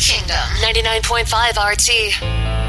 Kingdom 99.5 RT.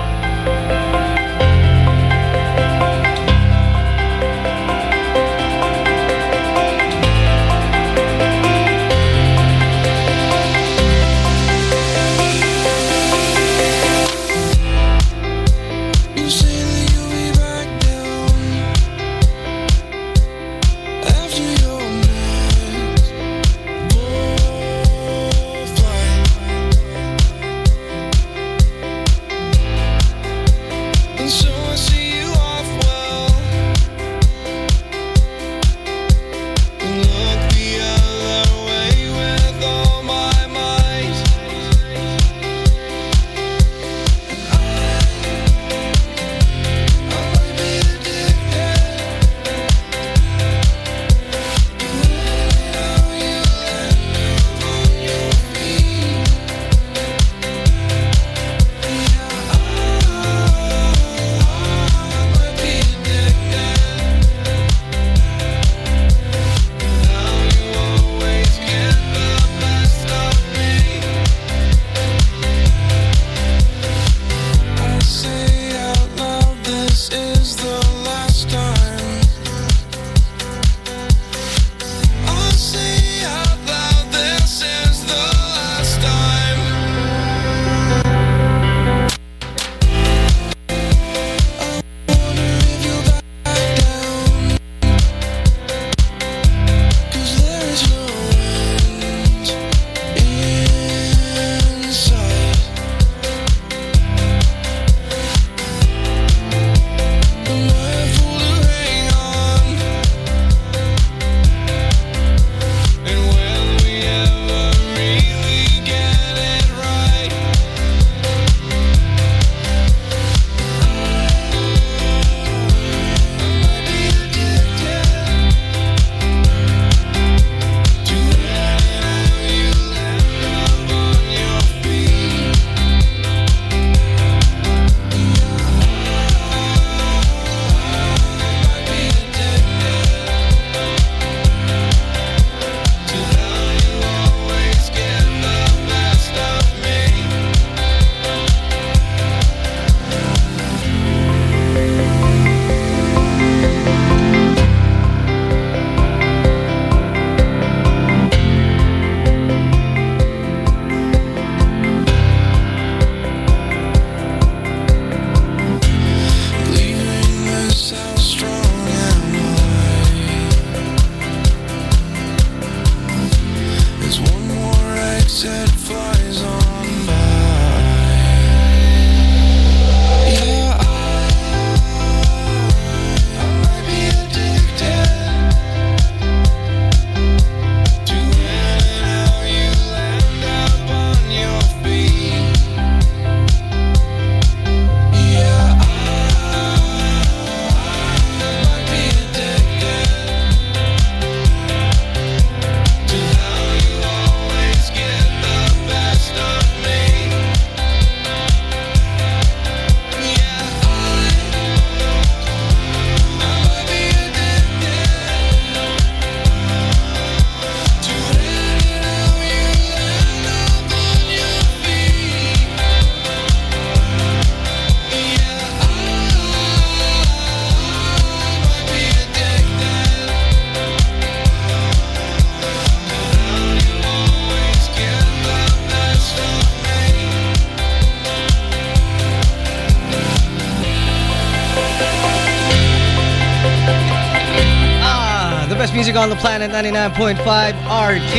On the planet, 99.5 RT.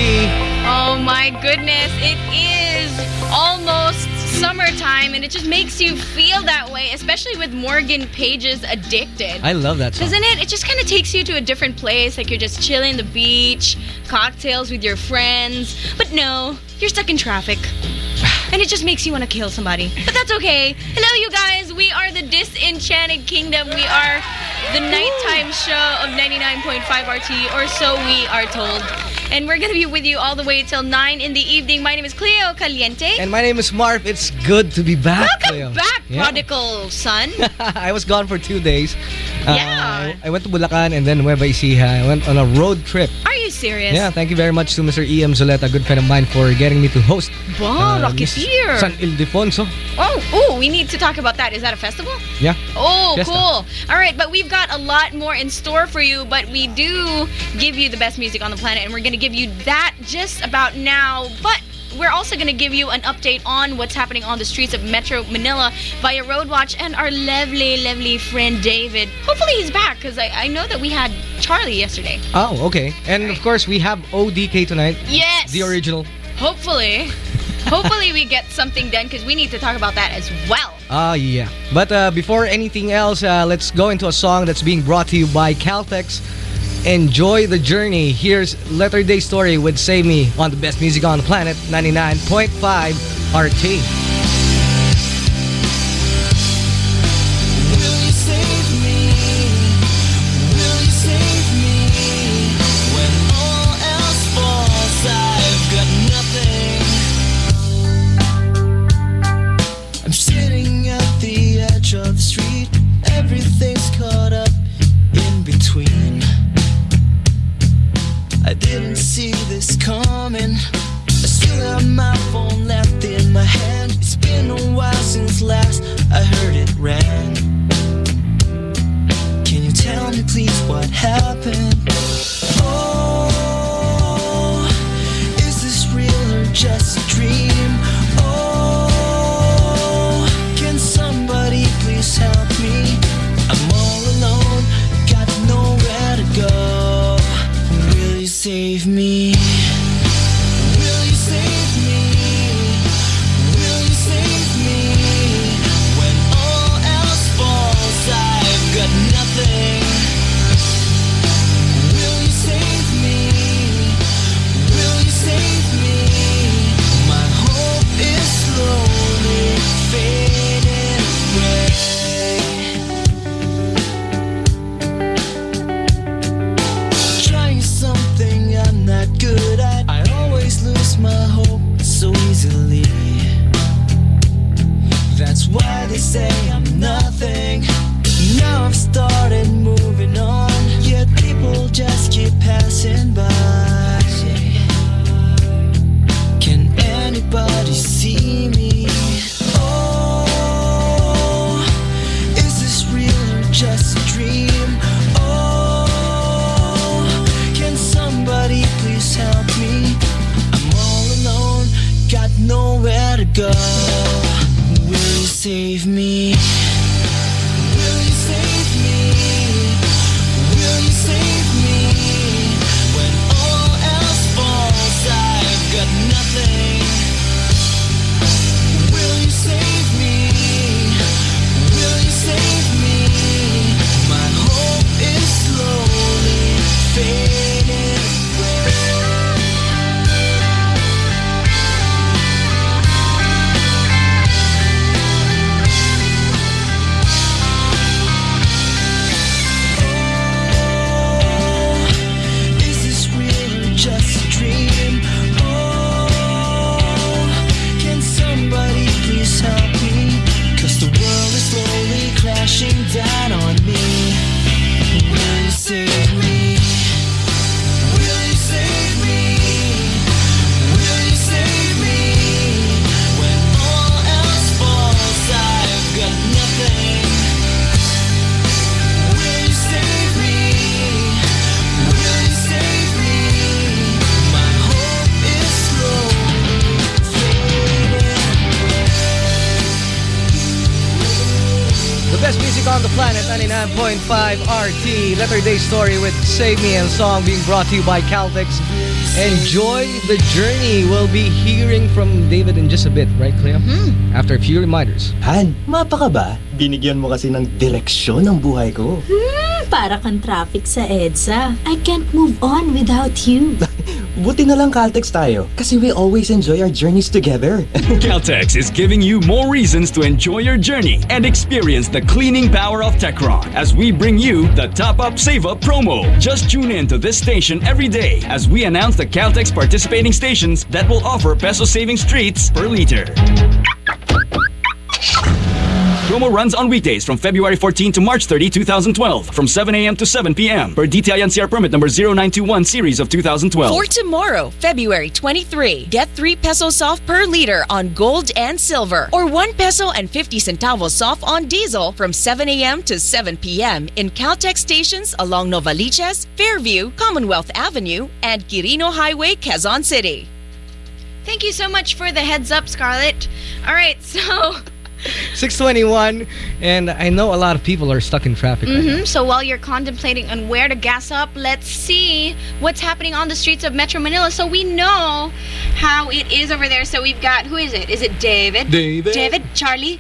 Oh my goodness, it is almost summertime and it just makes you feel that way, especially with Morgan Page's Addicted. I love that song. Doesn't it? It just kind of takes you to a different place, like you're just chilling the beach, cocktails with your friends. But no, you're stuck in traffic. And it just makes you want to kill somebody. But that's okay. Hello, you guys. We are the Disenchanted Kingdom. We are the nighttime show of 99.5 RT, or so we are told. And we're going to be with you all the way till 9 in the evening. My name is Cleo Caliente. And my name is Marv. It's good to be back. Welcome Cleo. back, Yeah. prodigal son. I was gone for two days. Uh, Yeah. I, I went to Bulacan and then Nueva Ecija. I went on a road trip. Are you serious? Yeah, thank you very much to Mr. E.M. Zuleta, a good friend of mine, for getting me to host Wow, uh, Rocketeer. San Ildefonso. Oh, oh, we need to talk about that. Is that a festival? Yeah. Oh, Fiesta. cool. All right, but we've got a lot more in store for you, but we do give you the best music on the planet, and we're going to give you that just about now. But we're also going to give you an update on what's happening on the streets of Metro Manila via Roadwatch and our lovely, lovely friend David. Hopefully he's back, because I, I know that we had Charlie yesterday. Oh, okay. And of course, we have ODK tonight, Yes! the original. Hopefully. Hopefully we get something done, because we need to talk about that as well. Ah, yeah. But uh, before anything else, uh, let's go into a song that's being brought to you by Caltex. Enjoy the journey. Here's Letter Day Story with Save Me on the best music on the planet, 99.5 RT. Save Me and song being brought to you by Caltex. Enjoy the journey. We'll be hearing from David in just a bit, right, Cleo? After a few reminders. Han, mapa ka ba? Binigyan mo kasi ng direksyon ng buhay ko. Para kang traffic sa EDSA. I can't move on without you. Buti na lang Caltex tayo kasi we always enjoy our journeys together. Caltex is giving you more reasons to enjoy your journey and experience the cleaning power of Techron as we bring you the Top Up Save Up promo. Just tune in to this station every day as we announce the Caltex participating stations that will offer peso savings treats per liter. Promo runs on weekdays from February 14 to March 30, 2012, from 7 a.m. to 7 p.m. Per DTI NCR permit number 0921 series of 2012. For tomorrow, February 23, get 3 pesos off per liter on gold and silver or 1 peso and 50 centavos off on diesel from 7 a.m. to 7 p.m. in Caltex stations along Novaliches, Fairview, Commonwealth Avenue, and Quirino Highway, Quezon City. Thank you so much for the heads up, Scarlett. All right, so 621, and I know a lot of people are stuck in traffic right now. Mhm, So while you're contemplating on where to gas up, let's see what's happening on the streets of Metro Manila so we know how it is over there. So we've got, who is it? Is it David? David. David? Charlie?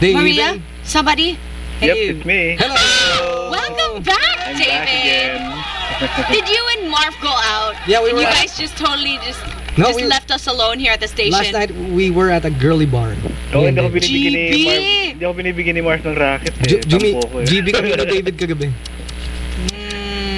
David. Maria? Somebody? Yep, it's me. Hello. Welcome back, I'm David. back again. Did you and Marv go out? Yeah, we and were you guys just totally just, No, just we- left us alone here at the station. Last night, we were at a girly bar. Oh, Me and hindi ako binibigyan ni GB. Marv. Hindi ako binibigyan ni Marv ng racket eh. Ko eh. GB kami ni David kagabi.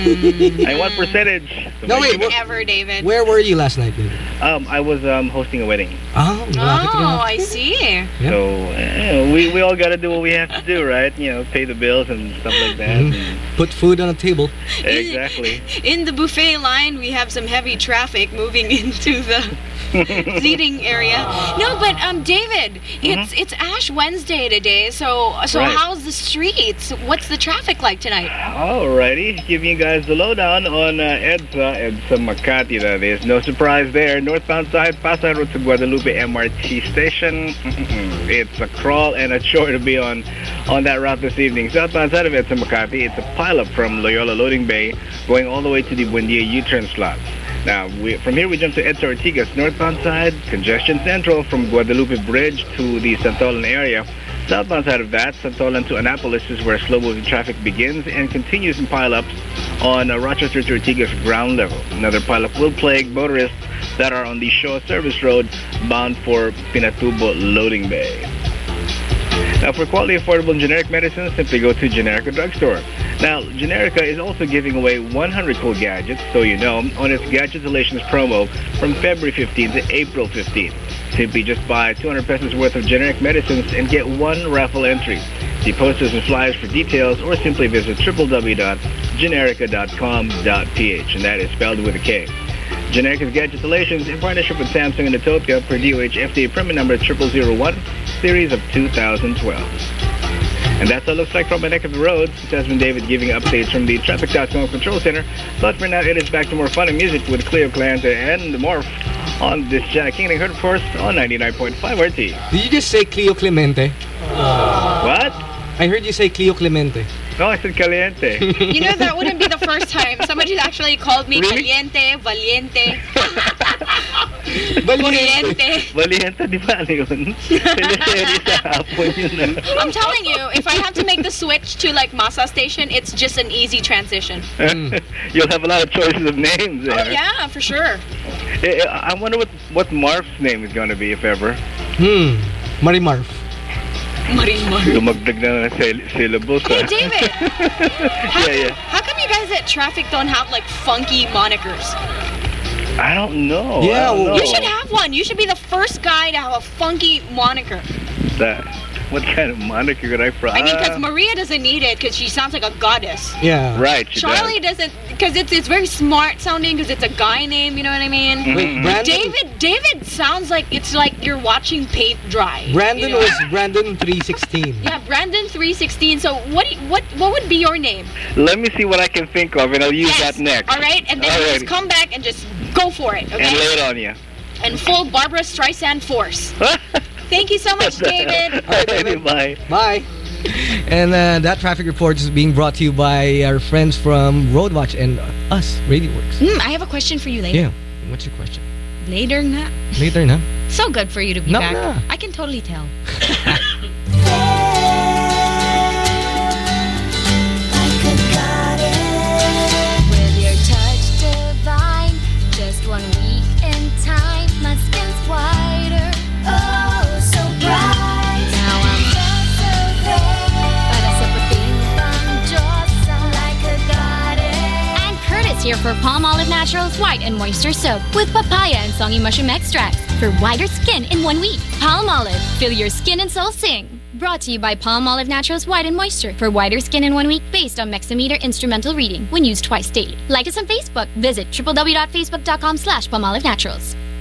I want percentage. No, wait, Than ever, David. where were you last night, David? Um, I was um, hosting a wedding. Malapit ka Oh, na. I see. Yeah. So, eh, we, we all got to do what we have to do, right? You know, pay the bills and stuff like that. Mhm. Put food on the table. Exactly. In the buffet line, we have some heavy traffic moving into the seating area. No, but um, David, it's it's Ash Wednesday today. So so Right. how's the streets? What's the traffic like tonight? Alrighty, give you guys the lowdown on uh, EDSA, EDSA Makati. That is no surprise there. Northbound side, Pasay Road to Guadalupe MRT station. it's a crawl and a chore to be on on that route this evening. Southbound side of EDSA Makati, it's a pileup from Loyola Loading Bay going all the way to the Buendia U-turn slot. Now, we, from here we jump to EDSA Ortigas. Northbound side, congestion central from Guadalupe Bridge to the Santolan area. Southbound side of that, Santolan to Annapolis is where slow-moving traffic begins and continues in pileups on uh, Rochester to Ortigas ground level. Another pileup will plague motorists that are on the Shaw Service Road bound for Pinatubo Loading Bay. Now, for quality, affordable, generic medicines, simply go to Generica Drugstore. Now, Generica is also giving away 100 cool gadgets, so you know, on its Gadget Relations promo from February 15 to April 15. Simply just buy 200 pesos worth of generic medicines and get one raffle entry. See posters and flyers for details, or simply visit www.generica.com.ph, and that is spelled with a K. Generica's Gadget Relations in partnership with Samsung and Ethiopia per DOH FDA permit number 0001, series of 2012. And that's what it looks like from my neck of the roads. This has been David giving updates from the Traffic.com Control Center. But for now, it is back to more fun and music with Cleo Cleante and the Morph on this Jack King and heard, of course, on 99.5 RT. Did you just say Cleo Clemente? What? I heard you say Cleo Clemente. No, I said Caliente. You know that wouldn't be the first time Somebody actually called me Really? caliente, valiente, Valiente. corriente. Valiente, di ba ano yun? Teleserye sa hapon yun. I'm telling you, if I have to make the switch to like Masa Station, it's just an easy transition. You'll have a lot of choices of names there. Oh yeah, for sure. Eh, eh, I wonder what, what Marv's name is going to be, if ever. Hmm. Marimarf. Marimar. Dumagdag na ng syll- syllables. Hey ah. David, how, Yeah, yeah. how come you guys at traffic don't have like funky monikers? I don't know. Yeah, don't know. You should have one. You should be the first guy to have a funky moniker. that. What kind of moniker could I from? I mean, because ah. Maria doesn't need it because she sounds like a goddess. Yeah. right, she Charlie does. doesn't because it's it's very smart sounding because it's a guy name. You know what I mean? Wait, Brandon? David David sounds like it's like you're watching paint dry. Brandon you know? was Brandon 316. Yeah, Brandon three sixteen. So what do you- what what would be your name? Let me see what I can think of, and I'll use that next. All right, and then you just come back and just go for it. And Okay. lay it on you. And full Barbra Streisand force. Thank you so much, David. Alrighty, bye. Bye. And uh, that traffic report is being brought to you by our friends from Roadwatch and us, RadioWorks. Hmm, I have a question for you later. Yeah. What's your question? Later, nga. Later na. So good for you to be No, back. no. I can totally tell. here for Palmolive Naturals White and Moisture Soap with papaya and songy mushroom extracts for whiter skin in one week. Palmolive, fill your skin and soul sing. Brought to you by Palmolive Naturals White and Moisture for whiter skin in one week based on Mexameter instrumental reading when used twice daily. Like us on Facebook. Visit www.facebook.com slash palmolivenaturals.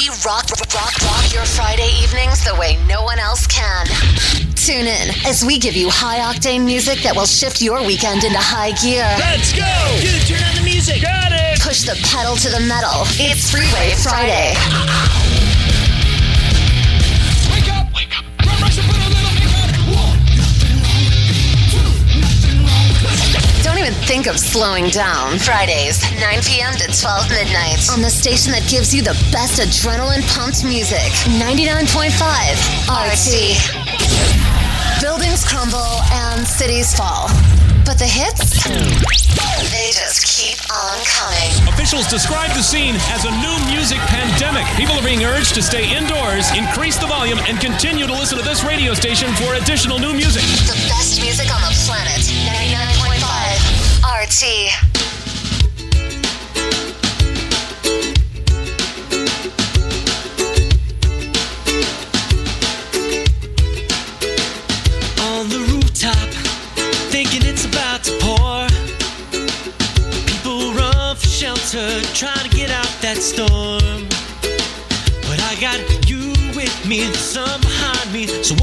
We rock, rock, rock your Friday evenings the way no one else can. Tune in as we give you high octane music that will shift your weekend into high gear. Let's go! Dude, turn on the music. Got it! Push the pedal to the metal. It's Freeway Friday. Even think of slowing down. Fridays, 9 p.m. to 12 midnight. On the station that gives you the best adrenaline pumped music. 99.5 RT. Buildings crumble and cities fall. But the hits? They just keep on coming. Officials describe the scene as a new music pandemic. People are being urged to stay indoors, increase the volume, and continue to listen to this radio station for additional new music. The best music on the planet. Shelter, trying to get out that storm. But I got you with me, the sun behind me. So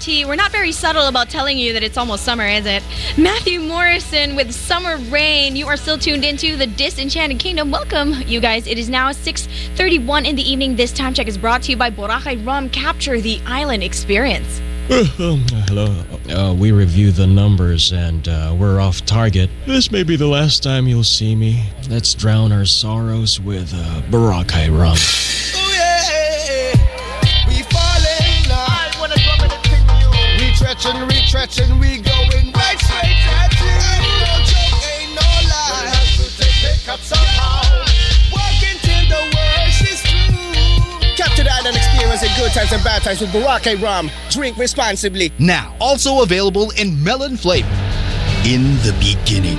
We're not very subtle about telling you that it's almost summer, is it? Matthew Morrison with Summer Rain. You are still tuned into the Disenchanted Kingdom. Welcome, you guys. It is now 6:31 in the evening. This time check is brought to you by Boracay Rum. Capture the island experience. Hello. Uh, we review the numbers and uh, we're off target. This may be the last time you'll see me. Let's drown our sorrows with uh, Boracay rum. Retretch and retretch and we going right straight at you. Ain't no joke, ain't no lie. We have to take pickup somehow. Working till the worst is through. Capture the island experience in good times and bad times with Boracay rum. Drink responsibly. Now, also available in melon flavor. In the beginning.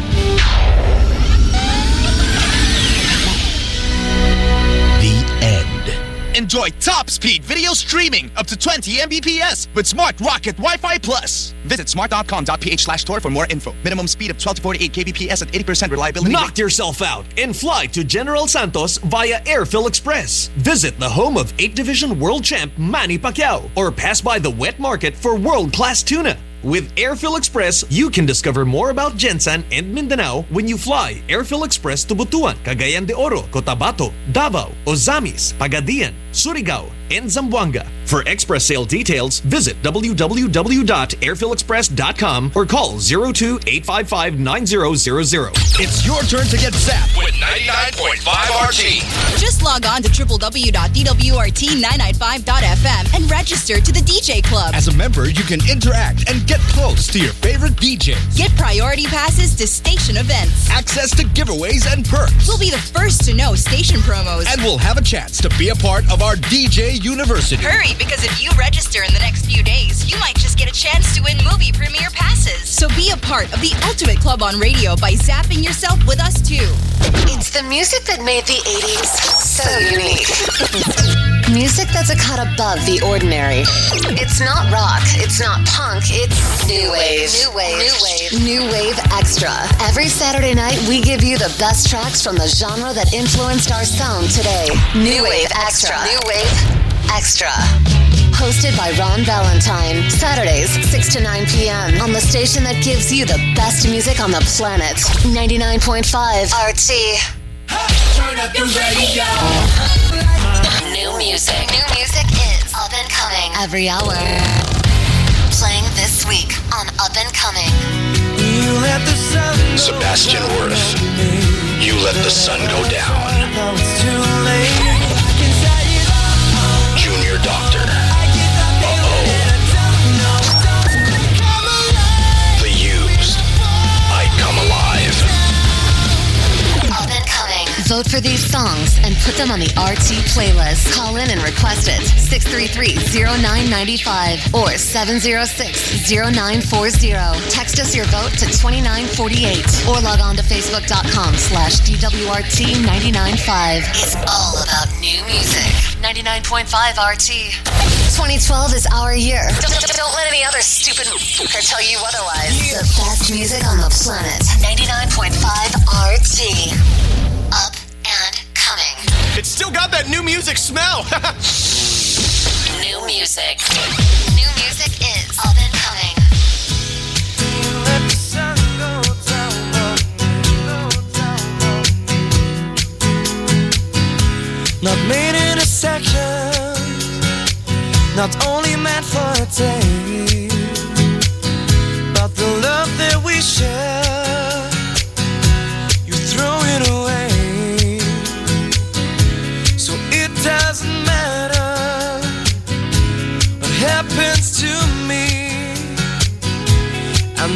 Enjoy top speed video streaming up to 20 Mbps with Smart Rocket Wi-Fi Plus. Visit smart.com.ph slash store for more info. Minimum speed of 12 to 48 kbps at 80% reliability. Knock yourself out and fly to General Santos via Airphil Express. Visit the home of 8 Division World Champ Manny Pacquiao or pass by the wet market for world-class tuna. With Airfill Express, you can discover more about Jensan and Mindanao when you fly Airfill Express to Butuan, Cagayan de Oro, Cotabato, Davao, Ozamis, Pagadian, Surigao, and Zamboanga. For express sale details, visit www.airphilexpress.com or call 02-855-9000. It's your turn to get zapped with 99.5 RT. Just log on to www.dwrt995.fm and register to the DJ Club. As a member, you can interact and get close to your favorite DJs. Get priority passes to station events. Access to giveaways and perks. We'll be the first to know station promos. And we'll have a chance to be a part of our DJ University. Hurry, because if you register in the next few days, you might just get a chance to win movie premiere passes. So be a part of the Ultimate Club on radio by zapping yourself with us too. It's the music that made the 80s so unique. Music that's a cut above the ordinary. It's not rock, it's not punk, it's new wave. New wave. New wave. New wave extra. Every Saturday night, we give you the best tracks from the genre that influenced our sound today. New wave extra. New wave extra. Hosted by Ron Valentine. Saturdays, 6 to 9 p.m. on the station that gives you the best music on the planet. 99.5 RT. Turn up the radio. New music. New music is up and coming every hour. Playing this week on Up and Coming. You let the sun Sebastian Worth. You let the sun go down. Doctor. Vote for these songs and put them on the RT playlist. Call in and request it. 633-0995 or 706-0940. Text us your vote to 2948 or log on to facebook.com slash DWRT995. It's all about new music. 99.5 RT. 2012 is our year. Don't, don't- let any other stupid fucker tell you otherwise. The best music on the planet. 99.5 RT. Up and coming. It's still got that new music smell. New music. New music is up and coming. Not made in a second, not only meant for a day, but the love that we share,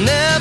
never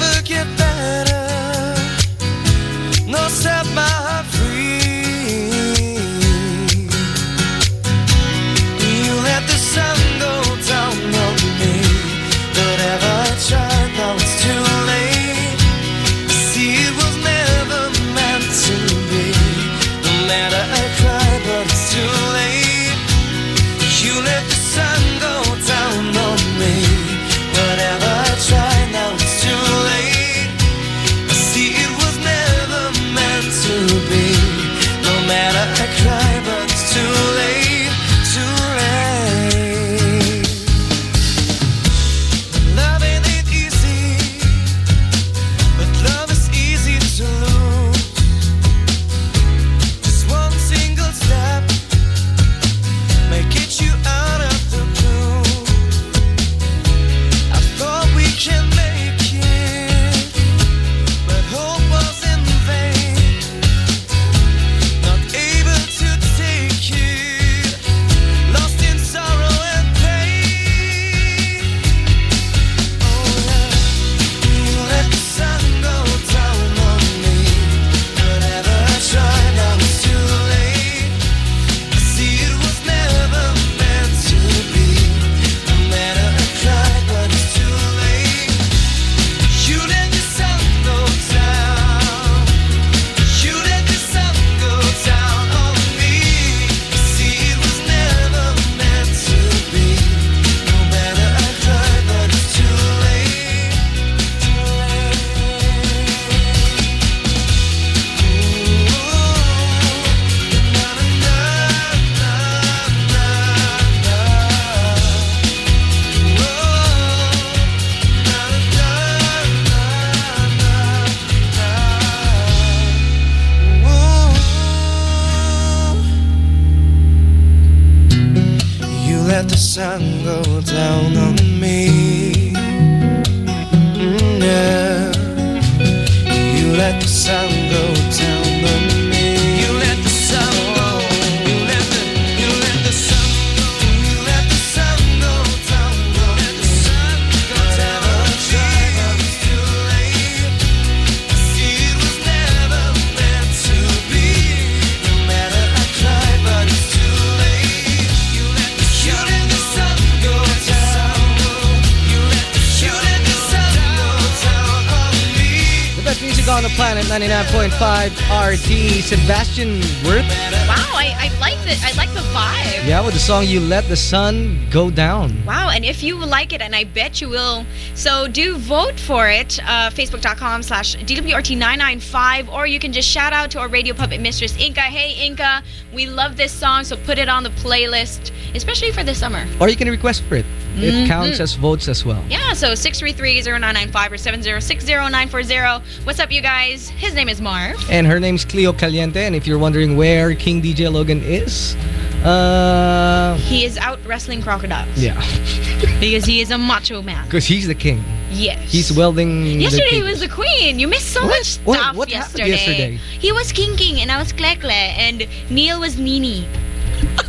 101.5 RT, Sebastian Worth. Wow, I, I like the I like the vibe. Yeah, with the song "You Let the Sun Go Down." Wow, and if you like it, and I bet you will, so do vote for it. Uh, Facebook.com slash DWRT995, or you can just shout out to our radio puppet mistress, Inca. Hey, Inca, we love this song, so put it on the playlist, especially for the summer. Or you can request for it. It Mhm. counts as votes as well. Yeah, so 633-0995 or 7060940. What's up, you guys? His name is Marv. And her name's Cleo Caliente. And if you're wondering where King DJ Logan is, uh, He is out wrestling crocodiles. yeah, Because he is a macho man. because he's the king. Yes. He's welding. Yesterday the he was the queen. You missed so much What- stuff what happened yesterday. yesterday? He was King King and I was Klekle and Neil was Nini.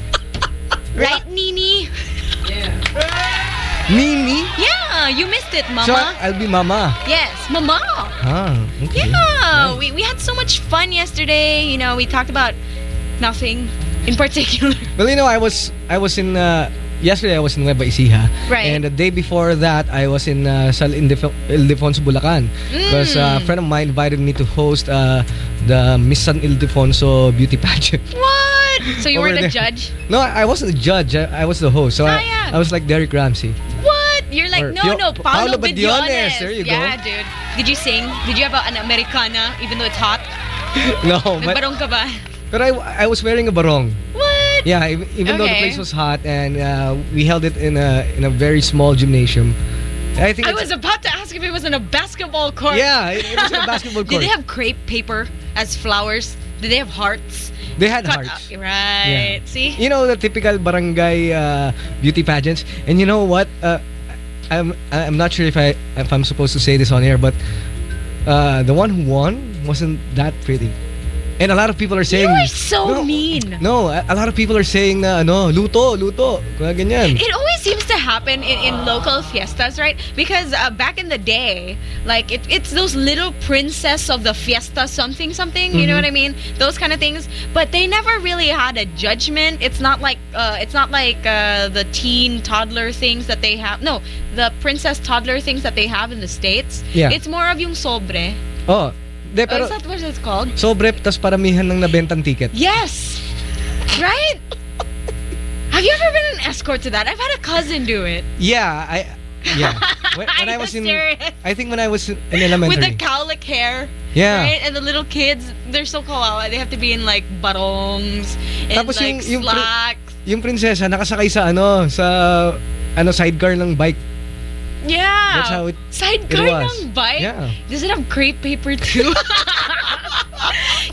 right, Nini? Mimi. Yeah, you missed it, Mama. So I'll be Mama. yes, Mama. Ah, okay. Yeah, we, we had so much fun yesterday. You know, we talked about nothing in particular. Well, you know, I was I was in uh, yesterday. I was in Nueva Ecija, Right. And the day before that, I was in uh, San Ildefonso, Bulacan, because uh, a Mm. friend of mine invited me to host uh, the Miss San Ildefonso beauty pageant. What? So you were the there. judge? No, I wasn't the judge. I, I was the host. So Ah, I, yeah. I was like Derek Ramsay. What? You're like, Or no, Pio- no, Paolo Paolo. There you go. yeah, dude. Did you sing? Did you have a, an Americana, even though it's hot? no, but, Nagbarong ka ba? but I I was wearing a barong. What? Yeah, even, even though the place was hot and uh, we held it in a in a very small gymnasium. I think I was about to ask if it was in a basketball court. Yeah, it- it was in a basketball court. Did they have crepe paper as flowers? Did they have hearts? They had Cut hearts. Right. See? You know the typical barangay uh, beauty pageants, and you know what? Uh, I'm I'm not sure if I if I'm supposed to say this on air, but uh, the one who won wasn't that pretty, and a lot of people are saying You are so no, mean. No, a, lot of people are saying na ano, luto, luto, kaya ganyan. It always seems to happen in, in local fiestas, right? Because uh, back in the day, like it, it's those little princess of the fiesta something something, you know Mhm. what I mean? Those kind of things. But they never really had a judgment. It's not like uh, it's not like uh, the teen toddler things that they have. No, the princess toddler things that they have in the states. Yeah. It's more of yung sobre. Oh, de, Oh, pero is that what it's called? sobre, tas paramihan ng nabentang ticket. Yes. Right? Have you ever been an escort to that? I've had a cousin do it. Yeah, I yeah. When, when I was in, serious? I think when I was in, in With elementary. the cowlick hair. Yeah. Right? And the little kids, they're so kawawa. They have to be in like barongs and Tapos like yung- yung slacks. Yung prinsesa nakasakay sa ano, sa ano sidecar ng bike. Yeah. That's how it- Sidecar it ng bike? Yeah. Does it have crepe paper too?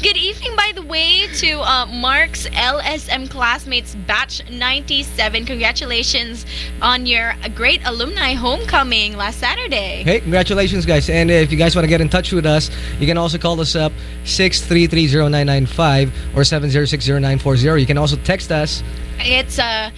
Good evening, by the way, to uh, Mark's LSM classmates, batch 97. Congratulations on your great alumni homecoming last Saturday. Hey, congratulations guys. And if you guys want to get in touch with us, you can also call us up 6330995 or 7060940. You can also text us. It's uh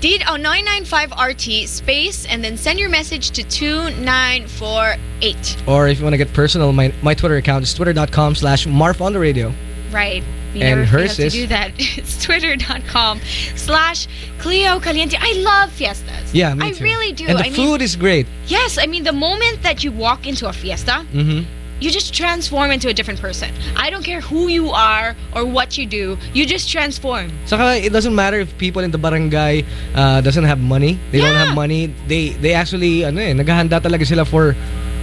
did oh 995 RT space and then send your message to 2948. Or if you want to get personal, my, my Twitter account is twitter.com slash marf on the radio. Right. You And hers is- to do that. It's twitter.com slash Cleo Caliente. I love fiestas. Yeah, me I too. really do. And the I mean, food is great. yes, I mean the moment that you walk into a fiesta, Mm-hmm. You just transform into a different person. I don't care who you are or what you do, you just transform. Saka it doesn't matter if people in the barangay uh, doesn't have money. They don't have money. They they actually ano eh naghahanda talaga sila for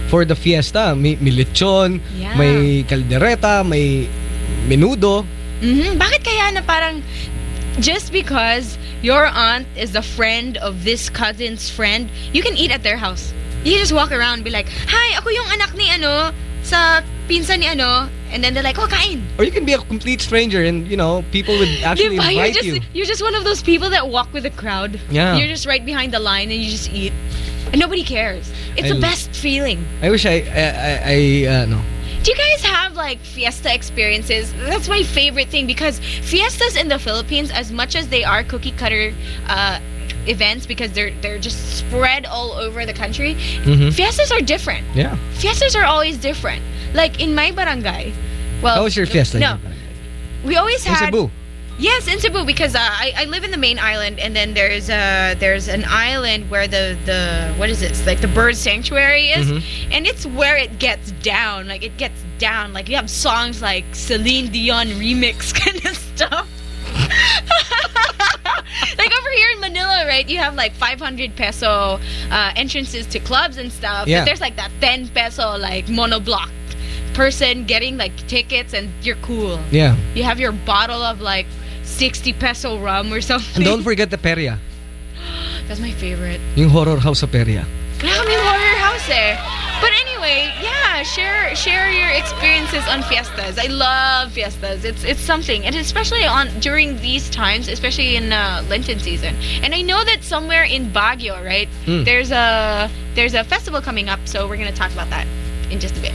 for the fiesta. May, may lechon, Yeah. may kaldereta, may menudo. Mhm. Bakit kaya na parang just because your aunt is a friend of this cousin's friend, you can eat at their house. You can just walk around and be like, Hi, ako yung anak ni ano, sa pinsan ni ano. And then they're like, oh, kain. Or you can be a complete stranger and you know people would actually Diba? You're invite just, you. you're just one of those people that walk with the crowd. Yeah. You're just right behind the line and you just eat. And nobody cares. It's I the best feeling. I wish I I I, I uh, no. Do you guys have like fiesta experiences? That's my favorite thing because fiestas in the Philippines, as much as they are cookie cutter uh, events because they're they're just spread all over the country, Mhm. fiestas are different. Yeah. Fiestas are always different. Like in my barangay, well, How was your fiesta No, we always In had. Cebu. Yes, in Cebu because uh, I, I live in the main island, and then there's a there's an island where the the what is it? It's like the bird sanctuary is, Mhm. and it's where it gets down. Like it gets down. Like you have songs like Celine Dion remix kind of stuff. like over here in Manila, right? You have like 500 peso uh, entrances to clubs and stuff. Yeah. But there's like that 10 peso like monoblock person getting like tickets, and you're cool. Yeah. You have your bottle of like 60 peso rum or something. And don't forget the Peria. That's my favorite. Yung horror house sa Peria. Kaming horror eh. But anyway, yeah, share share your experiences on fiestas. I love fiestas. It's it's something, and especially on during these times, especially in uh, Lenten season. And I know that somewhere in Baguio, right? Hmm. There's a there's a festival coming up, so we're gonna talk about that in just a bit.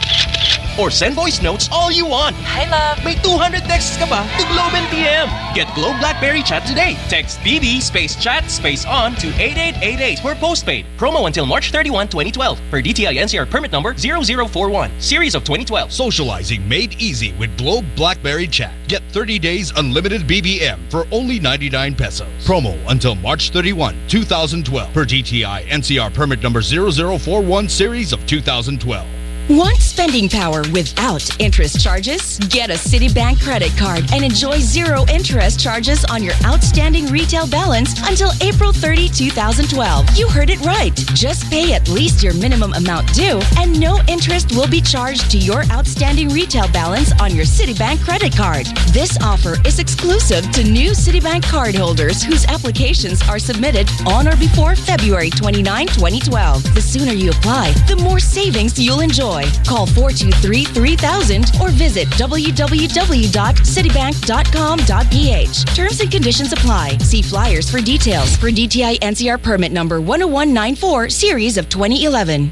Or send voice notes all you want. Hi, love. May 200 texts ka ba to Globe and TM. Get Globe BlackBerry Chat today. Text BB space chat space on to 8888 for postpaid. Promo until March 31, 2012. Per DTI NCR permit number 0041. Series of 2012. Socializing made easy with Globe BlackBerry Chat. Get 30 days unlimited BBM for only 99 pesos. Promo until March 31, 2012. Per DTI NCR permit number 0041 series of 2012. Want spending power without interest charges? Get a Citibank credit card and enjoy zero interest charges on your outstanding retail balance until April 30, 2012. You heard it right. Just pay at least your minimum amount due, and no interest will be charged to your outstanding retail balance on your Citibank credit card. This offer is exclusive to new Citibank cardholders whose applications are submitted on or before February 29, 2012. The sooner you apply, the more savings you'll enjoy. Call 423-3000 or visit www.citibank.com.ph. Terms and conditions apply. See flyers for details for DTI NCR permit number 10194 series of 2011.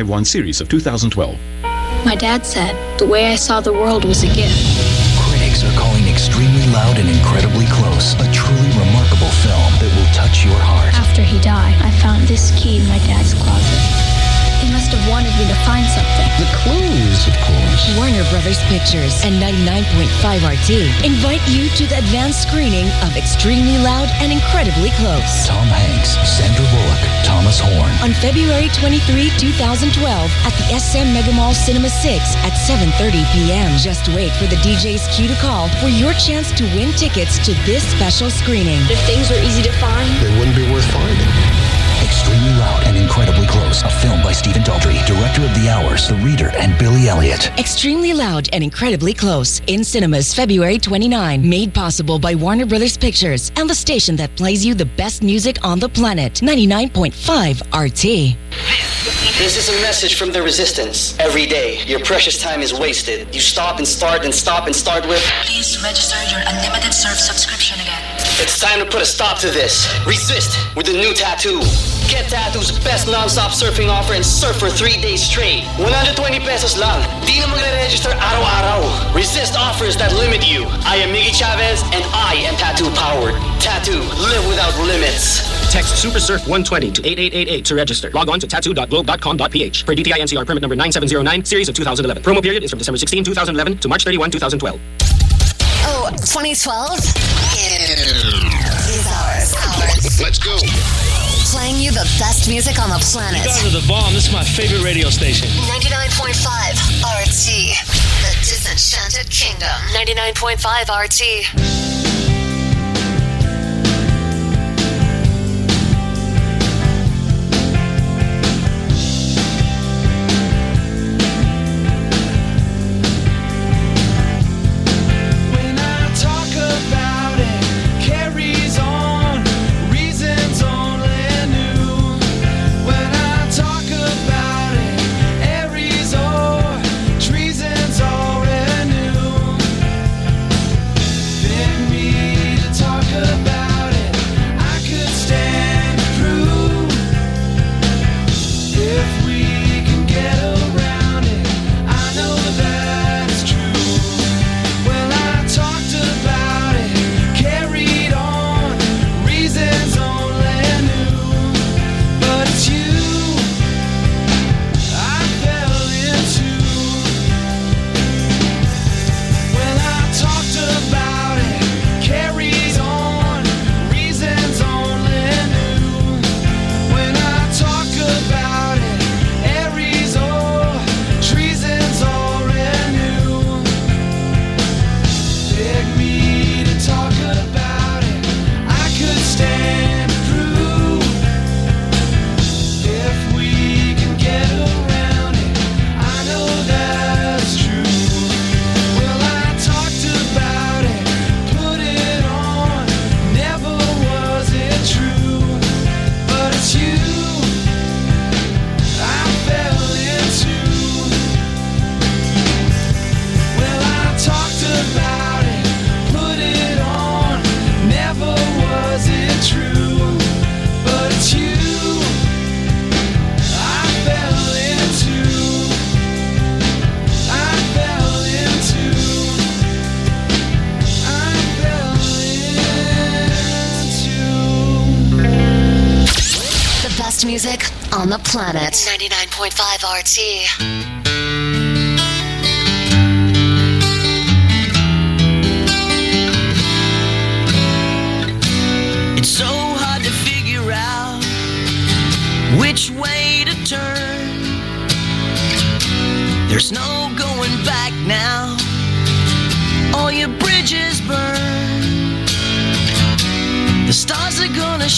0451 series of 2012. My dad said the way I saw the world was a gift. Critics are calling Extremely Loud and Incredibly Close a truly remarkable film that will touch your heart. After he died, I found this key in my dad's closet. He must have wanted me to find something. The clues, of course. Warner Brothers Pictures and 99.5 RT invite you to the advanced screening of Extremely Loud and Incredibly Close. Tom Hanks, Sandra Bullock, Thomas Horn. On February 23, 2012 at the SM Mega Mall Cinema 6 at 7.30 p.m. Just wait for the DJ's cue to call for your chance to win tickets to this special screening. If things were easy to find, They wouldn't be worth finding. Extremely Loud and a film by Stephen Daldry, director of The Hours, The Reader, and Billy Elliot. Extremely Loud and Incredibly Close in cinemas February 29. Made possible by Warner Brothers Pictures and the station that plays you the best music on the planet. 99.5 RT. This is a message from the resistance. Every day, your precious time is wasted. You stop and start and stop and start with. Please register your unlimited surf subscription again. It's time to put a stop to this. Resist with the new tattoo. Get Tattoo's best non-stop surfing offer and surf for three days straight. 120 pesos lang. Di na magre-register araw-araw. Resist offers that limit you. I am Miggy Chavez and I am Tattoo powered. Tattoo, live without limits. Text SuperSurf 120 to 8888 to register. Log on to tattoo.globe.com.ph. Per DTI NCR permit number 9709, series of 2011. Promo period is from December 16, 2011 to March 31, 2012. Oh, 2012 is ours. ours. Let's go. Playing you the best music on the planet. You guys are the bomb. This is my favorite radio station. 99.5 RT. The Disenchanted Kingdom. 99.5 RT.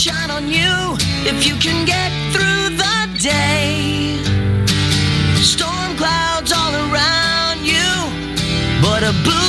shine on you if you can get through the day. Storm clouds all around you, but a blue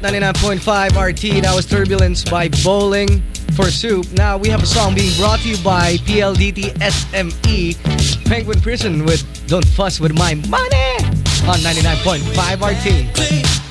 99.5 RT. That was Turbulence by Bowling for Soup. Now, we have a song being brought to you by PLDT SME Penguin Prison with Don't Fuss With My Money on 99.5 RT.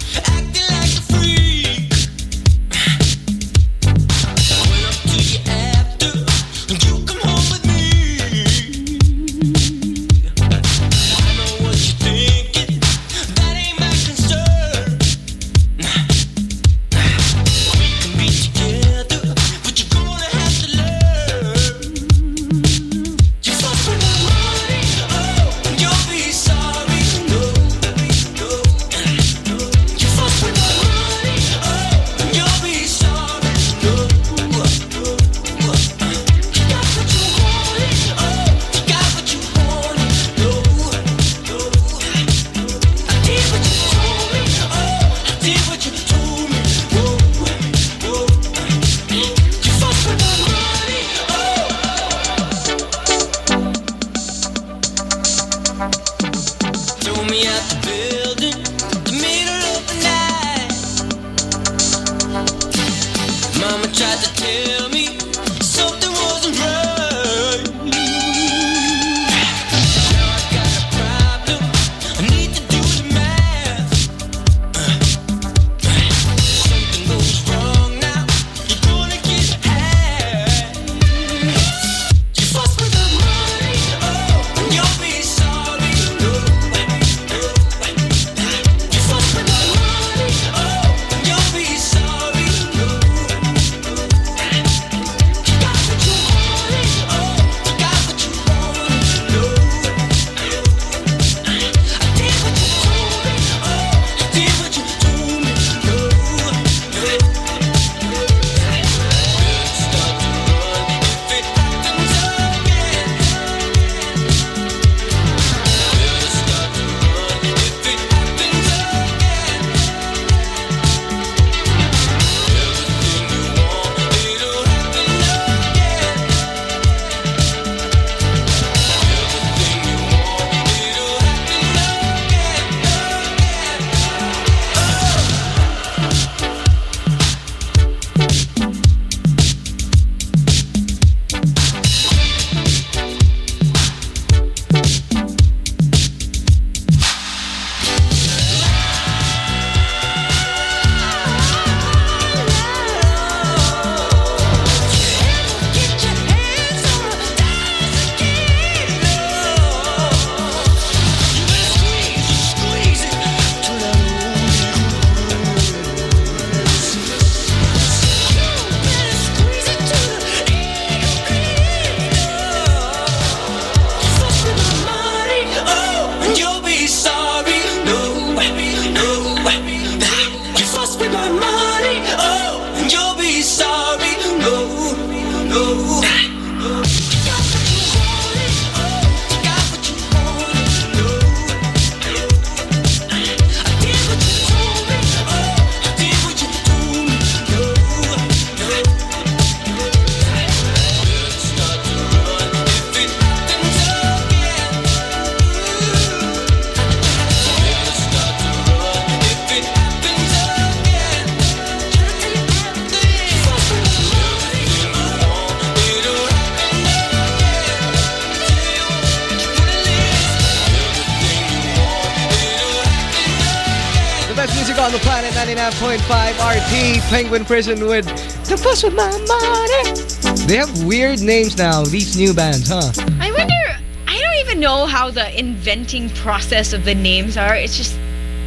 Penguin Prison with Don't Fuss with My Money. They have weird names now, these new bands, huh? I wonder. I don't even know how the inventing process of the names are. It's just,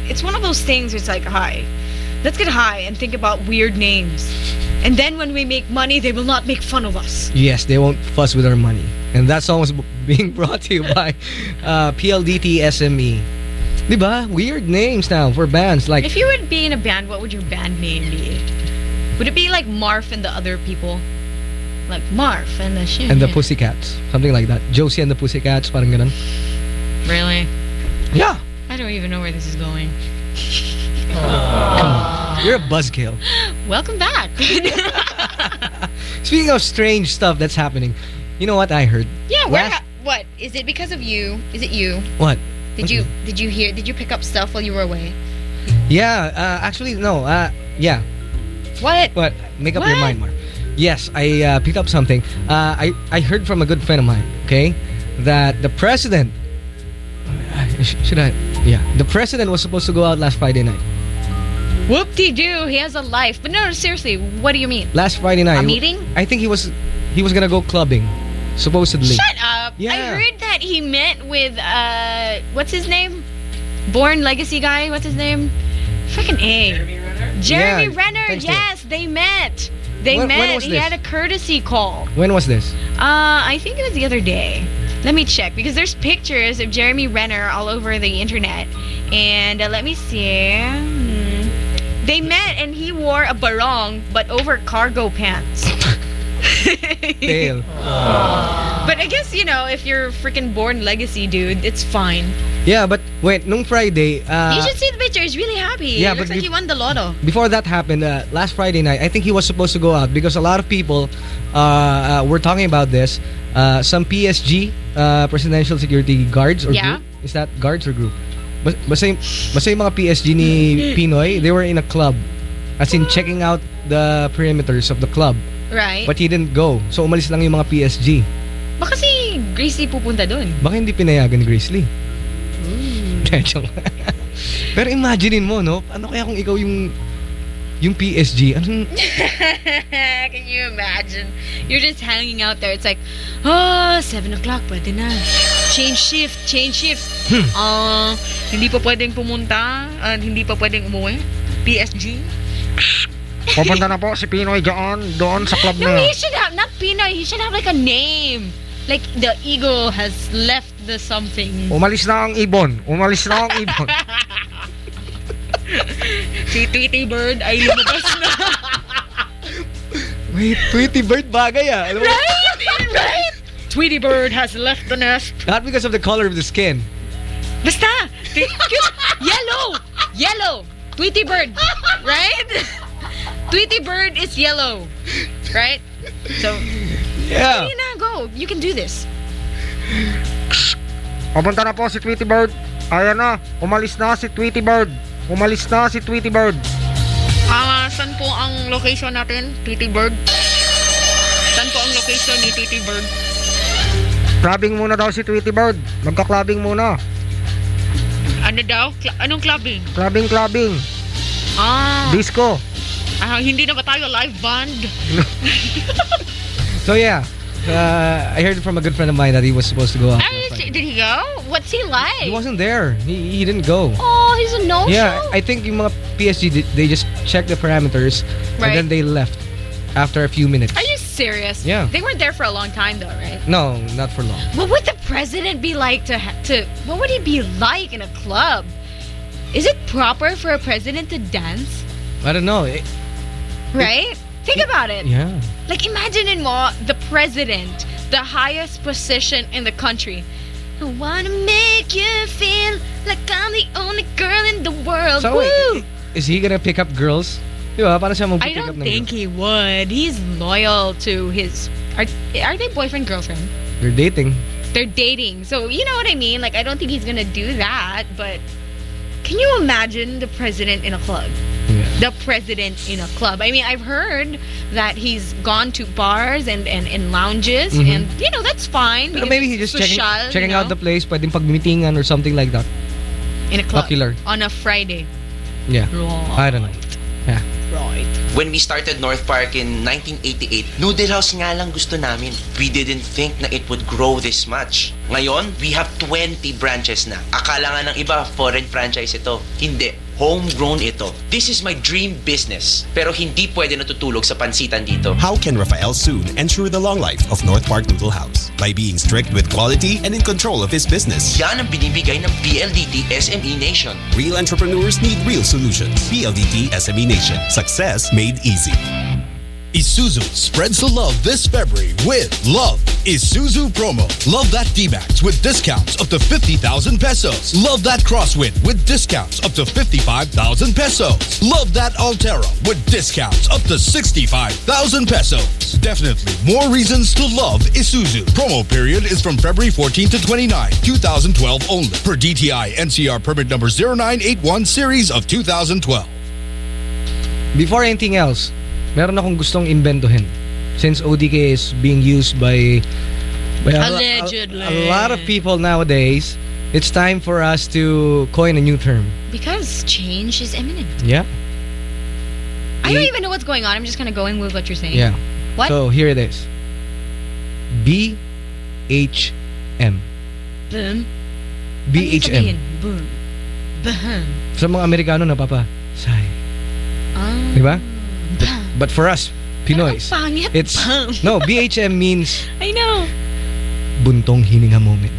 it's one of those things. It's like, hi, let's get high and think about weird names, and then when we make money, they will not make fun of us. Yes, they won't fuss with our money. And that song was being brought to you by uh, PLDT SME. Diba? Weird names now for bands like If you would be in a band, what would your band name be? Would it be like Marf and the other people? Like Marf and the shit. and the Pussycats, something like that. Josie and the Pussycats, parang ganun. Really? Yeah. I don't even know where this is going. You're a buzzkill. Welcome back. Speaking of strange stuff that's happening, you know what I heard? yeah? Last- what is it? Because of you? Is it you? What? Did you did you hear? Did you pick up stuff while you were away? Yeah, uh, actually, no. Uh, yeah. What? What? Make up your mind, Mark. Yes, I uh, picked up something. Uh, I, I heard from a good friend of mine, okay, that the president. Uh, Should I? Yeah. The president was supposed to go out last Friday night. Whoop-de-doo, he has a life. But no, seriously, what do you mean? Last Friday night. A meeting? I think he was he was gonna go clubbing, supposedly. Shut up. I Yeah. heard that he met with, uh, what's his name? Bourne Legacy guy, what's his name? Freaking A. Jeremy Renner? Jeremy Yeah, Renner, thanks to yes, they met. They When- when met. was he this? had a courtesy call. When was this? Uh, I think it was the other day. Let me check because there's pictures of Jeremy Renner all over the internet. And uh, let me see. Hmm. They met and he wore a barong but over cargo pants. Fail. But I guess, you know, if you're freaking Bourne Legacy dude, it's fine. Yeah, but wait, nung Friday. Uh, you should see the picture. He's really happy. yeah, it looks but like he won the lotto. before that happened, uh, last Friday night, I think he was supposed to go out because a lot of people uh, uh, were talking about this. Uh, some PSG, uh, Presidential Security Guards or Yeah. group. Is that guards or group? Basta yung, basta yung mga PSG ni Pinoy, they were in a club. As in, checking out the perimeters of the club. Right. But he didn't go. So, umalis lang yung mga PSG. Baka si Gracie pupunta dun. Baka hindi pinayagan ni Grace Lee. Joke lang. Pero imaginein mo, no? Ano kaya kung ikaw yung yung PSG? Anong Can you imagine? You're just hanging out there. It's like, oh, 7 o'clock, pwede na. Change shift, change shift. Hmm. Ah, hindi pa pwedeng pumunta at hindi pa pwedeng umuwi. PSG? Pupunta na po si Pinoy dyan, doon sa club No, he should have, not Pinoy, he should have like a name. Like the eagle has left the something. Umalis na ang ibon. Umalis na ang ibon. Si Tweety Bird ay lumabas na. Wait, Tweety Bird bagay ah. Alam right? Right? Tweety Bird has left the nest. Not because of the color of the skin. Basta! Yellow! Yellow! Tweety Bird! Right? Tweety Bird is yellow. Right? So, Yeah. Sige na, go. You can do this. Pupunta na po si Tweety Bird. Ayan na, umalis na si Tweety Bird. Umalis na si Tweety Bird. Ah, saan po ang location natin? Tweety Bird? Saan po ang location ni Tweety Bird? Clubbing muna daw si Tweety Bird. Magka-clubbing muna. Ano daw? Cl- anong clubbing? Clubbing, clubbing. Ah, Disco. Ah, hindi na ba tayo live band? So yeah, uh, I heard from a good friend of mine that he was supposed to go out. Ay, did he go? What's he like? He wasn't there. He, he didn't go. Oh, he's a no-show? Yeah, I think yung mga PSG, they- they just checked the parameters Right. and then they left after a few minutes. Are you serious? Yeah. They weren't there for a long time though, right? No, not for long. What would the president be like to to? What would he be like in a club? Is it proper for a president to dance? I don't know. Eh, Right? Think about it. yeah. Like, imagine in more the president, the highest position in the country. I wanna make you feel like I'm the only girl in the world. So, Woo! wait, is he gonna pick up girls? Para siya I don't think he would. He's loyal to his. Are, are they boyfriend girlfriend? They're dating. They're dating. So, you know what I mean? Like, I don't think he's gonna do that, but can you imagine the president in a club? The president in a club. I mean, I've heard that he's gone to bars and, and, and lounges, Mhm. and, you know, that's fine. Pero because maybe he's just checking, social, checking you out the place, pwedeng pagmitingan or something like that. in a club. Popular. On a Friday. Yeah. I don't know. Yeah. Right. When we started North Park in 1988, noodle house nga lang gusto namin. We didn't think na it would grow this much. Ngayon, we have 20 branches na. Akala nga ng iba, foreign franchise ito. Hindi. Homegrown ito. This is my dream business. Pero hindi pwede natutulog sa pansitan dito. How can Rafael soon ensure the long life of North Park Noodle House? By being strict with quality and in control of his business. Yan ang binibigay ng PLDT SME Nation. Real entrepreneurs need real solutions. PLDT SME Nation. Success made easy. Isuzu spreads the love this February with Love Isuzu promo. Love that D-Max with discounts up to 50,000 pesos. Love that Crosswind with discounts up to 55,000 pesos. Love that Alterra with discounts up to 65,000 pesos. Definitely more reasons to love Isuzu. Promo period is from February 14 to 29, 2012 only. Per DTI NCR permit number 0981 series of 2012. Before anything else, meron akong gustong inventohin. Since ODK is being used by, by a, Allegedly. a, a lot of people nowadays, it's time for us to coin a new term. Because change is imminent. Yeah. I don't even know what's going on. I'm just kind of going with what you're saying. Yeah. What? So here it is. BHM. Boom. BHM. Boom. Boom. Sa mga Amerikano napapa. Say. Ah. Di ba? But, for us, Pinoys, it's no BHM means I know. buntong hininga moment.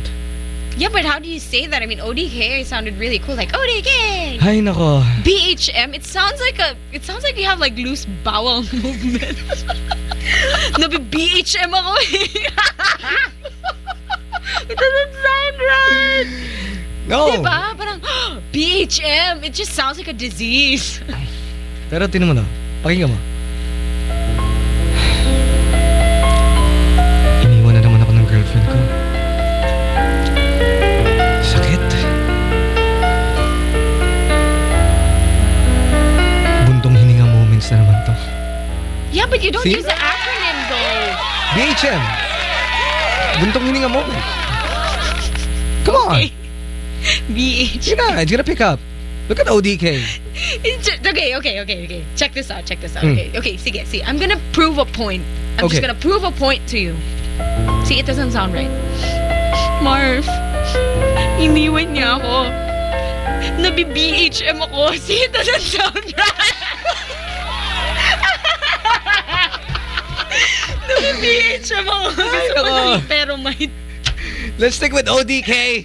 Yeah, but how do you say that? I mean, ODK sounded really cool. Like, ODK! Hay nako. BHM, it sounds like a, it sounds like you have like loose bowel movement. Nabi BHM ako. It doesn't sound right. No. Diba? Parang, BHM, it just sounds like a disease. Pero tinan mo to. Pakinggan mo. Yeah, but you don't See? use the acronym though. BHM. Buntong hininga moment. Come on. BH. You know, it's gonna pick up. Look at ODK. It's ju- okay, okay, okay, okay. Check this out, check this out. Hmm. Okay, okay, sige, see. I'm gonna prove a point. I'm just gonna prove a point to you. See, it doesn't sound right. Marv, iniwan niya ako. Nabi-BHM ako. See, it doesn't sound right. Nabi-BHM ako. Gusto ko nako. ng peromite. Let's stick with ODK.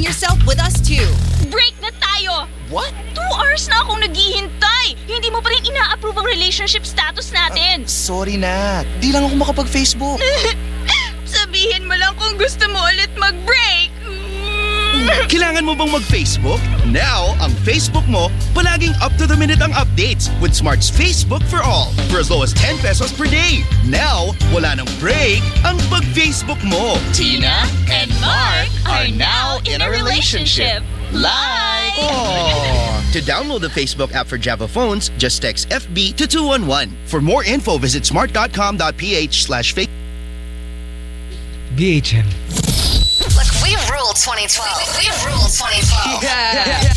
yourself with us too. Break na tayo! What? Two hours na akong naghihintay! Hindi mo pa rin ina-approve ang relationship status natin! Sorry na. Di lang ako makapag-Facebook. Sabihin mo lang kung gusto mo ulit mag-break! Hmm. Kailangan mo bang mag-Facebook? Now, ang Facebook mo, palaging up-to-the-minute ang updates with Smart's Facebook for All for as low as 10 pesos per day. Now, wala nang break ang pag-Facebook mo. Tina and Mark are now in a relationship. Like! Oh. To download the Facebook app for Java phones, just text FB to 211. For more info, visit smart.com.ph slash Facebook. BHM. Look, we rule ruled 2012. We've ruled 2012.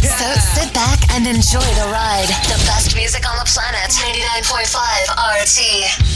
So sit back and enjoy the ride. The best music on the planet. 99.5 RT.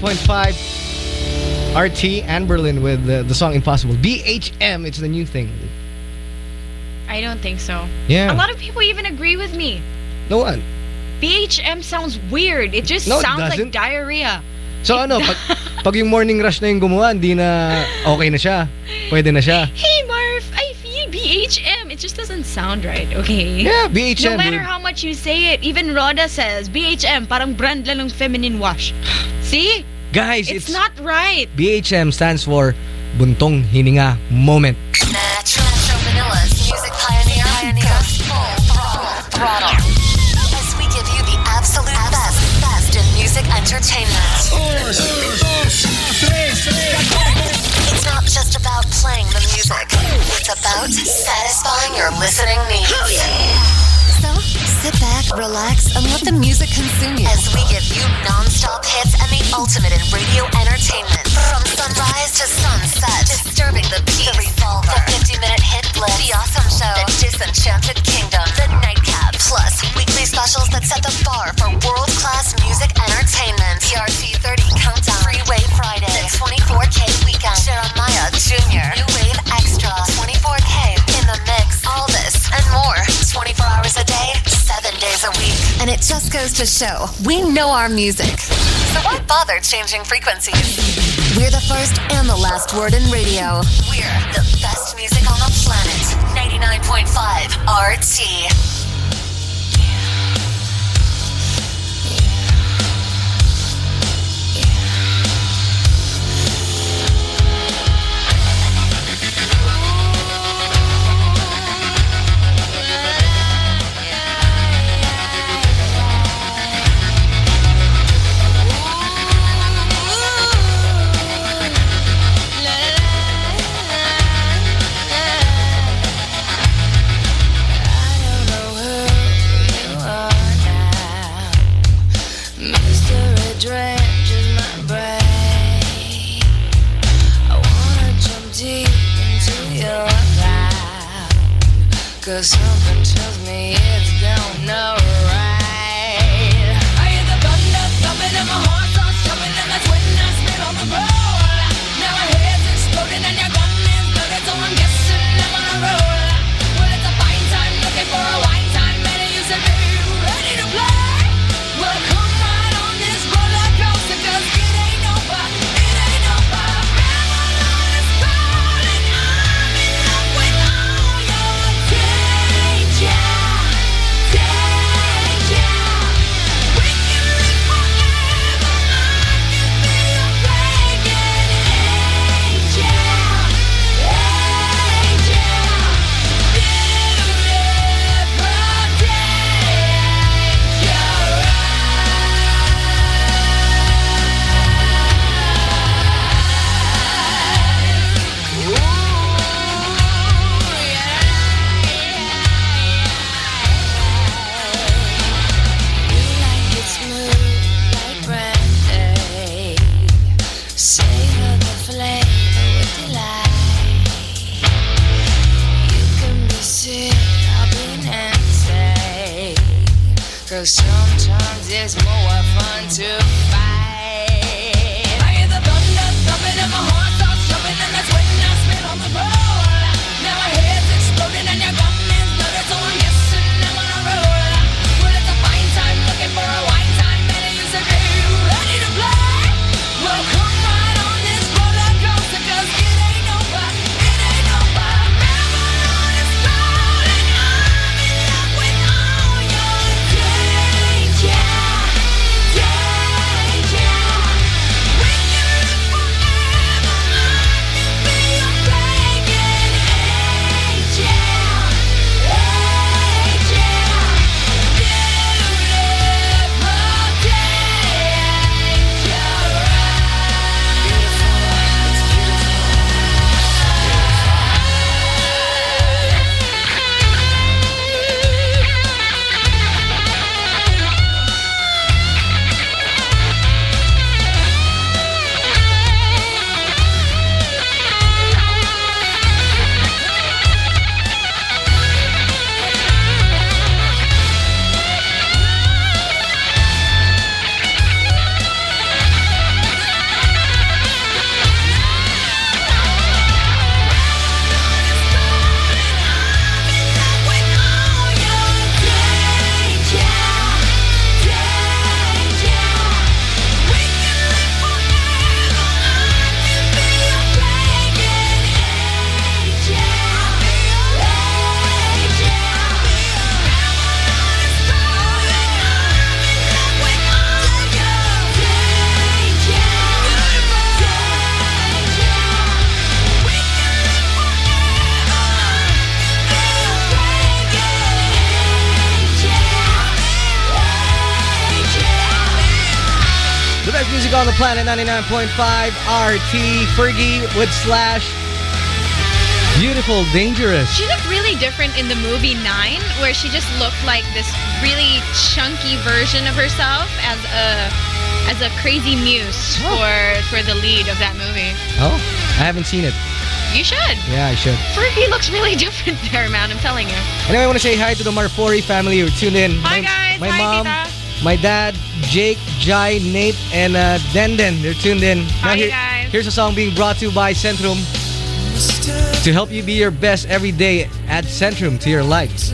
105.5 RT and Berlin with the, the song Impossible. BHM, it's the new thing. I don't think so. Yeah. A lot of people even agree with me. No one. BHM sounds weird. It just no, sounds it like diarrhea. So it ano, pag, pag yung morning rush na yung gumawa, hindi na okay na siya. Pwede na siya. Hey Marv, I feel BHM. It just doesn't sound right, okay? Yeah, BHM. No matter how much you say it, even Rhoda says, BHM, parang brand lang ng feminine wash. See? Guys, it's, it's not right. BHM stands for Buntong Hininga Moment. As we give you the absolute best, best in music entertainment. It's not just about playing the music. It's about satisfying your listening needs. So sit back, relax, and let the music consume you. As we give you ultimate in radio entertainment. From sunrise to sunset, disturbing the peace. The Revolver, the 50-minute hit list, the awesome show, the disenchanted kingdom, the nightcap, plus weekly specials that set the bar for world-class music entertainment. PRT 30 Countdown, Freeway Friday, the 24K Weekend, Jeremiah Jr., New Wave Extra, 24K in the mix. All this and more, 24 hours a day, seven days a week, and it just goes to show we know our music. Why bother changing frequencies? We're the first and the last word in radio. We're the best music on the planet. 99.5 RT. Planet 99.5 RT. Fergie with Slash. Beautiful, dangerous. She looked really different in the movie Nine, where she just looked like this really chunky version of herself as a as a crazy muse oh. for for the lead of that movie. Oh, I haven't seen it. You should. Yeah, I should. Fergie looks really different there, man. I'm telling you. Anyway, I want to say hi to the Marfori family who tuned in. Hi, my, guys. My hi, mom, my dad, Jake, Jai, Nate, and uh, Denden. They're tuned in. Hi, here- guys. Here's a song being brought to you by Centrum to help you be your best every day. Add Centrum to your life.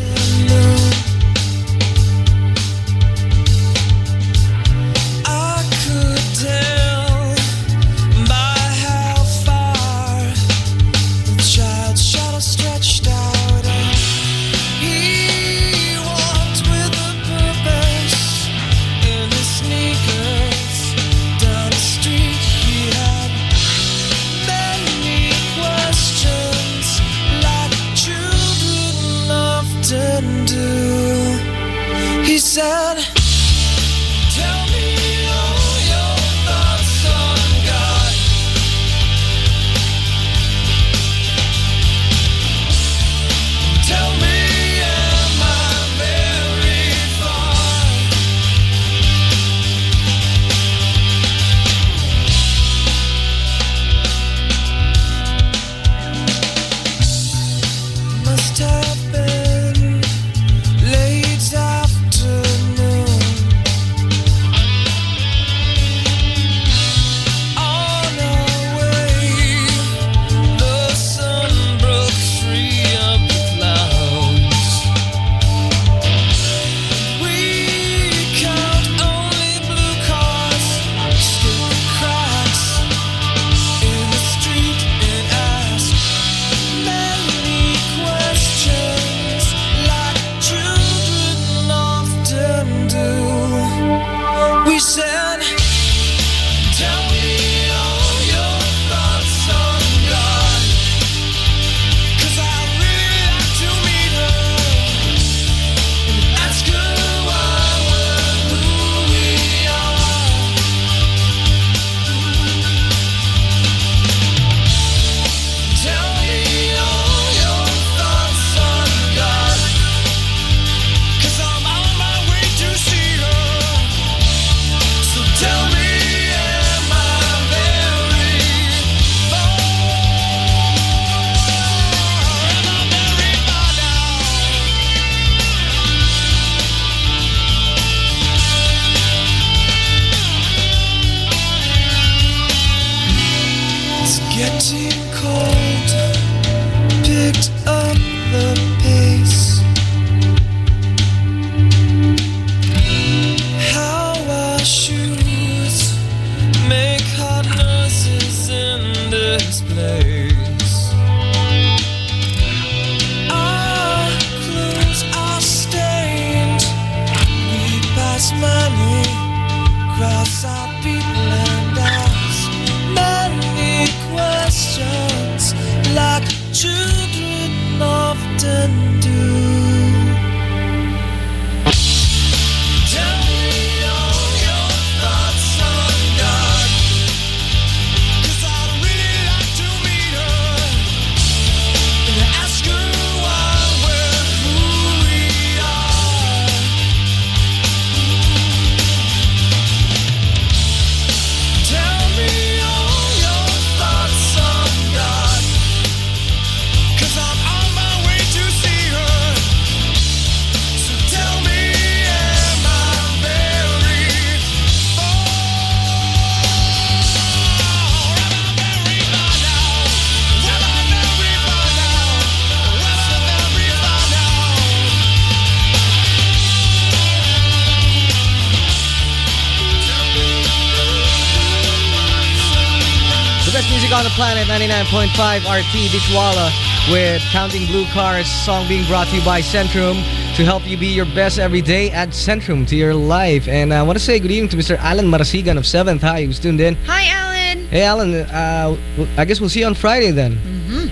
99.5 RT Dishwalla with Counting Blue Cars, song being brought to you by Centrum to help you be your best every day. Add Centrum to your life. And I want to say good evening to Mr. Alan Marasigan of 7th High who's tuned in. Hi, Alan. Hey, Alan, uh, w- I guess we'll see you on Friday then.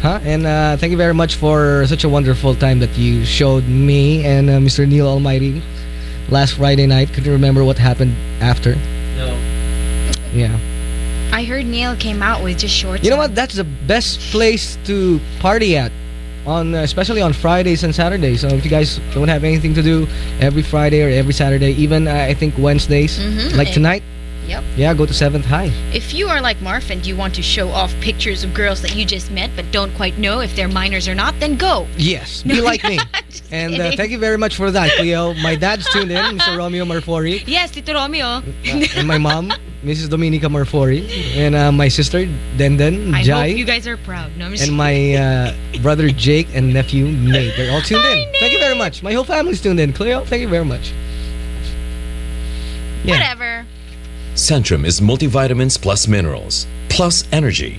Huh? And uh, thank you very much for such a wonderful time that you showed me and uh, Mr. Neil Almighty last Friday night. Could you remember what happened after? No. Yeah. Neil came out with just shorts. You know what? That's the best place to party at on uh, especially on Fridays and Saturdays. So if you guys don't have anything to do every Friday or every Saturday, even uh, I think Wednesdays, Mhm. like tonight, Yep. yeah, go to 7th High. If you are like Marf and you want to show off pictures of girls that you just met but don't quite know if they're minors or not, then go. Yes, be like me. and uh, thank you very much for that, Cleo. My dad's tuned in, Mr. Romeo Marfori. Yes, Tito Romeo. and my mom, Mrs. Dominica Marfori. And uh, my sister, Denden, I Jai. hope you guys are proud. No, I'm just and my uh, brother Jake and nephew Nate. They're all tuned in. Thank you very much. My whole family's tuned in. Cleo, thank you very much. Yeah. Whatever. Centrum is multivitamins plus minerals, plus energy,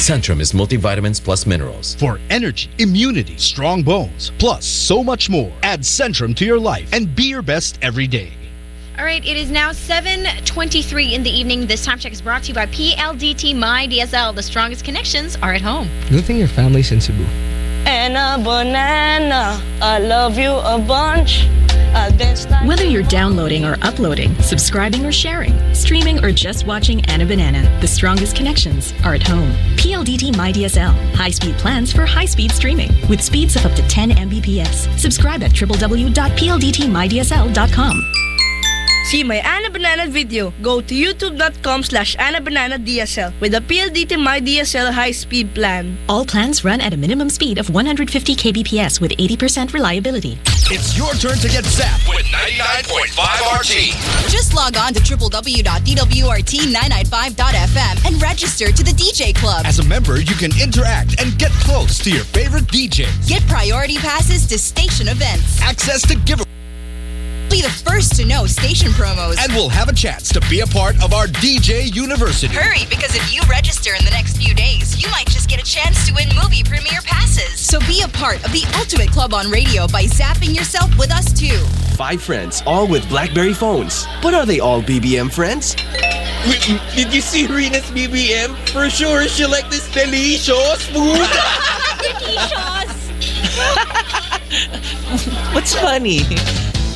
Centrum is multivitamins plus minerals. For energy, immunity, strong bones, plus so much more. Add Centrum to your life and be your best every day. All right, it is now 7.23 in the evening. This time check is brought to you by PLDT My DSL. The strongest connections are at home. Good thing your family's in Cebu. Anna Banana. I love you a bunch. Whether you're downloading or uploading, subscribing or sharing, streaming or just watching Anna Banana, the strongest connections are at home. PLDT MyDSL, high speed plans for high speed streaming with speeds of up to 10 Mbps. Subscribe at www.pldtmydsl.com. See my Anna Banana video. Go to youtube.com slash Anna Banana DSL with the PLDT My DSL high speed plan. All plans run at a minimum speed of 150 kbps with 80% reliability. It's your turn to get zapped with 99.5 RT. Just log on to www.dwrt995.fm and register to the DJ Club. As a member, you can interact and get close to your favorite DJ. Get priority passes to station events. Access to giveaways. Be the first to know station promos. And we'll have a chance to be a part of our DJ University. Hurry, because if you register in the next few days, you might just get a chance to win movie premiere passes. So be a part of the Ultimate Club on Radio by zapping yourself with us too. Five friends, all with BlackBerry phones. But are they all BBM friends? Did you see Rena's BBM? For sure, she like this delicious food. delicious. What's funny?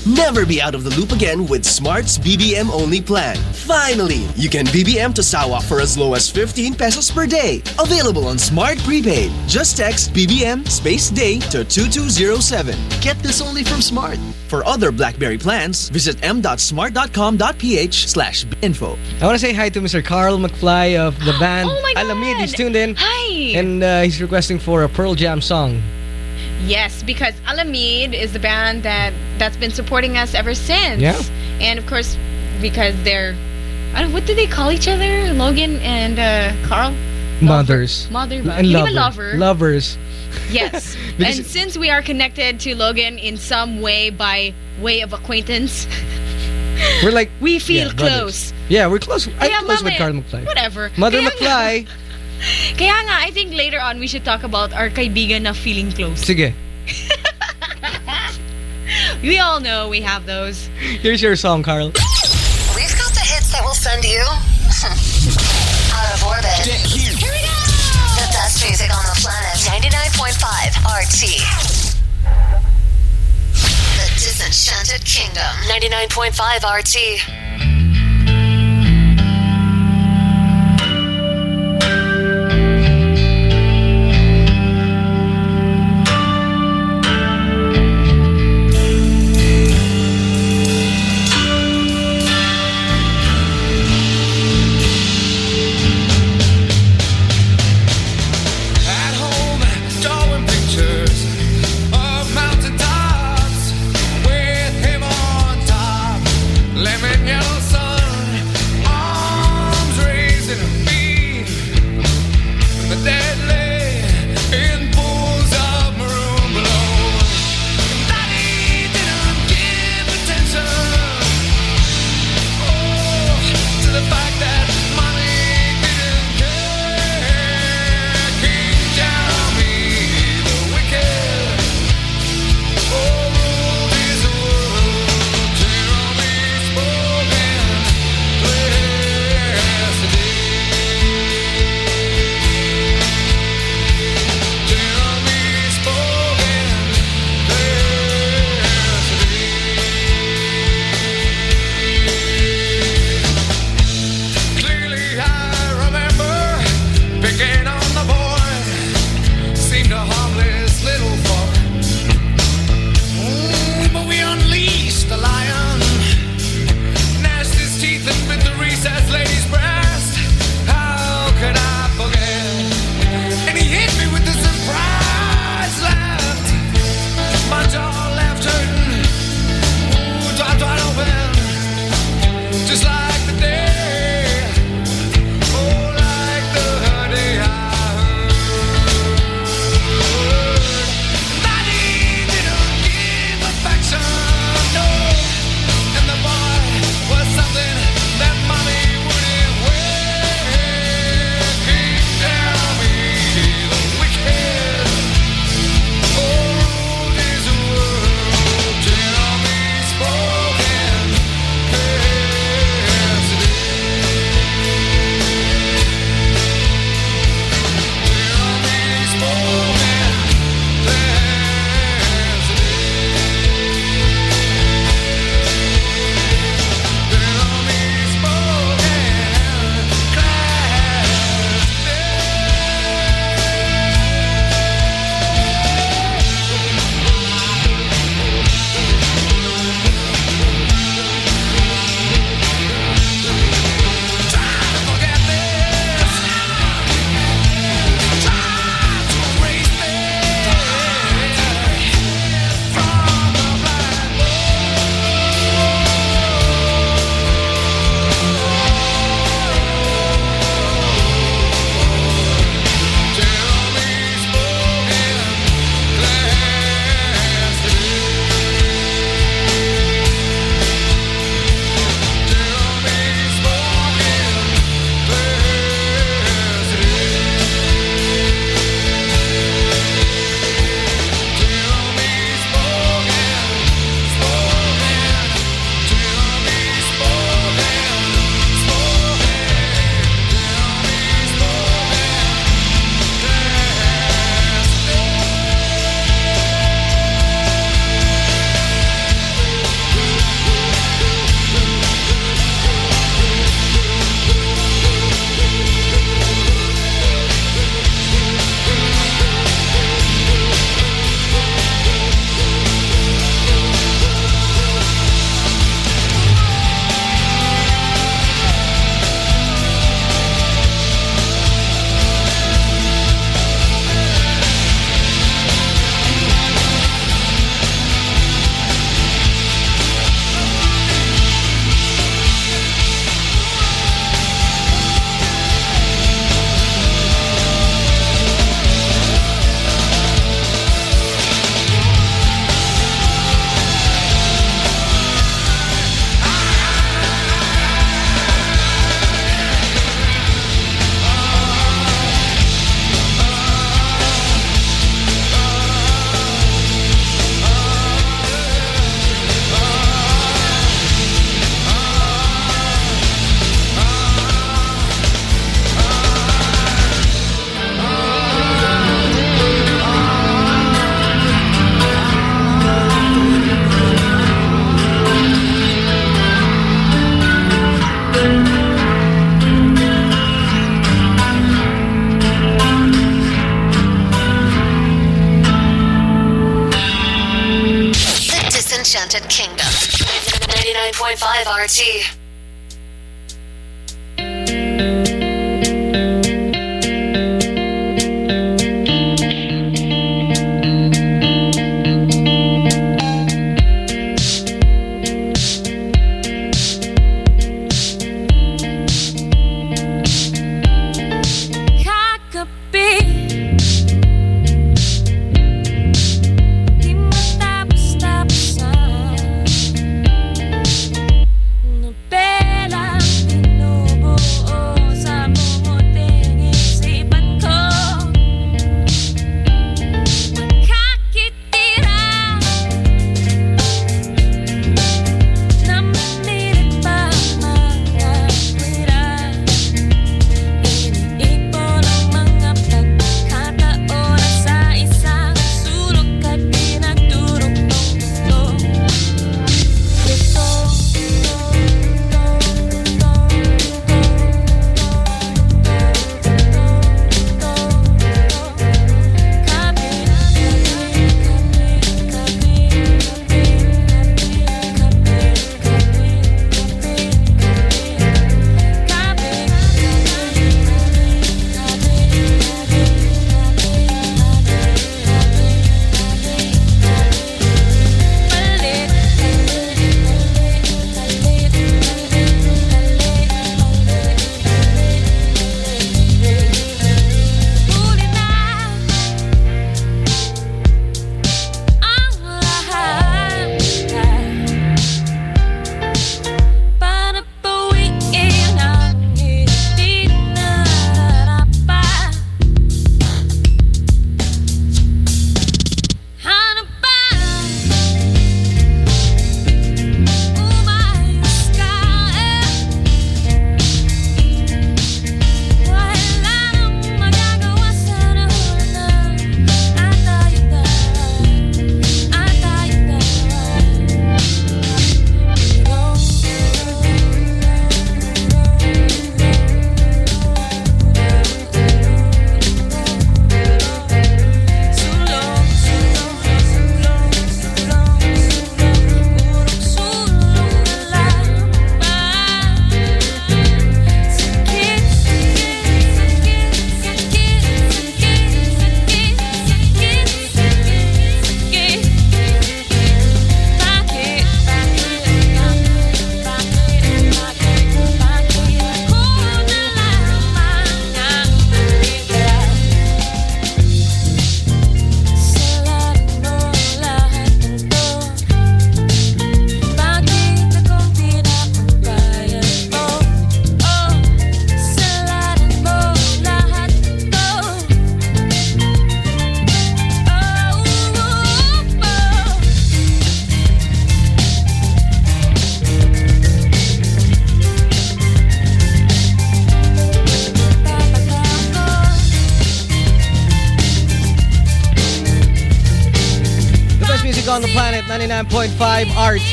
Never be out of the loop again with Smart's BBM only plan. Finally, you can BBM to Sawa for as low as 15 pesos per day. Available on Smart Prepaid. Just text BBM space day to 2207. Get this only from Smart. For other BlackBerry plans, visit m.smart.com.ph slash info. I want to say hi to Mr. Carl McFly of the band Oh my God. Alamid. He's tuned in. Hi. And uh, he's requesting for a Pearl Jam song. Yes, because Alamid is the band that that's been supporting us ever since. Yeah. And of course, because they're, I don't, what do they call each other? Logan and uh, Carl. Mothers. Mother ba? And lover. lover? Lovers. Yes. And since we are connected to Logan in some way by way of acquaintance, We're like... we feel yeah, brothers. close. Yeah, we're close. I'm close with Carl McFly. Whatever. Mother Kaya McFly. Nga, kaya nga, I think later on we should talk about our kaibigan na feeling close. Sige. We all know we have those. Here's your song, Carl. We've got the hits that will send you out of orbit. Here we go. The best music on the planet. 99.5 RT. The Disenchanted Kingdom. 99.5 RT.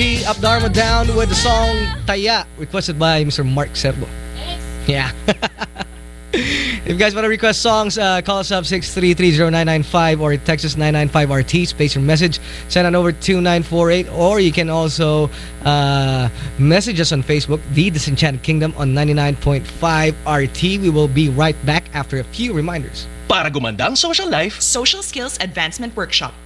RT Up Dharma Down with the song Taya, requested by Mr. Mark Serbo. Yeah. if you guys want to request songs, uh, call us up 6330995 or text us 995RT, space your message, send it over to 2948, or you can also uh, message us on Facebook, The Disenchanted Kingdom on 99.5 RT. We will be right back after a few reminders. Para gumandang social life, Social Skills Advancement Workshop.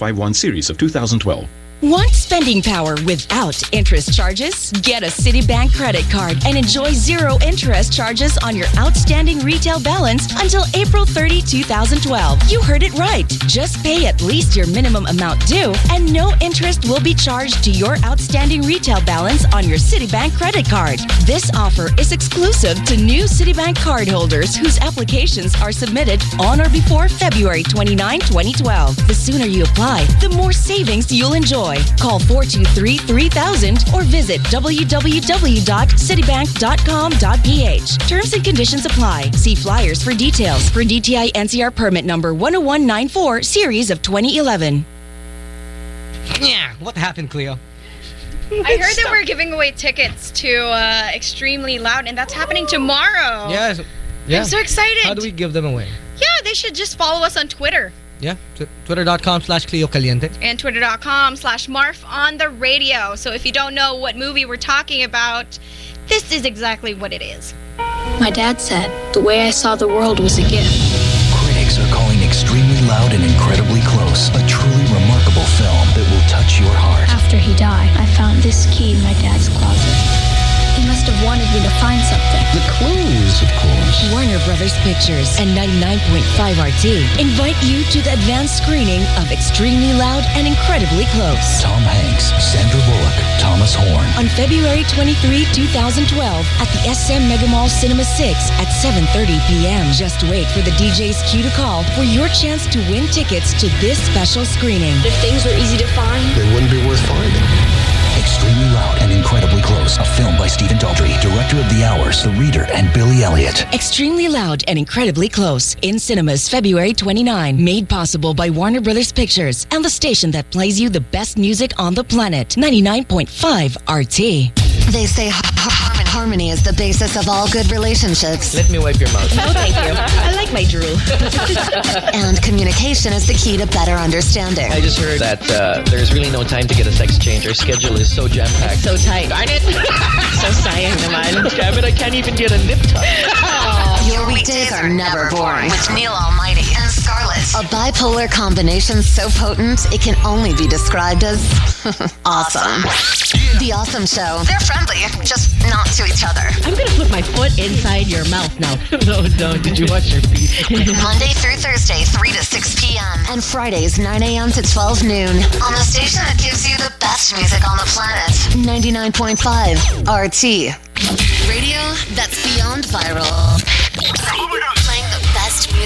0451 series of 2012. Want spending power without interest charges? Get a Citibank credit card and enjoy zero interest charges on your outstanding retail balance until April 30, 2012. You heard it right. Just pay at least your minimum amount due and no interest will be charged to your outstanding retail balance on your Citibank credit card. This offer is exclusive to new Citibank cardholders whose applications are submitted on or before February 29, 2012. The sooner you apply, the more savings you'll enjoy. Call 423-3000 or visit www.citibank.com.ph. Terms and conditions apply. See flyers for details for DTI NCR permit number 10194 series of 2011. Yeah, what happened, Cleo? I heard that we're giving away tickets to uh, Extremely Loud, and that's happening tomorrow. Yes. Yeah. I'm so excited. How do we give them away? Yeah, they should just follow us on Twitter. Yeah, tw- twitter.com slash Cleo Caliente. and twitter.com slash marf on the radio. So if you don't know what movie we're talking about, this is exactly what it is. My dad said the way I saw the world was a gift. Critics are calling Extremely Loud and Incredibly Close a truly remarkable film that will touch your heart. After he died, I found this key in my dad's closet. He must have wanted me to find something. The clues, of course. Warner Brothers Pictures and 99.5 RT invite you to the advanced screening of Extremely Loud and Incredibly Close. Tom Hanks, Sandra Bullock, Thomas Horn. On February 23, 2012 at the SM Megamall Cinema 6 at 7.30 p.m. Just wait for the DJ's cue to call for your chance to win tickets to this special screening. If things were easy to find, They wouldn't be worth finding. A film by Stephen Daldry, director of The Hours, The Reader, and Billy Elliot. Extremely Loud and Incredibly Close in cinemas February 29. Made possible by Warner Brothers Pictures and the station that plays you the best music on the planet. 99.5 RT. They say har- har- harmony is the basis of all good relationships. Let me wipe your mouth. No, thank you. I like my drool. and communication is the key to better understanding. I just heard that uh, there's really no time to get a sex change. Our schedule is so jam-packed. So tight. Darn it! so sayang naman. Damn it, I can't even get a nip tuck. Your weekdays are never boring with Neil Almighty and A bipolar combination so potent it can only be described as awesome. The Awesome Show. They're friendly, just not to each other. I'm gonna put my foot inside your mouth now. no, don't. Did you watch your feet? Monday through Thursday, 3 to 6 p.m. And Fridays, 9 a.m. to 12 noon. On the station that gives you the best music on the planet. 99.5 RT. Radio that's beyond viral. Oh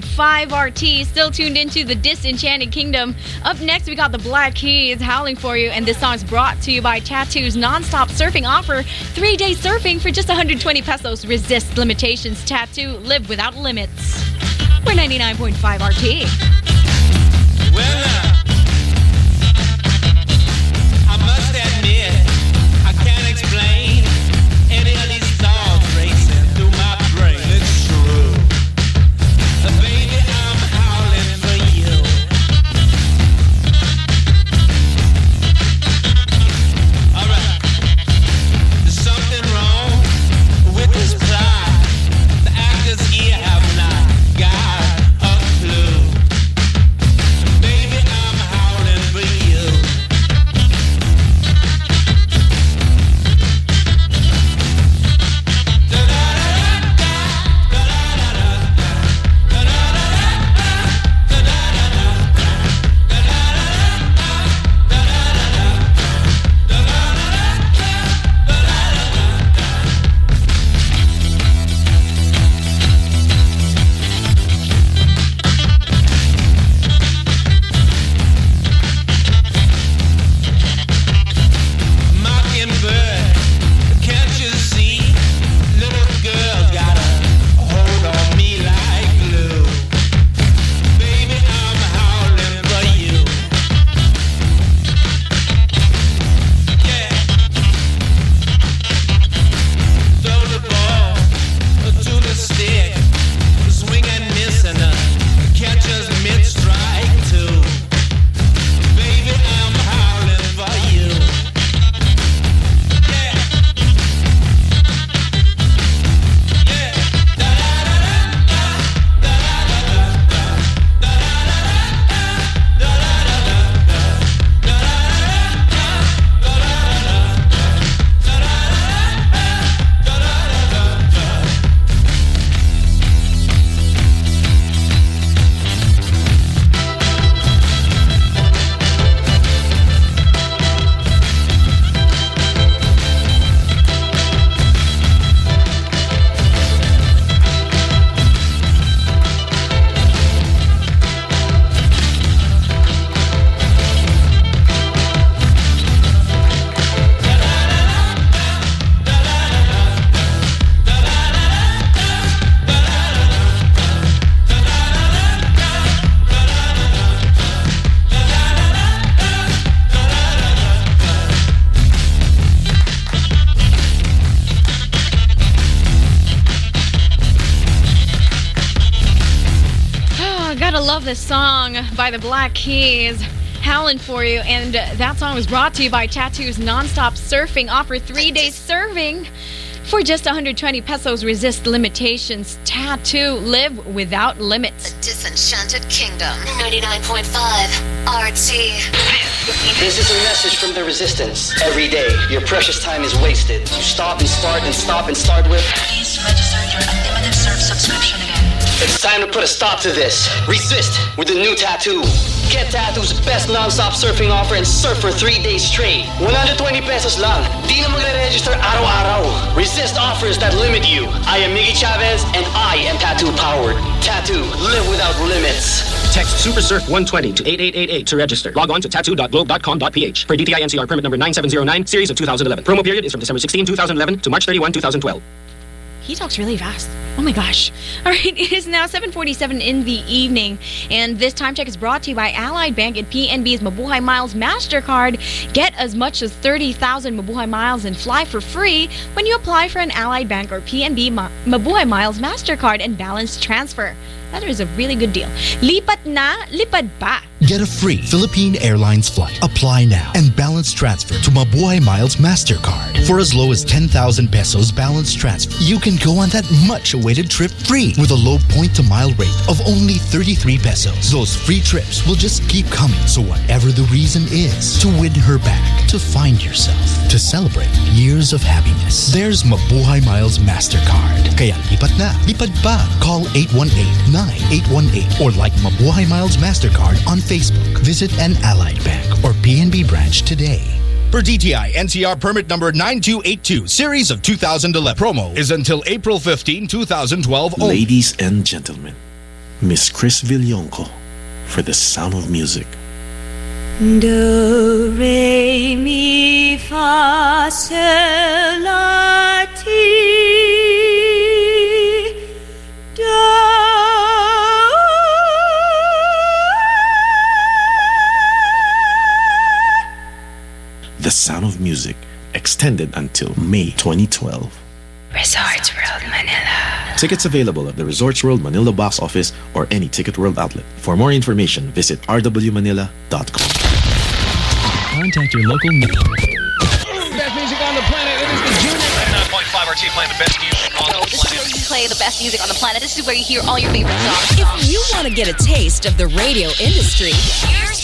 99.5 RT. Still tuned into the Disenchanted Kingdom. Up next, we got the Black Keys howling for you, and this song is brought to you by Tattoo's non-stop surfing offer. Three day surfing for just 120 pesos. Resist limitations. Tattoo, live without limits. We're 99.5 RT. Song by the Black Keys. Howling for you, and uh, that song was brought to you by Tattoo's Nonstop Surfing. Offer three days serving for just 120 pesos. Resist limitations. Tattoo, live without limits. The Disenchanted Kingdom 99.5 RT. This is a message from the resistance. Every day, your precious time is wasted. You stop and start and stop and start with. Please register your unlimited surf subscription again. It's time to put a stop to this. Resist with the new tattoo. Get Tattoo's best non-stop surfing offer and surf for three days straight. 120 pesos lang. Di na magre-register araw-araw. Resist offers that limit you. I am Miggy Chavez and I am Tattoo powered. Tattoo, live without limits. Text SuperSurf 120 to 8888 to register. Log on to tattoo.globe.com.ph for DTI NCR permit number 9709, series of 2011. Promo period is from December 16, 2011 to March 31, 2012. He talks really fast. Oh my gosh. All right, it is now 7:47 in the evening, and this time check is brought to you by Allied Bank and PNB's Mabuhay Miles Mastercard. Get as much as 30,000 Mabuhay Miles and fly for free when you apply for an Allied Bank or PNB Ma- Mabuhay Miles Mastercard and balance transfer. That is a really good deal. Lipat na, lipad pa. Get a free Philippine Airlines flight. Apply now and balance transfer to Mabuhay Miles MasterCard. For as low as 10,000 pesos balance transfer, you can go on that much awaited trip free with a low point to mile rate of only 33 pesos. Those free trips will just keep coming. So, whatever the reason is, to win her back, to find yourself, to celebrate years of happiness, there's Mabuhay Miles MasterCard. Kaya lipat na, lipad pa. Call 818-9818 or like Mabuhay Miles MasterCard on Facebook. Visit an Allied Bank or PNB branch today. For DTI NCR permit number 9282, series of 2011. Promo is until April 15, 2012 only. Ladies and gentlemen, Miss Cris Villonco for The Sound of Music. Do, re, mi, fa, sol, la, ti, Sound of Music, extended until May 2012. Resorts World Manila. Tickets available at the Resorts World Manila box office or any Ticket World outlet. For more information, visit rwmanila.com. Contact your local. Best music on the planet. It is the Junior. 99.5 RT playing the best music on the This is where you play the best music on the planet. This is where you hear all your favorite songs. If you want to get a taste of the radio industry, Here's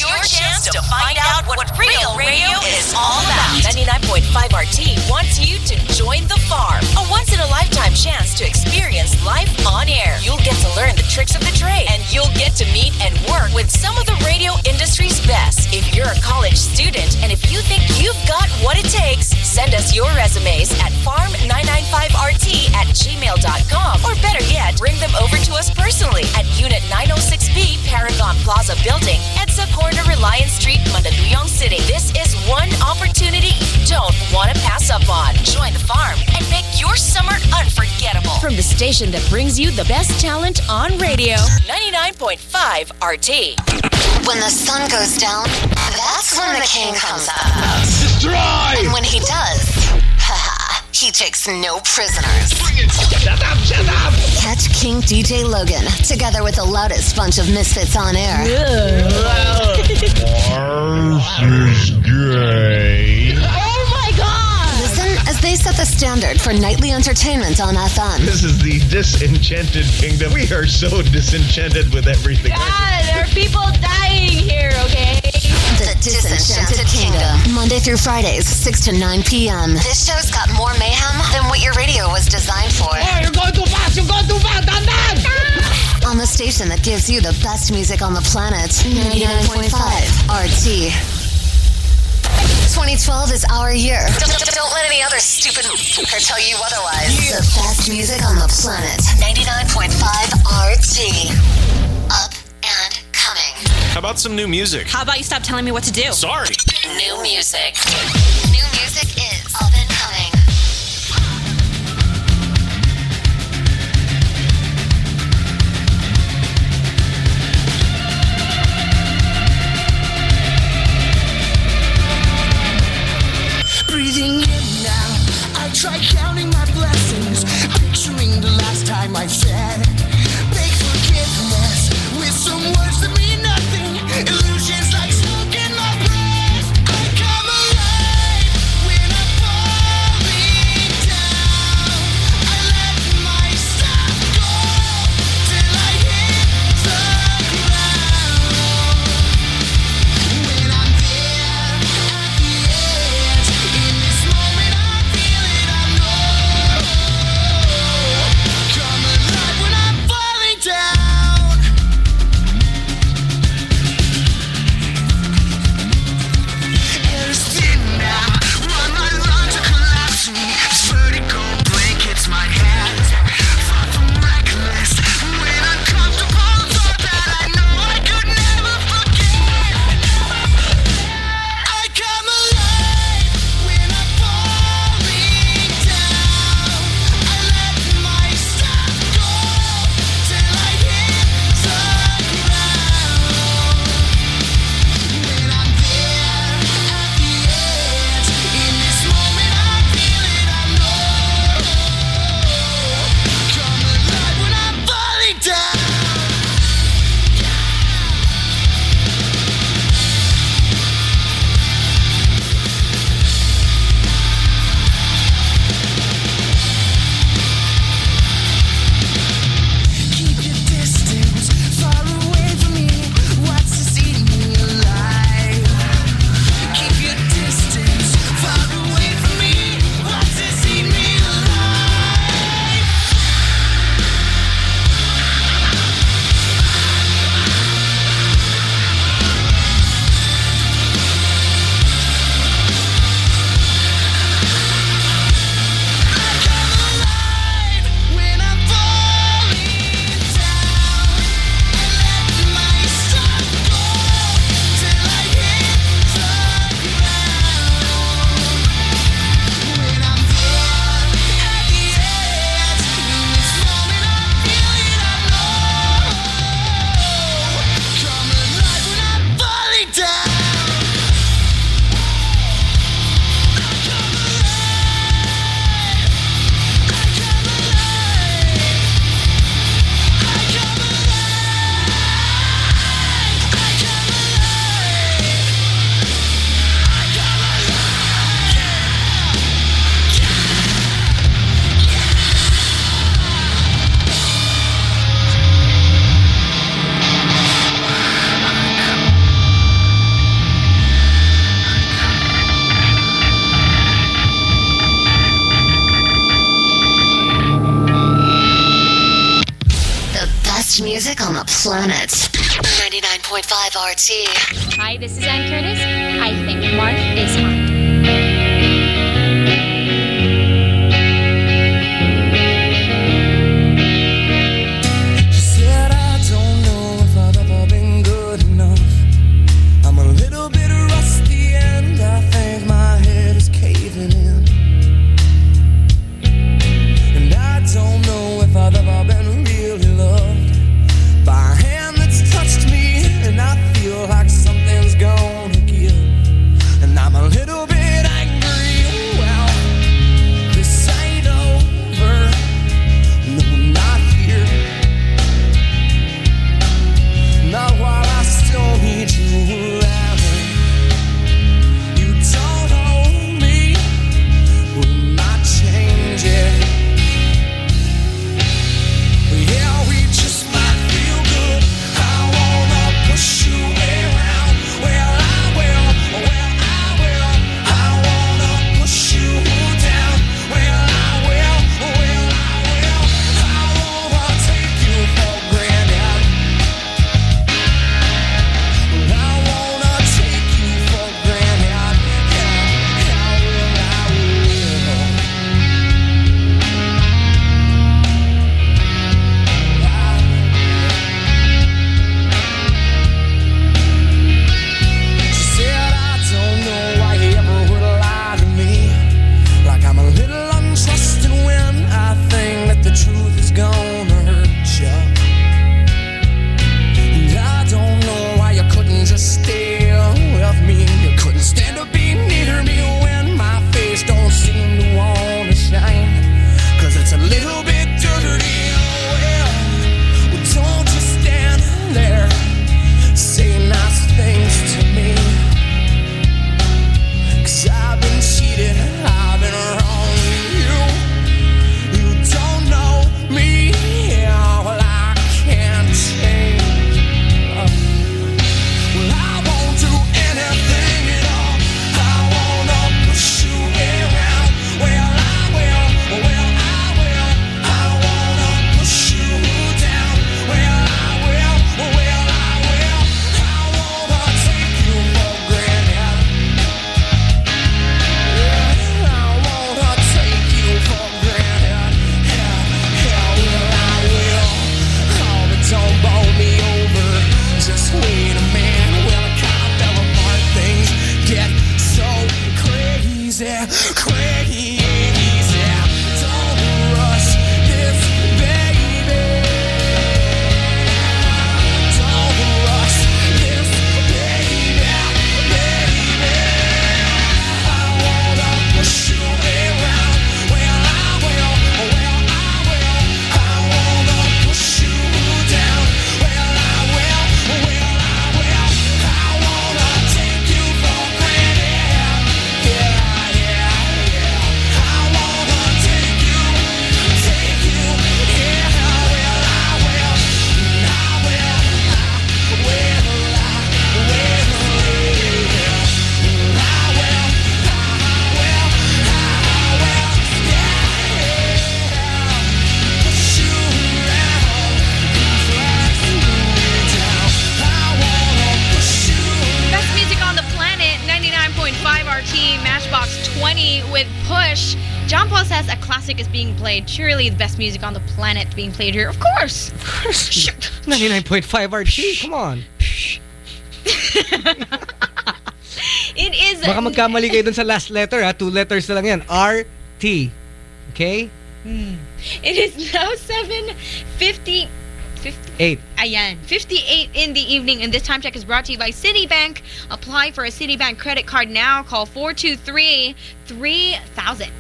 to find out what real radio is all about. 99.5 RT wants you to join the farm. A once in a lifetime chance to experience life on air. You'll get to learn the tricks of the trade and you'll get to meet and work with some of the radio industry's best. If you're a college student and if you think you've got what it takes, send us your resumes at farm995rt at gmail.com or better yet, bring them over to us personally at Unit 906B Paragon Plaza Building, EDSA Corner Reliance Street, Mandaluyong City. This is one opportunity you don't want to pass up on. Join the farm and make your summer unforgettable. From the station that brings you the best talent on radio, 99.5 RT. When the sun goes down, that's when the king comes out. Destroy! And when he does, haha, he takes no prisoners. Shut up, shut up! Catch King DJ Logan together with the loudest bunch of misfits on air. is gay. My god! Listen as they set the standard for nightly entertainment on FM. This is the disenchanted kingdom. We are so disenchanted with everything. God, there are people dying here, okay? The Disenchanted Kingdom. Monday through Fridays, 6 to 9 p.m. This show's got more mayhem than what your radio was designed for. Oh, you're going too fast! You're going too fast! I'm done! On the station that gives you the best music on the planet. 99.5 RT. 2012 is our year. Don't, don't- don't let any other stupid fucker tell you otherwise. The best music on the planet. 99.5 RT. Up and coming. How about some new music? How about you stop telling me what to do? Sorry. New music. New music is up and coming. Breathing in now, I try counting my blessings. Picturing the last time I said, surely the best music on the planet being played here. Of course. Of course. 99.5 RT. Come on. it is... Baka magkamali kayo dun sa last letter, ha? Two letters na lang yan. RT. Okay? Hmm. It is now 7.50... 58. Ayan. 58 in the evening, and this time check is brought to you by Citibank. Apply for a Citibank credit card now. Call 423-3000.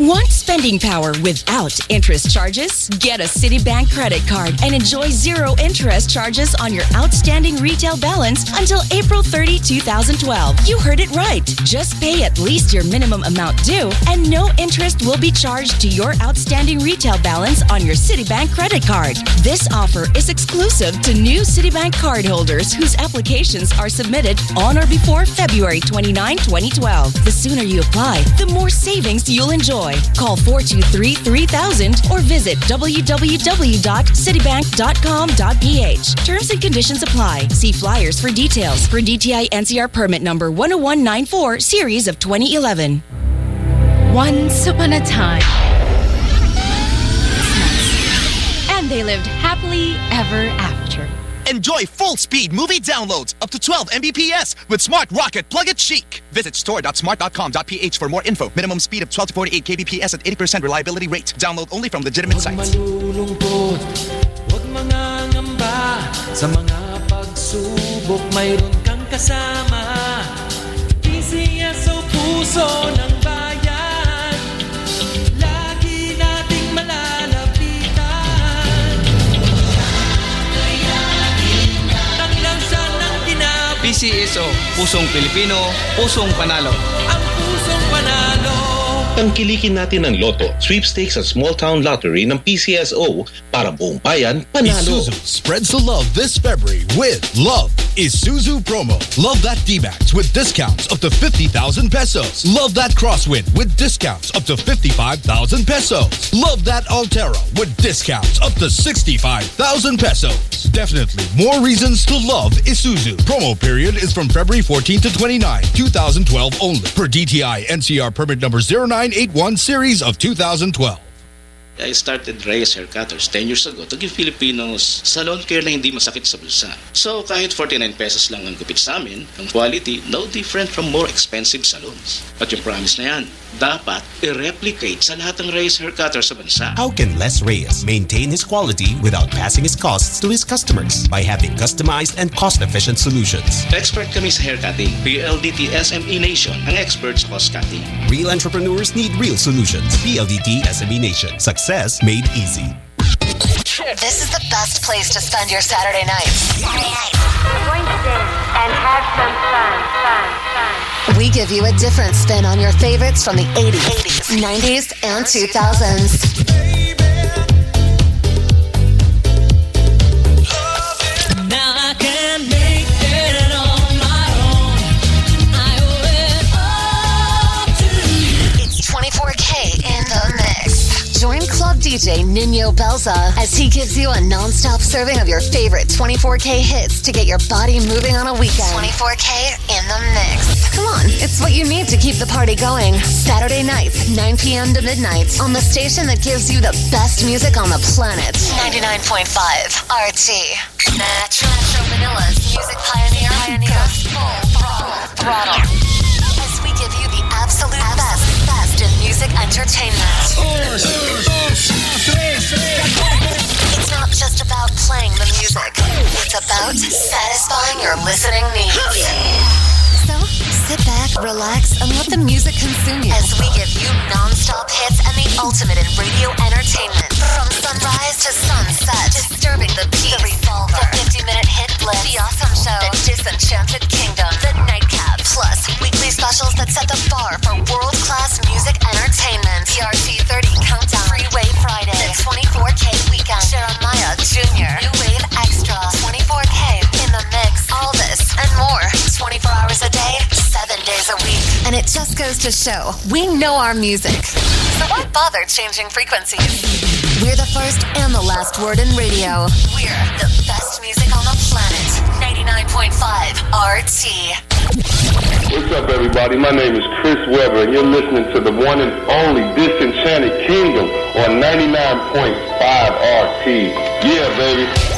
Want spending power without interest charges? Get a Citibank credit card and enjoy zero interest charges on your outstanding retail balance until April 30, 2012. You heard it right. Just pay at least your minimum amount due, and no interest will be charged to your outstanding retail balance on your Citibank credit card. This offer is exclusive to new Citibank cardholders whose applications are submitted on or before February 29, 2012. The sooner you apply, the more savings you'll enjoy. Call 423-3000 or visit www.citibank.com.ph. Terms and conditions apply. See flyers for details for DTI NCR permit number 10194 series of 2011. Once upon a time. And they lived happily ever after. Enjoy full-speed movie downloads up to 12 Mbps with Smart Rocket Plug It Chic. Visit store.smart.com.ph for more info. Minimum speed of 12 to 48 kbps at 80% reliability rate. Download only from legitimate sites. malulungkot Huwag mangangamba Sa mga pagsubok Mayroon kang kasama puso ng bayan PCSO, Pusong Pilipino, Pusong Panalo. Tangkilikin natin ang loto, sweepstakes at small town lottery ng PCSO para buong bayan panalo. Isuzu spreads the love this February with Love Isuzu promo. Love that D-Max with discounts up to 50,000 pesos. Love that Crosswind with discounts up to 55,000 pesos. Love that Alterra with discounts up to 65,000 pesos. Definitely more reasons to love Isuzu. Promo period is from February 14 to 29, 2012 only. Per DTI NCR permit number 0981 series of 2012. I started Reyes Hair Cutters 10 years ago to give Filipinos salon care na hindi masakit sa bulsa. So kahit 49 pesos lang ang gupit sa amin, ang quality no different from more expensive salons. At yung promise na yan, dapat i-replicate sa lahat ng Reyes Hair Cutters sa bansa. How can Les Reyes maintain his quality without passing his costs to his customers? By having customized and cost-efficient solutions. Expert kami sa hair cutting. PLDT SME Nation ang expert sa cost cutting. Real entrepreneurs need real solutions. PLDT SME Nation. Success made easy. This is the best place to spend your Saturday. We're going to dance and have some fun, fun, fun. We give you a different spin on your favorites from the 80s, 90s, and 2000s. Now DJ Nino Belza as he gives you a non-stop serving of your favorite 24K hits to get your body moving on a weekend. 24K in the mix. Come on, it's what you need to keep the party going. Saturday nights, 9 p.m. to midnight on the station that gives you the best music on the planet. 99.5 RT. Manila's music pioneer, goes full throttle, throttle. As we give you the absolute best music entertainment. It's not just about playing the music. It's about satisfying your listening needs. So sit back, relax, and let the music consume you as we give you non-stop hits and the ultimate in radio entertainment. From sunrise to sunset, disturbing the peace. The Revolver, the 50-minute hit blitz, the Awesome Show, the Disenchanted Kingdom, the Nightcap, plus weekly specials that set the bar for world-class music entertainment. The RT30 Countdown, Freeway Friday, the 24K Weekend, Jeremiah Jr., New Wave Extra, 24K in the mix. All this and more, 24 hours a day, seven days a week. And it just goes to show we know our music. So why bother changing frequencies? We're the first and the last word in radio. We're the best music on the planet. 99.5 RT. What's up, everybody? My name is Chris Webber, and you're listening to the one and only Disenchanted Kingdom on 99.5 RT. Yeah, baby.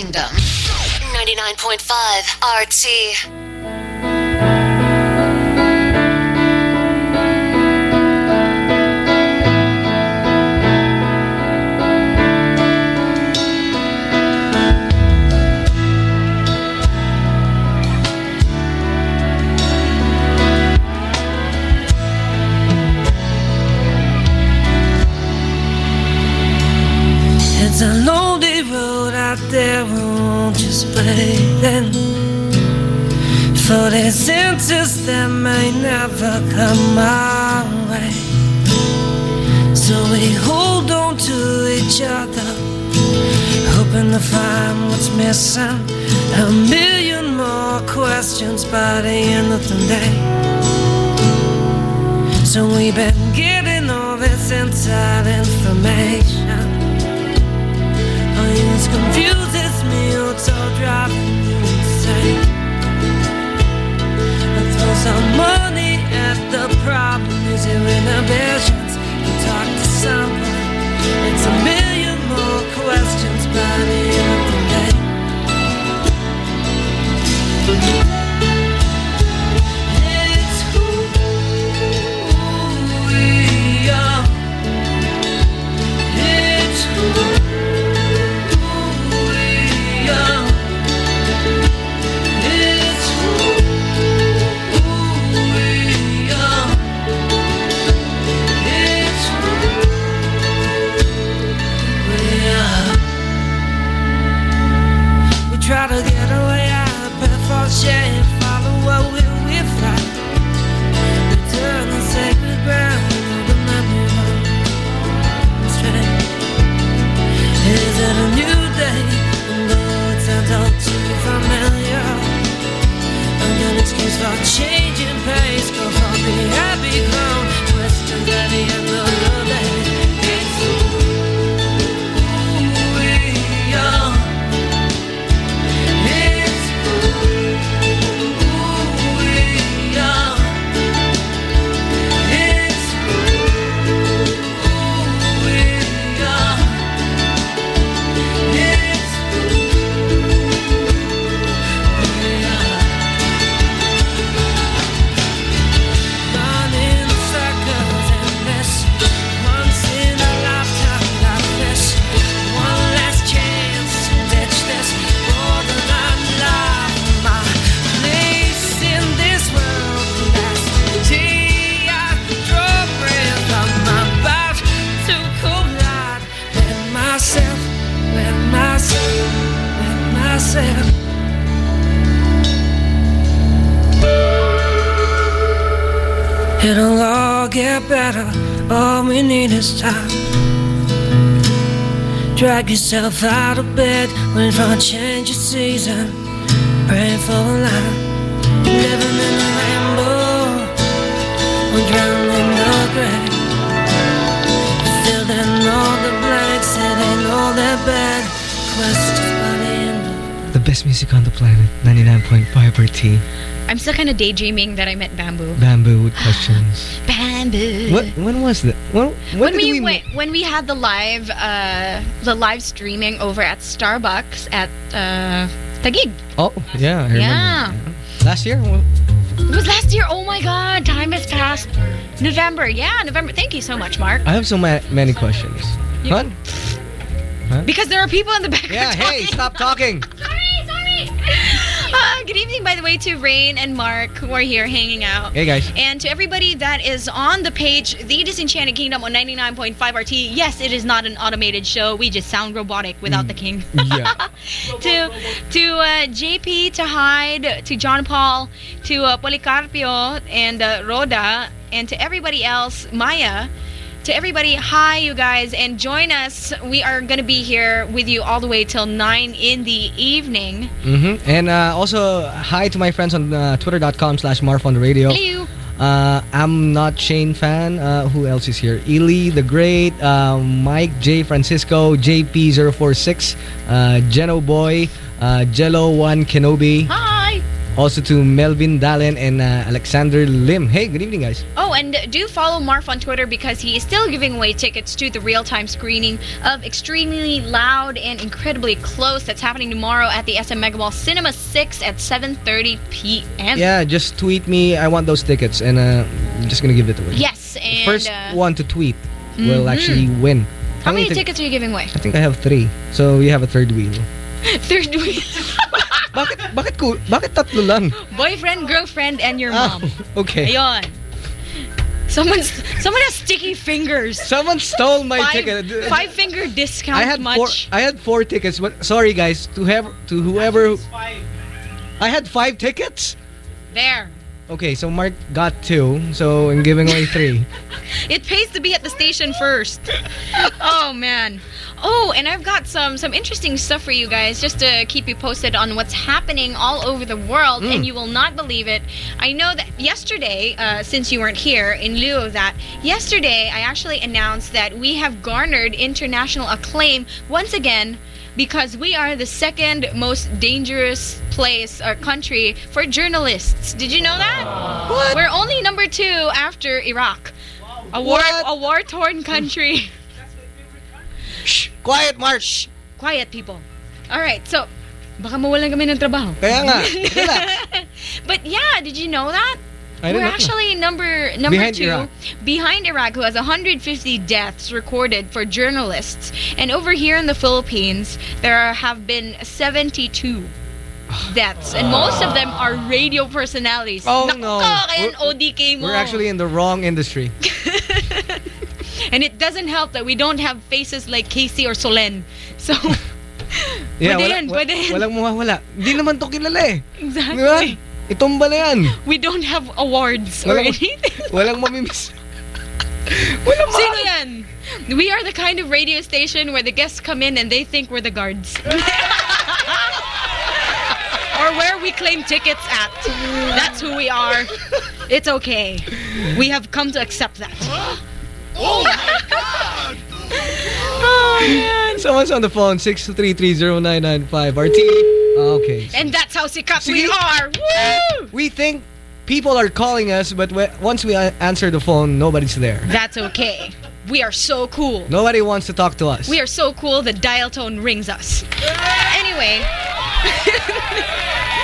Kingdom. Yourself out of bed, wait for a change of season. Pray for a light. Living in a rainbow, or drowning in the gray. Fill in all the blanks, it ain't all that bad. Questions by the. The best music on the planet, 99.5 RT. I'm still kind of daydreaming that I met Bamboo. Bamboo with questions. What? When was that? When, when, when we, we went, when we had the live uh, the live streaming over at Starbucks at uh, Taguig. Oh, yeah. Yeah. Last year? It was last year. Oh my God, time has passed. November. Yeah, November. Thank you so much, Mark. I have so ma many questions. You-? Huh? Because there are people in the back. Yeah, hey, stop talking. Good evening, by the way, to Rain and Mark who are here hanging out. Hey, guys. And to everybody that is on the page, The Disenchanted Kingdom on 99.5 RT. Yes, it is not an automated show. We just sound robotic without the king. Yeah. to to uh, JP, to Hyde, to John Paul, to uh, Policarpio and uh, Rhoda, and to everybody else, Maya. To everybody, hi you guys, and join us. We are gonna be here with you all the way till nine in the evening. Mm-hmm. And uh, also, hi to my friends on uh, twitter.com slash Marf on the radio. Hello. Uh, I'm not Shane fan. Uh, who else is here? Ely the Great, uh, Mike J. Francisco, JP046, uh, Jeno Boy, uh, Jello1 Kenobi. Hi. Also to Melvin Dallin and uh, Alexander Lim. Hey, good evening, guys. Oh, and do follow Marf on Twitter because he is still giving away tickets to the real-time screening of Extremely Loud and Incredibly Close that's happening tomorrow at the SM Mega Mall Cinema 6 at 7.30 p.m. Yeah, just tweet me. I want those tickets, and uh, I'm just gonna give it away. Yes, and... First uh, one to tweet will Mhm. actually win. How many tic- tickets are you giving away? I think I have three. So you have a third wheel. Third week. bakit, bakit, ko, bakit tatlo lang? Boyfriend, girlfriend, and your Ah, mom. okay. Ayun. Someone's, someone has sticky fingers. Someone stole my five, ticket. Five finger discount I had much. four. I had four tickets, but sorry guys, to have to whoever. I had five tickets. There. Okay, so Mark got two, so I'm giving away three. It pays to be at the station first. oh man. Oh, and I've got some some interesting stuff for you guys just to keep you posted on what's happening all over the world Mm. and you will not believe it. I know that yesterday, uh, since you weren't here, in lieu of that, yesterday I actually announced that we have garnered international acclaim once again because we are the second most dangerous place or country for journalists. Did you know that? What? We're only number two after Iraq. A war, a war-torn country. Shh, quiet, March. Quiet, people. All right, so baka mawalan kami ng trabaho. Kaya nga, but yeah, did you know that? I We're didn't know. actually number number Behind two Iraq. behind Iraq, who has 150 deaths recorded for journalists, and over here in the Philippines, there are, have been 72 deaths, and most of them are radio personalities. Oh, no. We're- ODK mo. We're actually in the wrong industry. and it doesn't help that we don't have faces like Casey or Solenn. So, Yeah, Pwede wala, pwede walang mawawala. Hindi naman to kilala eh. exactly. Di ba? Itumba na yan. We don't have awards or anything. walang mamimiss. walang Sino yan? We are the kind of radio station where the guests come in and they think we're the guards. or where we claim tickets at. That's who we are. It's okay. We have come to accept that. Oh my god! Oh, man. Someone's on the phone, 6330995 RT. Okay. And that's how sikat we are. Woo! We think people are calling us, but once we answer the phone, nobody's there. That's okay. We are so cool. Nobody wants to talk to us. We are so cool the dial tone rings us. Anyway.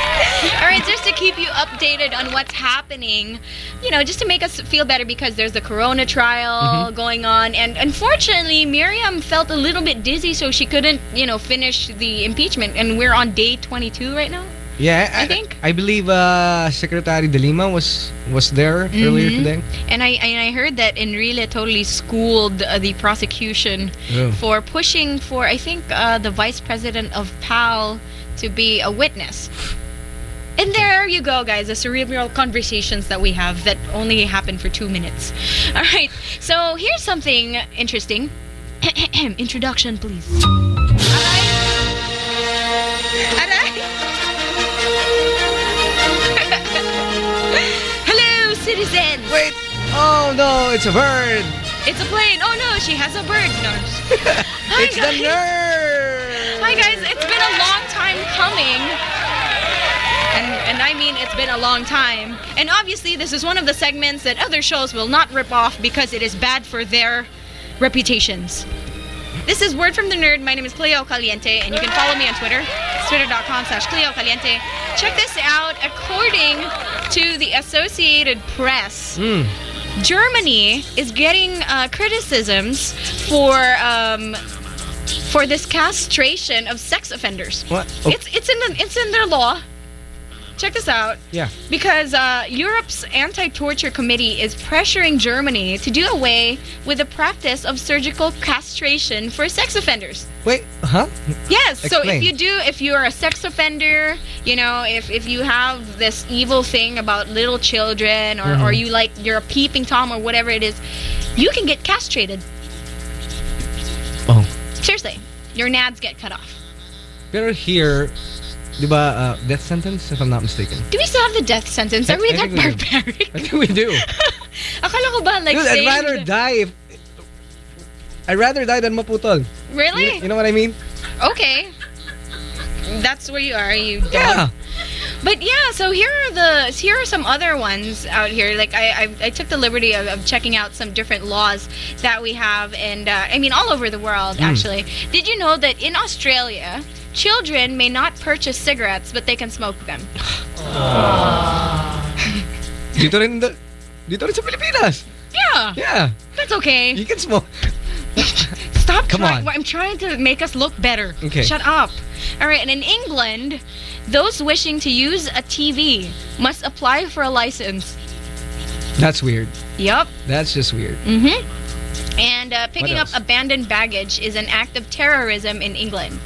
All right, just to keep you updated on what's happening, you know, just to make us feel better because there's the corona trial Mhm. going on. And unfortunately, Miriam felt a little bit dizzy, so she couldn't, you know, finish the impeachment. And we're on day 22 right now. Yeah, I, I think. I believe uh, Secretary De Lima was was there earlier Mhm. today. And I and I heard that Enrile totally schooled uh, the prosecution Oh. for pushing for I think uh, the vice president of PAL to be a witness. And there you go, guys. The cerebral conversations that we have that only happen for two minutes. All right. So here's something interesting. Introduction, please. Hello, citizen. Wait. Oh no, it's a bird. It's a plane. Oh no, she has a bird. No. Hi, It's the guys. nerd. Hi guys, it's been a long time coming. I mean it's been a long time. And obviously this is one of the segments that other shows will not rip off because it is bad for their reputations. This is Word from the Nerd. My name is Cleo Caliente, and you can follow me on Twitter. It's twitter.com slash Cleo Caliente. Check this out. According to the Associated Press, Hmm. Germany is getting uh, criticisms for um, for this castration of sex offenders. What? Oh, It's it's in the, it's in their law. Check this out. yeah. Because uh, Europe's anti-torture committee is pressuring Germany to do away with the practice of surgical castration for sex offenders. Wait, huh? Yes. So if you do, if you're a sex offender, you know, if, if you have this evil thing about little children, or, or Mhm. you like you're a peeping tom or whatever it is, you can get castrated. Oh. Seriously, your nads get cut off. Better here, di ba, uh, death sentence, if I'm not mistaken. Do we still have the death sentence? Are I- we I that think we do. barbaric? I think we do. Akala ko ba like Dude, I'd rather die if... I'd rather die than maputol. Really? You, you know what I mean? Okay. That's where you are. You don't. Yeah. But yeah, so here are the here are some other ones out here. Like I I, I took the liberty of, of checking out some different laws that we have, and uh, I mean all over the world Mm. actually. Did you know that in Australia, children may not purchase cigarettes, but they can smoke them? Dito rin, dito rin sa Pilipinas. Yeah. Yeah. That's okay. You can smoke. Stop Come trying. on. I'm trying to make us look better. Okay. Shut up. All right, and in England, those wishing to use a TV must apply for a license. That's weird. Yup. That's just weird. Mm-hmm. And uh, picking up abandoned baggage is an act of terrorism in England.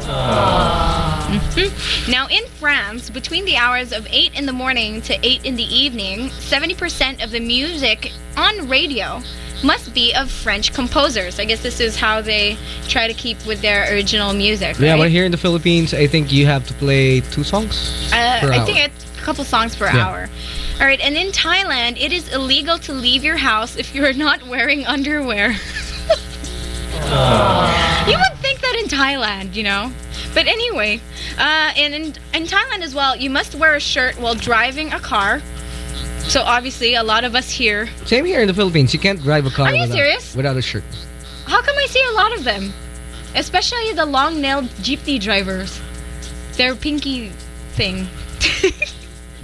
Mhm. Now, in France, between the hours of 8 in the morning to 8 in the evening, 70% of the music on radio must be of French composers. I guess this is how they try to keep with their original music. Right? Yeah, but here in the Philippines, I think you have to play two songs Uh, I think it's a couple songs per Yeah. hour. All right, and in Thailand, it is illegal to leave your house if you're not wearing underwear. You would think that in Thailand, you know. But anyway, uh, and in, in Thailand as well, you must wear a shirt while driving a car. So obviously, a lot of us here. Same here in the Philippines. You can't drive a car Are you without, serious? without a shirt. How come I see a lot of them? Especially the long-nailed jeepney drivers. Their pinky thing.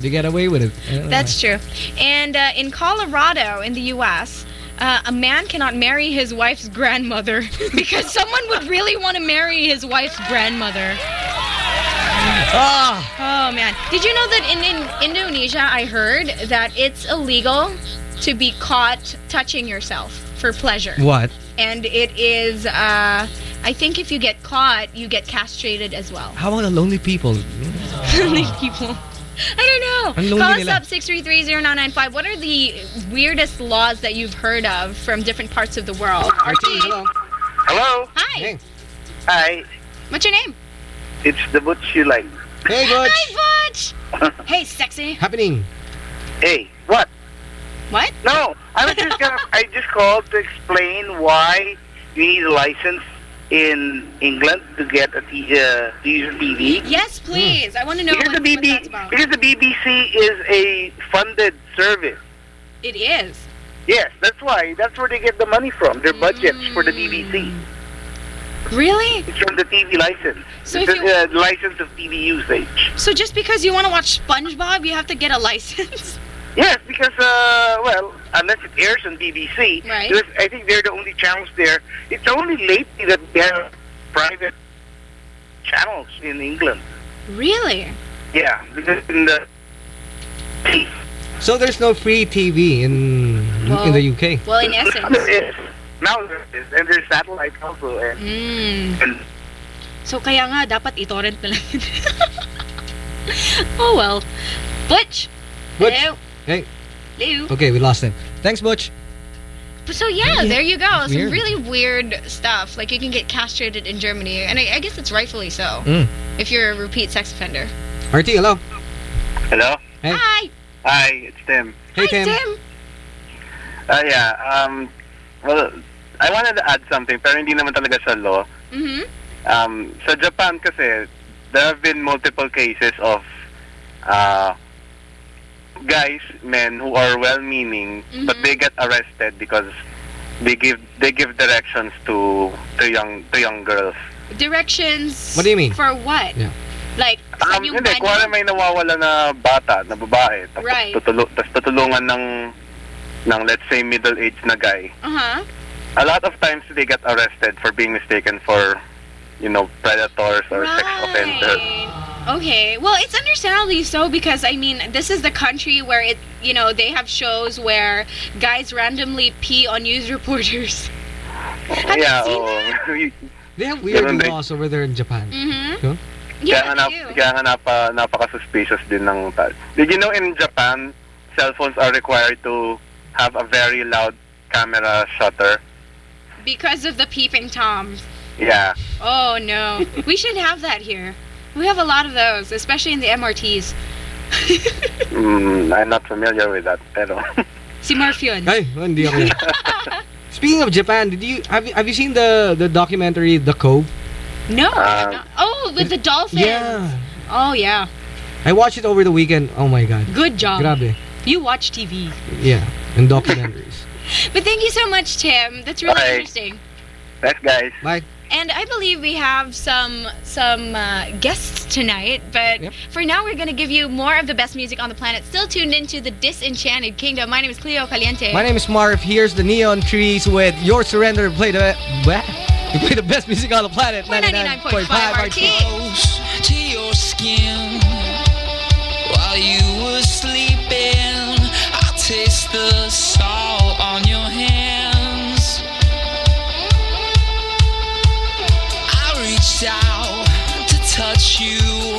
They get away with it. Don't know That's true. And uh, in Colorado, in the U.S., uh, a man cannot marry his wife's grandmother because someone would really want to marry his wife's grandmother. Ah! Oh man! Did you know that in, in Indonesia, I heard that it's illegal to be caught touching yourself for pleasure. What? And it is, uh, I think, if you get caught, you get castrated as well. How about the lonely people? Lonely people. I don't know. Call us nila. up 633-0995. What are the weirdest laws that you've heard of from different parts of the world? RT. Hello. Hello. Hi. Hi. What's your name? It's the Butch you like. Hey, Butch. Hi, Butch. hey, sexy. Happening. Hey, what? What? No, I was just gonna. I just called to explain why you need a license in England to get a t- uh, TV. Yes, please. I want to know Because what, the what BB about. because the BBC is a funded service. It is. Yes, that's why. That's where they get the money from. Their budgets for the BBC. Really? It's from the TV license. So it's if you- a uh, license of TV usage. So just because you want to watch SpongeBob, you have to get a license? Yes, because uh, well, unless it airs on BBC, Right. because I think they're the only channels there. It's only lately that we have private channels in England. really? Yeah, because in the So there's no free TV in in the UK. Well, in essence. there is. Now there is. And there's satellite also. And, Mm. and So kaya nga, dapat i-torrent na lang oh well. Butch! Butch. Hello? Hey. Hello? Okay, we lost him. Thanks, Butch. So yeah, there you go. It's Some weird. really weird stuff. Like you can get castrated in Germany, and I, I guess it's rightfully so. Mm. If you're a repeat sex offender. RT, hello. hello? Hey. Hi. Hi, it's Tim. Hey, Tim. Tim. Uh, yeah, um, well, I wanted to add something, pero hindi naman talaga sa law. Mm-hmm. Um, sa Japan kasi, there have been multiple cases of uh, guys, men who are well-meaning, but they get arrested because they give they give directions to to young to young girls. Directions. What do you mean? For what? Yeah. Like, Um, yung hindi, kuwari may nawawala na bata, na babae, tapos Right. tutulu tapos tutulungan ng ng let's say middle-aged na guy. Uh-huh. A lot of times they get arrested for being mistaken for you know, predators or sex offenders. Okay. Well, it's understandably so because I mean, this is the country where it, you know, they have shows where guys randomly pee on news reporters. yeah, oo. They have weird Ganun din. laws over there in Japan. Mhm. Huh? Kaya nga, nap- kaya nga napa, napaka-suspicious din ng tal. Did you know in Japan, cell phones are required to have a very loud camera shutter? Because of the peeping toms. Yeah. Oh no. we should have that here. We have a lot of those, especially in the MRTs. Mm, I'm not familiar with that, pero... Si Marf yun. Hey, hindi ako. Speaking of Japan, did you have you, have you seen the the documentary The Cove? No. Um, oh, with the dolphins. Yeah. Oh yeah. I watched it over the weekend. Oh my god. Good job. Grabe. You watch TV. Yeah, and documentaries. But thank you so much, Tim. That's really Bye. interesting. Thanks, guys. Bye. And I believe we have some some uh, guests tonight, but for now we're going to give you more of the best music on the planet. Still tuned into the Disenchanted Kingdom. My name is Cleo Caliente. My name is Marv. Here's the Neon Trees with Your Surrender. Play the what? We play the best music on the planet. 99.5 RT. To your skin while you were sleeping. I taste the salt you.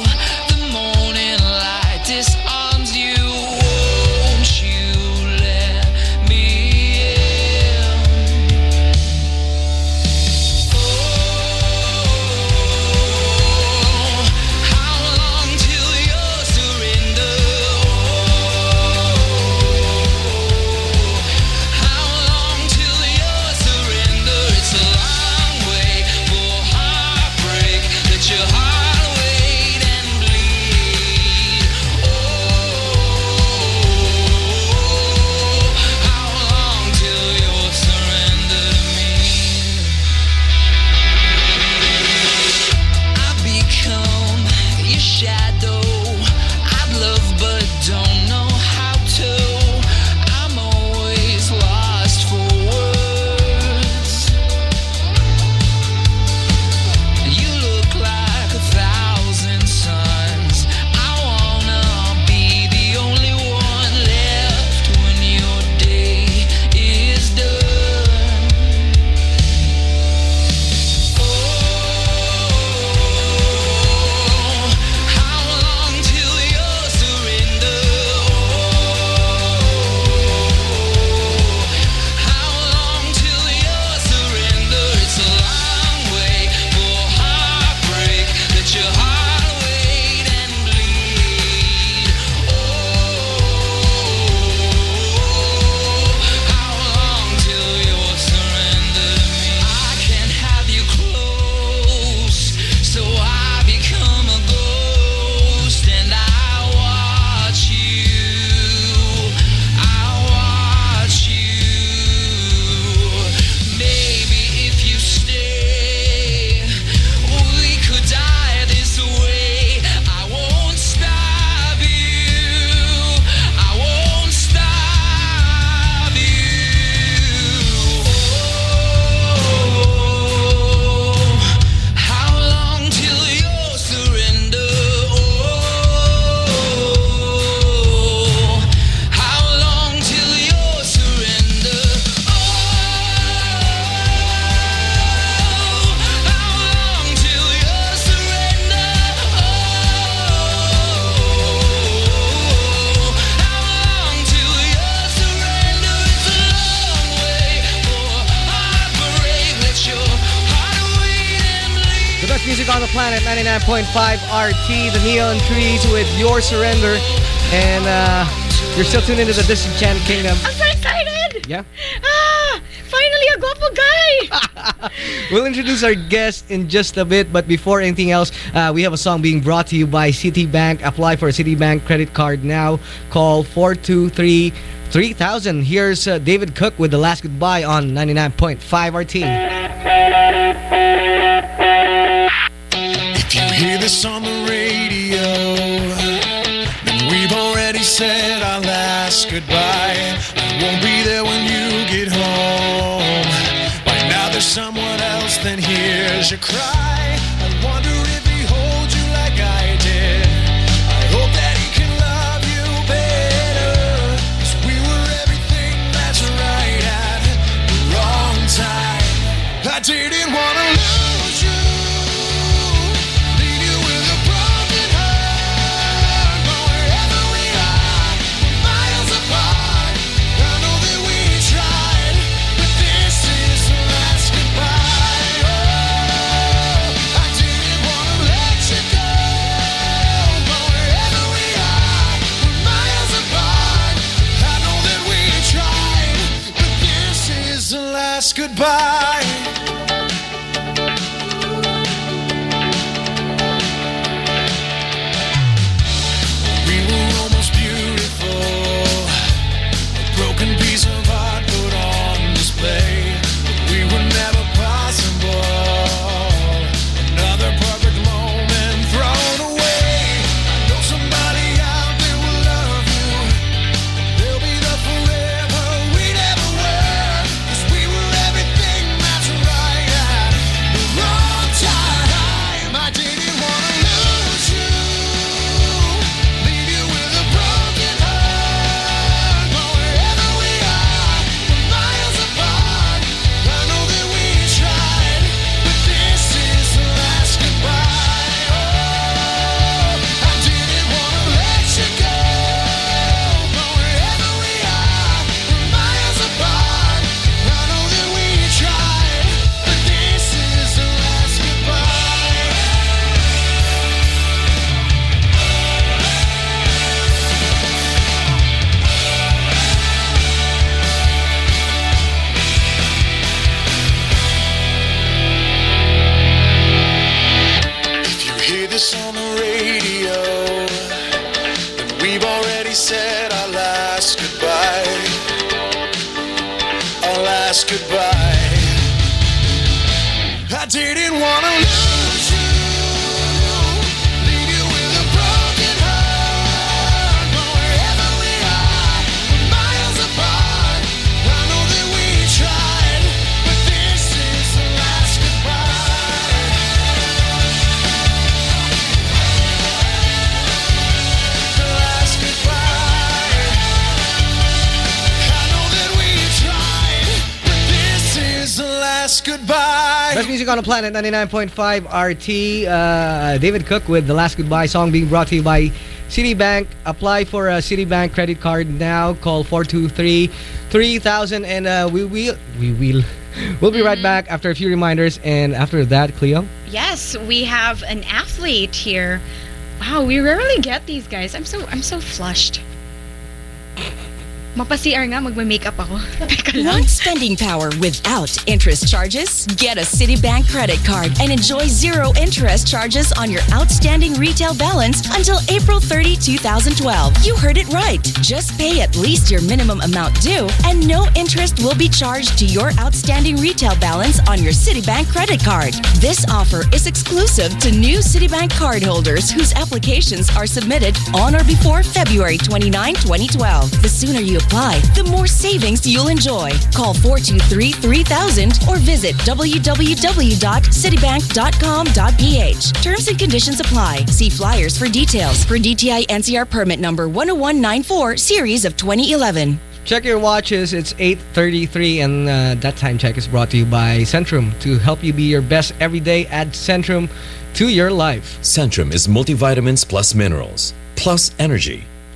105.5 RT, the Neon Trees with Your Surrender. And uh, you're still tuned into the Disenchanted Kingdom. I'm so excited! Yeah? Ah, finally a guapo guy! we'll introduce our guest in just a bit, but before anything else, uh, we have a song being brought to you by Citibank. Apply for a Citibank credit card now. Call 423 3000. Here's uh, David Cook with The Last Goodbye on 99.5 RT. Goodbye. I won't be there when you get home. By now there's someone else that hears your cry. Planet, 99.5 RT. Uh, David Cook with The Last Goodbye song being brought to you by Citibank. Apply for a Citibank credit card now. Call 423-3000 and uh, we will... We will... We'll be right back after a few reminders and after that, Cleo. Yes, we have an athlete here. Wow, we rarely get these guys. I'm so I'm so flushed. Mapa-CR nga, magme-makeup ako. Teka lang. Want spending power without interest charges? Get a Citibank credit card and enjoy zero interest charges on your outstanding retail balance until April 30, 2012. You heard it right. Just pay at least your minimum amount due and no interest will be charged to your outstanding retail balance on your Citibank credit card. This offer is exclusive to new Citibank cardholders whose applications are submitted on or before February 29, 2012. The sooner you apply, the more savings you'll enjoy. Call 423-3000 or visit www.citibank.com.ph. Terms and conditions apply. See flyers for details for DTI NCR permit number 10194 series of 2011. Check your watches. It's 8.33 and uh, that time check is brought to you by Centrum to help you be your best every day. Add Centrum to your life. Centrum is multivitamins plus minerals, plus energy,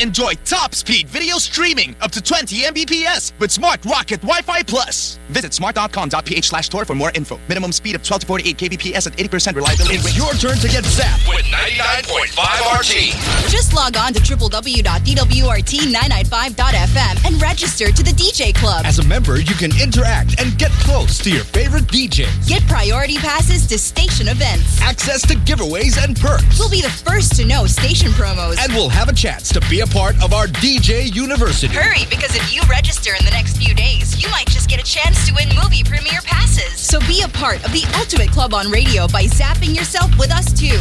Enjoy top speed video streaming up to 20 Mbps with Smart Rocket Wi-Fi Plus. Visit smart.com.ph slash store for more info. Minimum speed of 12 to 48 kbps at 80% reliability It's your turn to get zapped with 99.5 RT. Just log on to www.dwrt995.fm and register to the DJ Club. As a member, you can interact and get close to your favorite DJs. Get priority passes to station events. Access to giveaways and perks. We'll be the first to know station promos. And we'll have a chance to be a part of our DJ University. Hurry, because if you register in the next few days, you might just get a chance to win movie premiere passes. So be a part of the Ultimate Club on radio by zapping yourself with us too.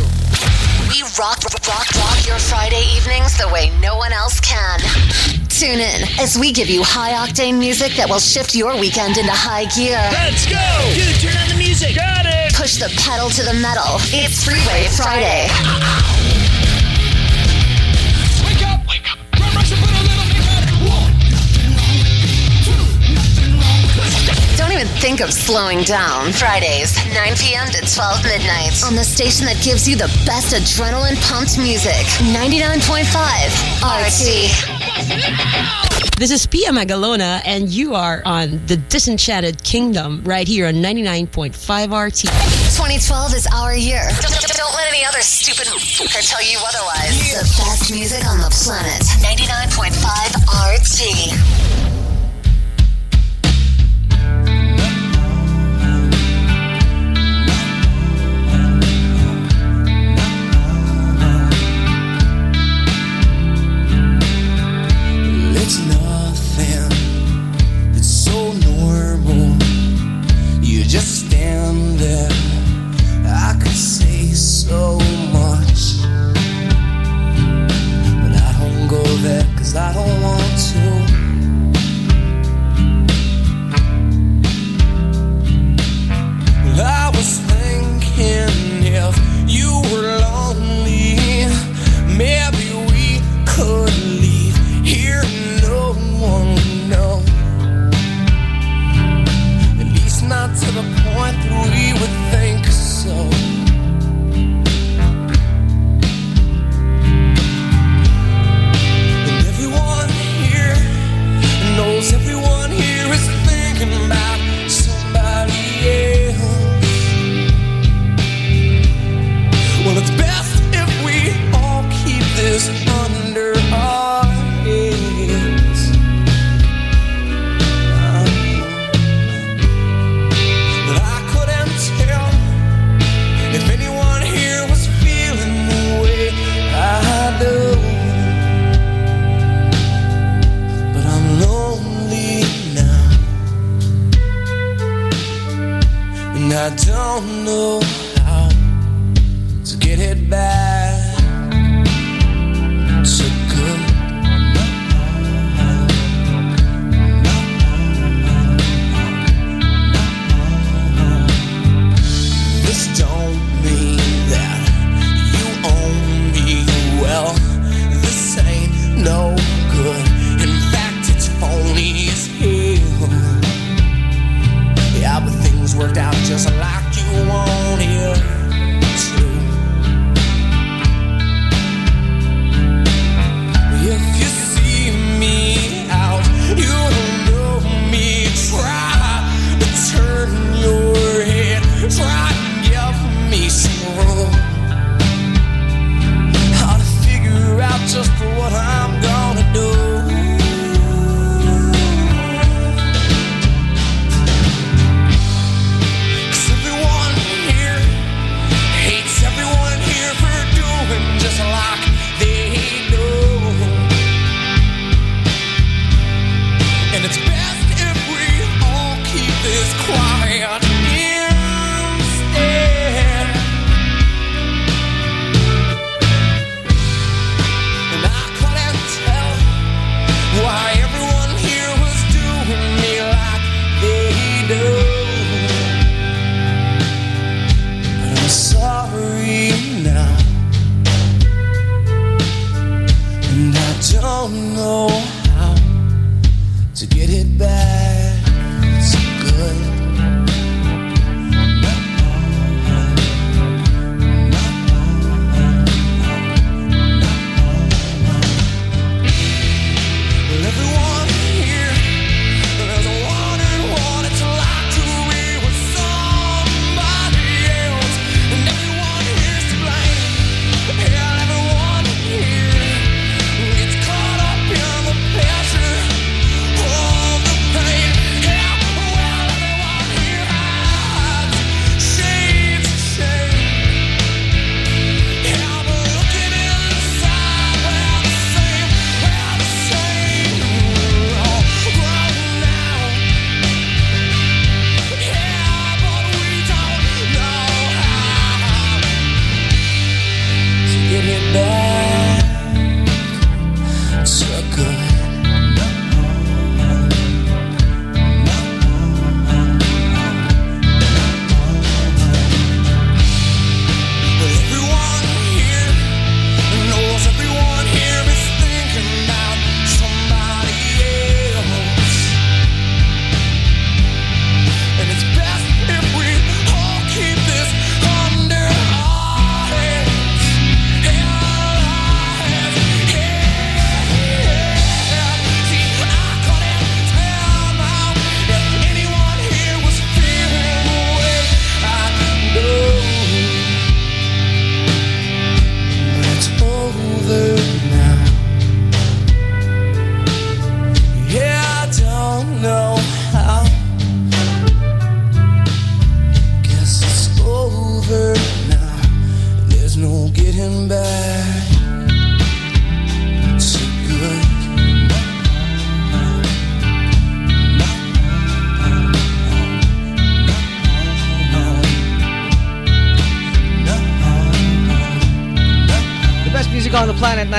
We rock, rock, rock your Friday evenings the way no one else can. Tune in as we give you high octane music that will shift your weekend into high gear. Let's go! Dude, turn on the music. Got it! Push the pedal to the metal. It's Freeway Friday. Even think of slowing down. Fridays, 9 p.m. to 12 midnight. On the station that gives you the best adrenaline pumped music. 99.5 RT. This is Pia Magalona, and you are on The Disenchanted Kingdom right here on 99.5 RT. 2012 is our year. Don't, don't- don't let any other stupid tell you otherwise. The best music on the planet. 99.5 RT.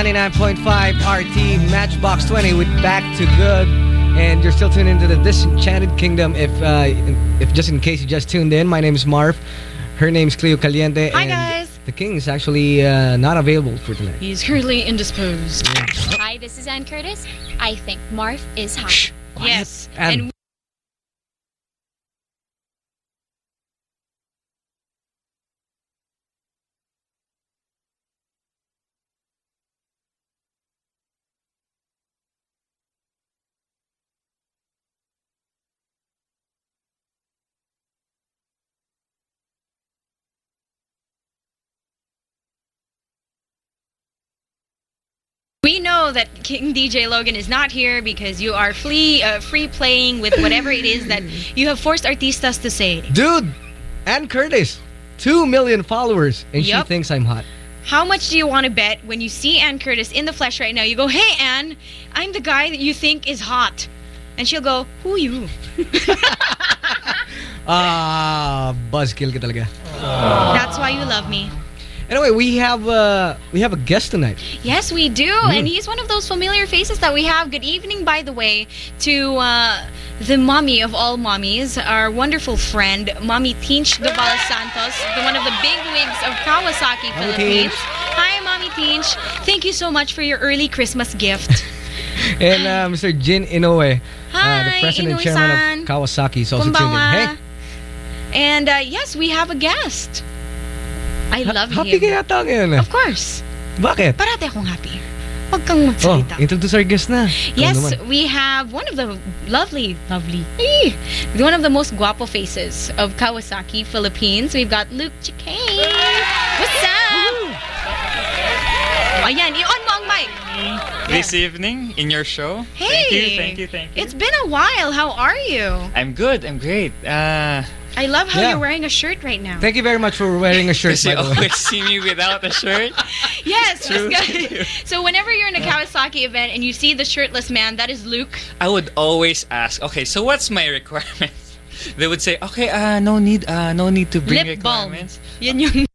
99.5 RT Matchbox 20 with Back to Good. And you're still tuned into the Disenchanted Kingdom. If uh, if just in case you just tuned in, my name is Marv. Her name's Cleo Caliente. Hi, and guys. The king is actually uh, not available for tonight. He's currently indisposed. Hi, this is Anne Curtis. I think Marv is hot. Yes. And- And King DJ Logan is not here because you are free, uh, free playing with whatever it is that you have forced artistas to say. Dude, Anne Curtis, 2 million followers, and Yup. she thinks I'm hot. How much do you want to bet when you see Anne Curtis in the flesh right now? You go, hey, Anne, I'm the guy that you think is hot. And she'll go, who you? Ah, buzzkill ka talaga. That's why you love me. Anyway, we have uh, we have a guest tonight. Yes, we do. Mm. And he's one of those familiar faces that we have. Good evening, by the way, to uh, the mommy of all mommies, our wonderful friend, Mommy Tinch de Santos, the one of the big wigs of Kawasaki, Mommy Philippines. Tinch. Hi, Mommy Tinch. Thank you so much for your early Christmas gift. And uh, Mr. Jin Inoue, uh, the president and chairman of Kawasaki, is also tuned in. Hey, And uh, yes, we have a guest. I love happy him. ka yata ngayon eh. Of course. Bakit? Parati akong happy. Huwag kang Oh, magsalita. introduce our guest na. Yes, we have one of the lovely, lovely, eh, one of the most guapo faces of Kawasaki, Philippines. We've got Luke Chicane. What's up? Ayan, i-on mo ang mic. This evening in your show. Hey. Thank you, thank you, thank you. It's been a while. How are you? I'm good, I'm great. Uh, I love how Yeah. you're wearing a shirt right now. Thank you very much for wearing a shirt, because you by the way. always see me without a shirt. Yes. True. this guy- so whenever you're in a Kawasaki event and you see the shirtless man, that is Luke. I would always ask, okay, so what's my requirement? They would say, okay, uh, no need, uh, no need to bring Lip balm. requirements. Yan yung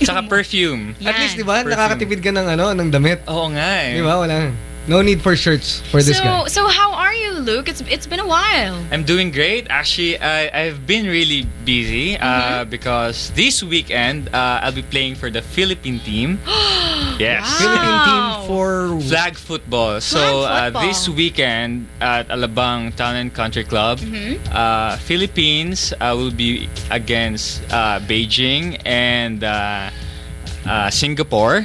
Tsaka perfume. At least, di ba, nakakatipid ka ng, ano, ng damit. Oo nga eh. Di ba, wala. No need for shirts for this so, guy. so how are you, Luke? It's it's been a while. I'm doing great. Actually, I, I've been really busy uh, Mm-hmm. because this weekend uh, I'll be playing for the Philippine team. yes. Philippine team for flag football. so uh, football. this weekend at Alabang Town and Country Club, Mm-hmm. uh, Philippines uh, will be against uh, Beijing and uh, uh, Singapore.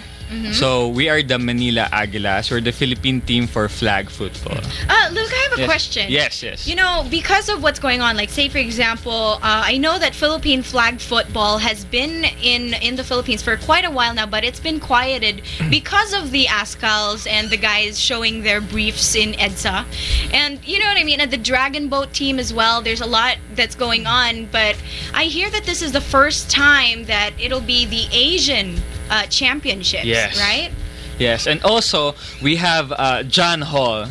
So we are the Manila Aguilas. We're the Philippine team for flag football. Uh, have a Yes. question. Yes, yes. You know, because of what's going on, like say for example, uh, I know that Philippine flag football has been in in the Philippines for quite a while now, but it's been quieted because of the Azkals and the guys showing their briefs in EDSA. And you know what I mean? And the Dragon Boat team as well. There's a lot that's going on, but I hear that this is the first time that it'll be the Asian uh, championships, Yes. right? Yes, and also we have uh, John Hall,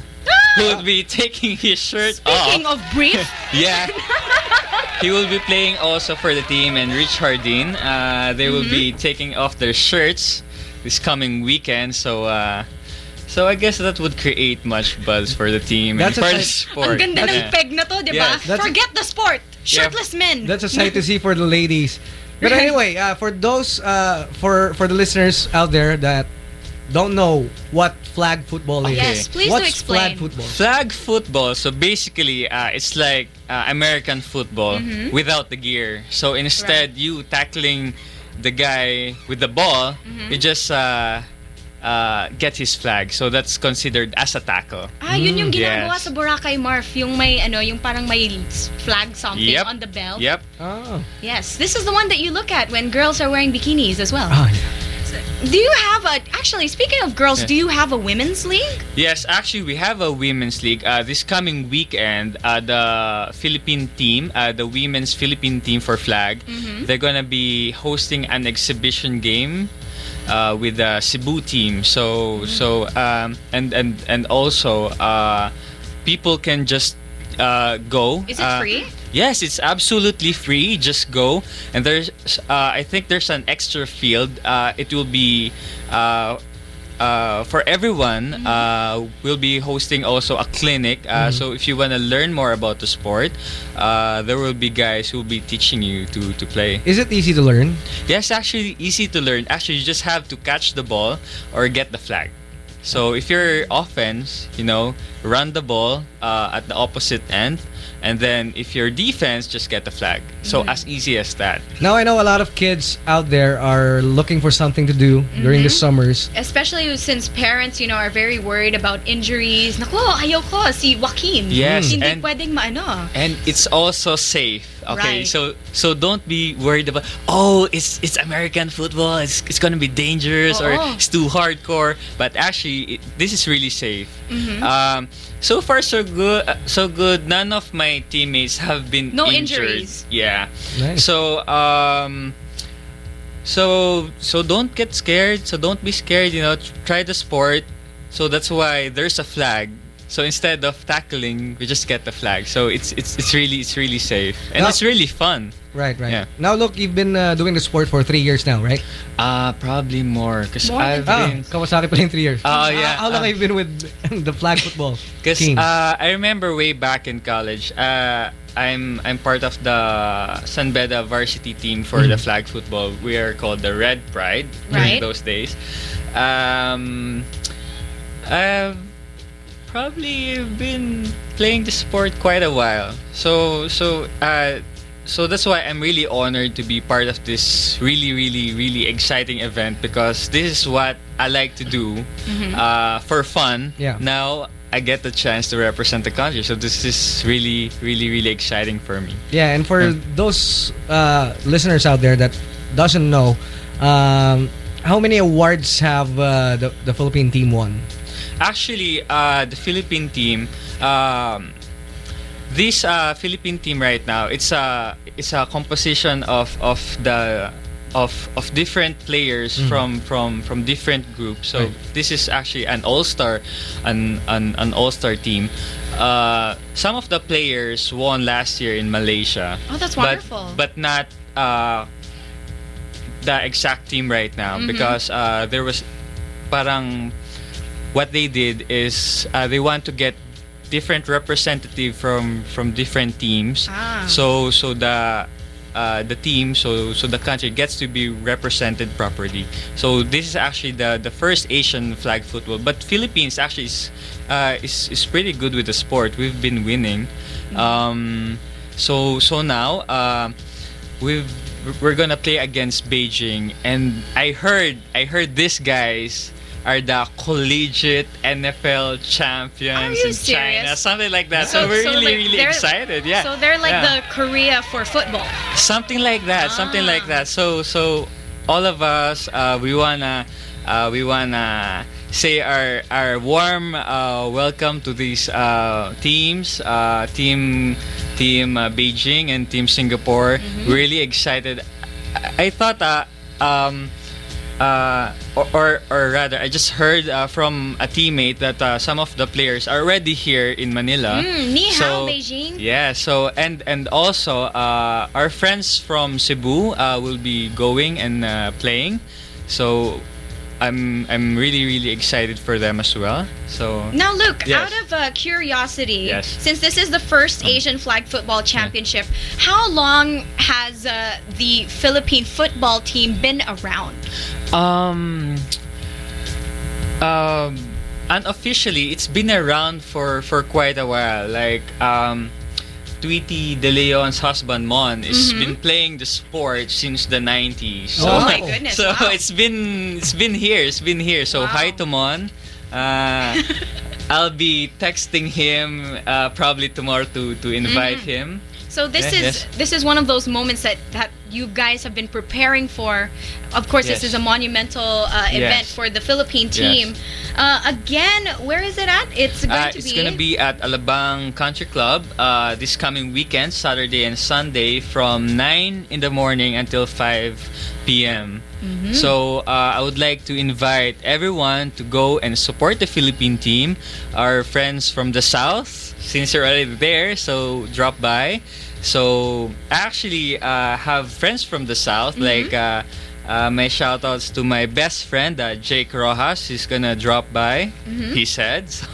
who will be taking his shirt Speaking off. of brief, yeah, he will be playing also for the team, and Rich Hardin. Uh, they will be Mm-hmm. taking off their shirts this coming weekend. So, uh, so I guess that would create much buzz for the team That's a and for the sight- sport. Ang ganda ng peg na to, di ba? Yes. That's- Forget the sport. Shirtless men. That's a sight to see for the ladies. But anyway, uh, for those uh, for for the listeners out there that don't know what flag football is, Yes, please do what's explain. flag football? Flag football. So basically, uh, it's like uh, American football Mhm. without the gear. So instead, you tackling the guy with the ball, Mhm. you just uh, uh, get his flag. So that's considered as a tackle. Ah, yun yung ginagawa Yes. sa Boracay Marf, yung may ano, yung parang may flag something Yep. on the belt. Yep. Oh. Yes, this is the one that you look at when girls are wearing bikinis as well. Oh, So, do you have a actually speaking of girls, Yeah. do you have a women's league? Yes, actually, we have a women's league. Uh, this coming weekend, uh, the Philippine team, uh, the women's Philippine team for flag, Mhm. they're gonna be hosting an exhibition game uh, with the Cebu team. So, so um, and and and also, uh, people can just uh, go. Is it Uh, free? Yes, it's absolutely free. Just go, and there's, uh, I think there's an extra field. Uh, it will be, uh, uh, for everyone. Uh, we'll be hosting also a clinic. Uh, Mhm. So if you want to learn more about the sport, uh, there will be guys who will be teaching you to to play. Is it easy to learn? Yes, actually easy to learn. Actually, you just have to catch the ball or get the flag. So if you're offense, you know, run the ball uh, at the opposite end, and then if you're defense, just get the flag. So Mm-hmm. as easy as that. Now I know a lot of kids out there are looking for something to do during the summers. Especially since parents, you know, are very worried about injuries. Nako, ayaw ko si Joaquin. Yes, Hindi and- pwedeng maano. And it's also safe. Okay, Right. so so don't be worried about oh it's it's American football. It's it's gonna be dangerous or Oo. it's too hardcore. But actually, it, this is really safe. Mhm. Um, so far so good. So good. None of my teammates have been No injured. injuries. Yeah. Nice. So um. So so don't get scared. So don't be scared. You know, tr- try the sport. So that's why there's a flag. So instead of tackling, we just get the flag. So it's it's it's really it's really safe and Now- it's really fun. Right, right. Yeah. Now look, you've been uh, doing the sport for three years now, right? Uh probably more because More I've Ah, been Kawasaki pala yung three years. Oh, yeah. How, how long Uh, have you been with the flag football Because team? uh, I remember way back in college, uh, I'm I'm part of the San Beda varsity team for the Mhm. flag football. We are called the Red Pride Right. in those days. Um, I've probably been playing the sport quite a while. So so uh, so that's why I'm really honored to be part of this really really really exciting event because this is what I like to do Mhm. uh, for fun. Yeah. Now I get the chance to represent the country, so this is really, really, really exciting for me. yeah, and for those uh, listeners out there that doesn't know, um, how many awards have uh, the, the Philippine team won? Actually, uh, the Philippine team, um, this uh, Philippine team right now, it's a it's a composition of of the of of different players Mhm. from from from different groups. So Right. this is actually an all star, an an, an all star team. Uh, some of the players won last year in Malaysia. Oh, that's but- wonderful. But, not. Uh, the exact team right now Mhm. because uh, there was parang what they did is uh, they want to get different representative from from different teams. Ah. So so the uh, the team so so the country gets to be represented properly. So this is actually the the first Asian flag football. But Philippines actually is uh, is is pretty good with the sport. We've been winning. Um, so so now uh, we've we're gonna play against Beijing, and I heard I heard these guys are the collegiate NFL champions in China, something like that. So, we're really like, really excited. Yeah. So they're like Yeah. the Korea for football. something like that something like that so so all of us uh, we wanna uh, we wanna say our our warm uh, welcome to these uh, teams uh, team team uh, Beijing and team Singapore Mhm. really excited I, I thought uh, um, uh, or, or, or rather, I just heard uh, from a teammate that uh, some of the players are already here in Manila. Mm, ni hao, So- Beijing. Yeah, so and and also uh, our friends from Cebu uh, will be going and uh, playing. So I'm I'm really really excited for them as well. So Now, Luke, Yes. out of uh, curiosity, Yes. since this is the first Asian Flag Football Championship, how long has uh, the Philippine football team been around? Um, um, unofficially, it's been around for for quite a while. Like um, Tweety De Leon's husband Mon has Mhm. been playing the sport since the 90s. Oh my goodness, So wow. it's been it's been here. It's been here. So hi to Mon. Uh, I'll be texting him uh, probably tomorrow to to invite Mhm. him. So this Yeah, is yes. this is one of those moments that that you guys have been preparing for. Of course, this is a monumental uh, event Yes. for the Philippine Yes. team. Uh, again, where is it at? It's going Uh, to it's be. gonna be at Alabang Country Club uh, this coming weekend, Saturday and Sunday, from 9 in the morning until 5 p.m. Mhm. So uh, I would like to invite everyone to go and support the Philippine team. Our friends from the south, since you're already there, so drop by. So I actually uh, have friends from the south, Mhm. like. Uh, uh, my shoutouts to my best friend, uh, Jake Rojas. He's gonna drop by. Mhm. He said. So.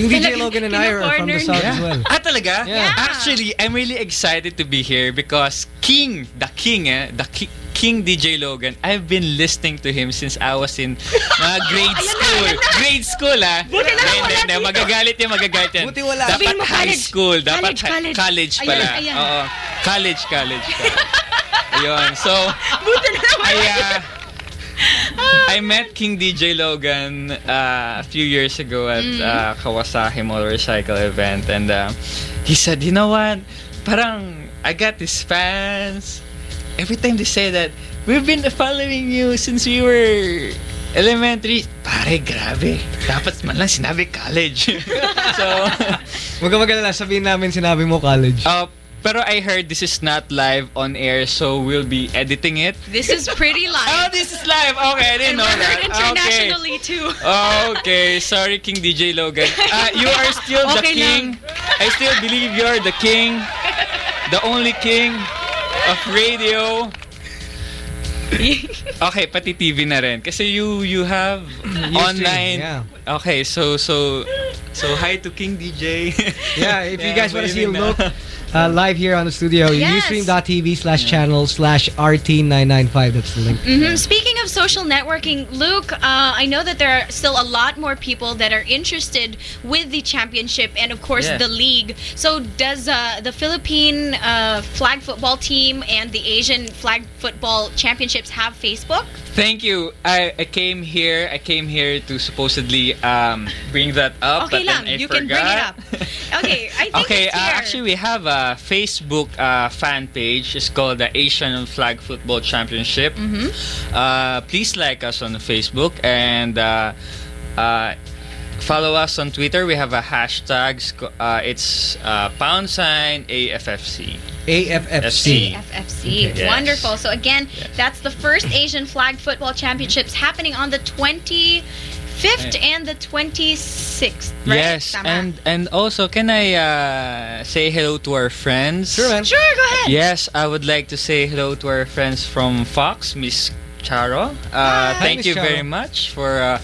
Yung DJ Logan and I are from the south as well. Ah, talaga? Yeah. Actually, I'm really excited to be here because King, the King, eh, the Ki- King DJ Logan, I've been listening to him since I was in mga grade school. Grade school, ah. Buti na lang wala hindi, dito. magagalit yan, magagalit yan. Buti wala. Dapat Sabihin mo high college. school. Dapat College, hi- college. college Ayan, pala. ayan. Oo. College, college. Ayun. So, I, uh, I met King DJ Logan uh, a few years ago at Mm. uh, Kawasaki motorcycle event and uh, he said, you know what? Parang I got these fans. Every time they say that, we've been following you since we were elementary. Pare, grabe. Dapat man lang sinabi college. so, Huwag ka magalala, sabihin namin sinabi mo college. uh, pero I heard this is not live on air, so we'll be editing it. This is pretty live. Oh, this is live. Okay, I didn't and know we're heard that. Okay. internationally too. okay, sorry, King DJ Logan. Uh, you are still the Okay king. I still believe you're the king, the only king of radio. okay, pati TV na rin. Kasi you you have online. yeah. Okay, so so so hi to King DJ. Yeah, if you guys want to see a look uh, live here on the studio, Yes. ustream.tv slash channel slash RT995. That's the link. hmm Speaking of social networking, Luke, uh, I know that there are still a lot more people that are interested with the championship and, of course, Yeah. the league. So, does uh, the Philippine uh, flag football team and the Asian flag football championships have Facebook? Thank you. I, I came here. I came here to supposedly um, bring that up, Okay but lang, then I you forgot. can bring it up. Okay, I think Okay, it's uh, actually, we have a Facebook uh, fan page. It's called the Asian Flag Football Championship. Mhm. Uh, please like us on Facebook and uh, uh, follow us on Twitter. We have a hashtag. sc- Uh, it's uh, pound sign AFFC. AFFC. AFFC. Yes. Wonderful. So again, that's the first Asian Flag Football Championships happening on the 25th 5th and the 26th, right? Yes, Tama. and and also can I uh, say hello to our friends? Sure, man. Sure, go ahead. Yes, I would like to say hello to our friends from Fox, Miss Charo. Uh, thank Miss you Charo. very much for uh,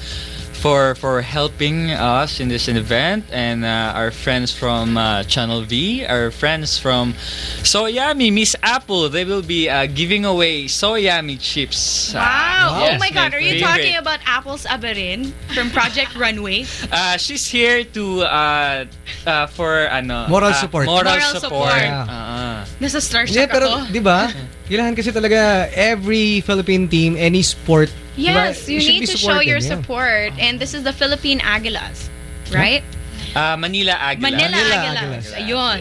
for for helping us in this event, and uh, our friends from uh, Channel V, our friends from Soyami, Miss Apple. They will be uh, giving away Soyami chips. Wow. Yes, oh my God. Are you talking about Apples Aberin from Project Runway? Uh, she's here to uh, uh, for ano Moral uh, support. Moral, Moral support. support. Yeah. Ah. Nasa Hindi, Starstruck pero ako. di ba? Kailangan kasi talaga every Philippine team, any sport, Yes, you should need to show your yeah. support. And this is the Philippine Aguilas, right? Uh, Manila Aguila. Manila, Manila Aguilas. Aguilas. Ayun.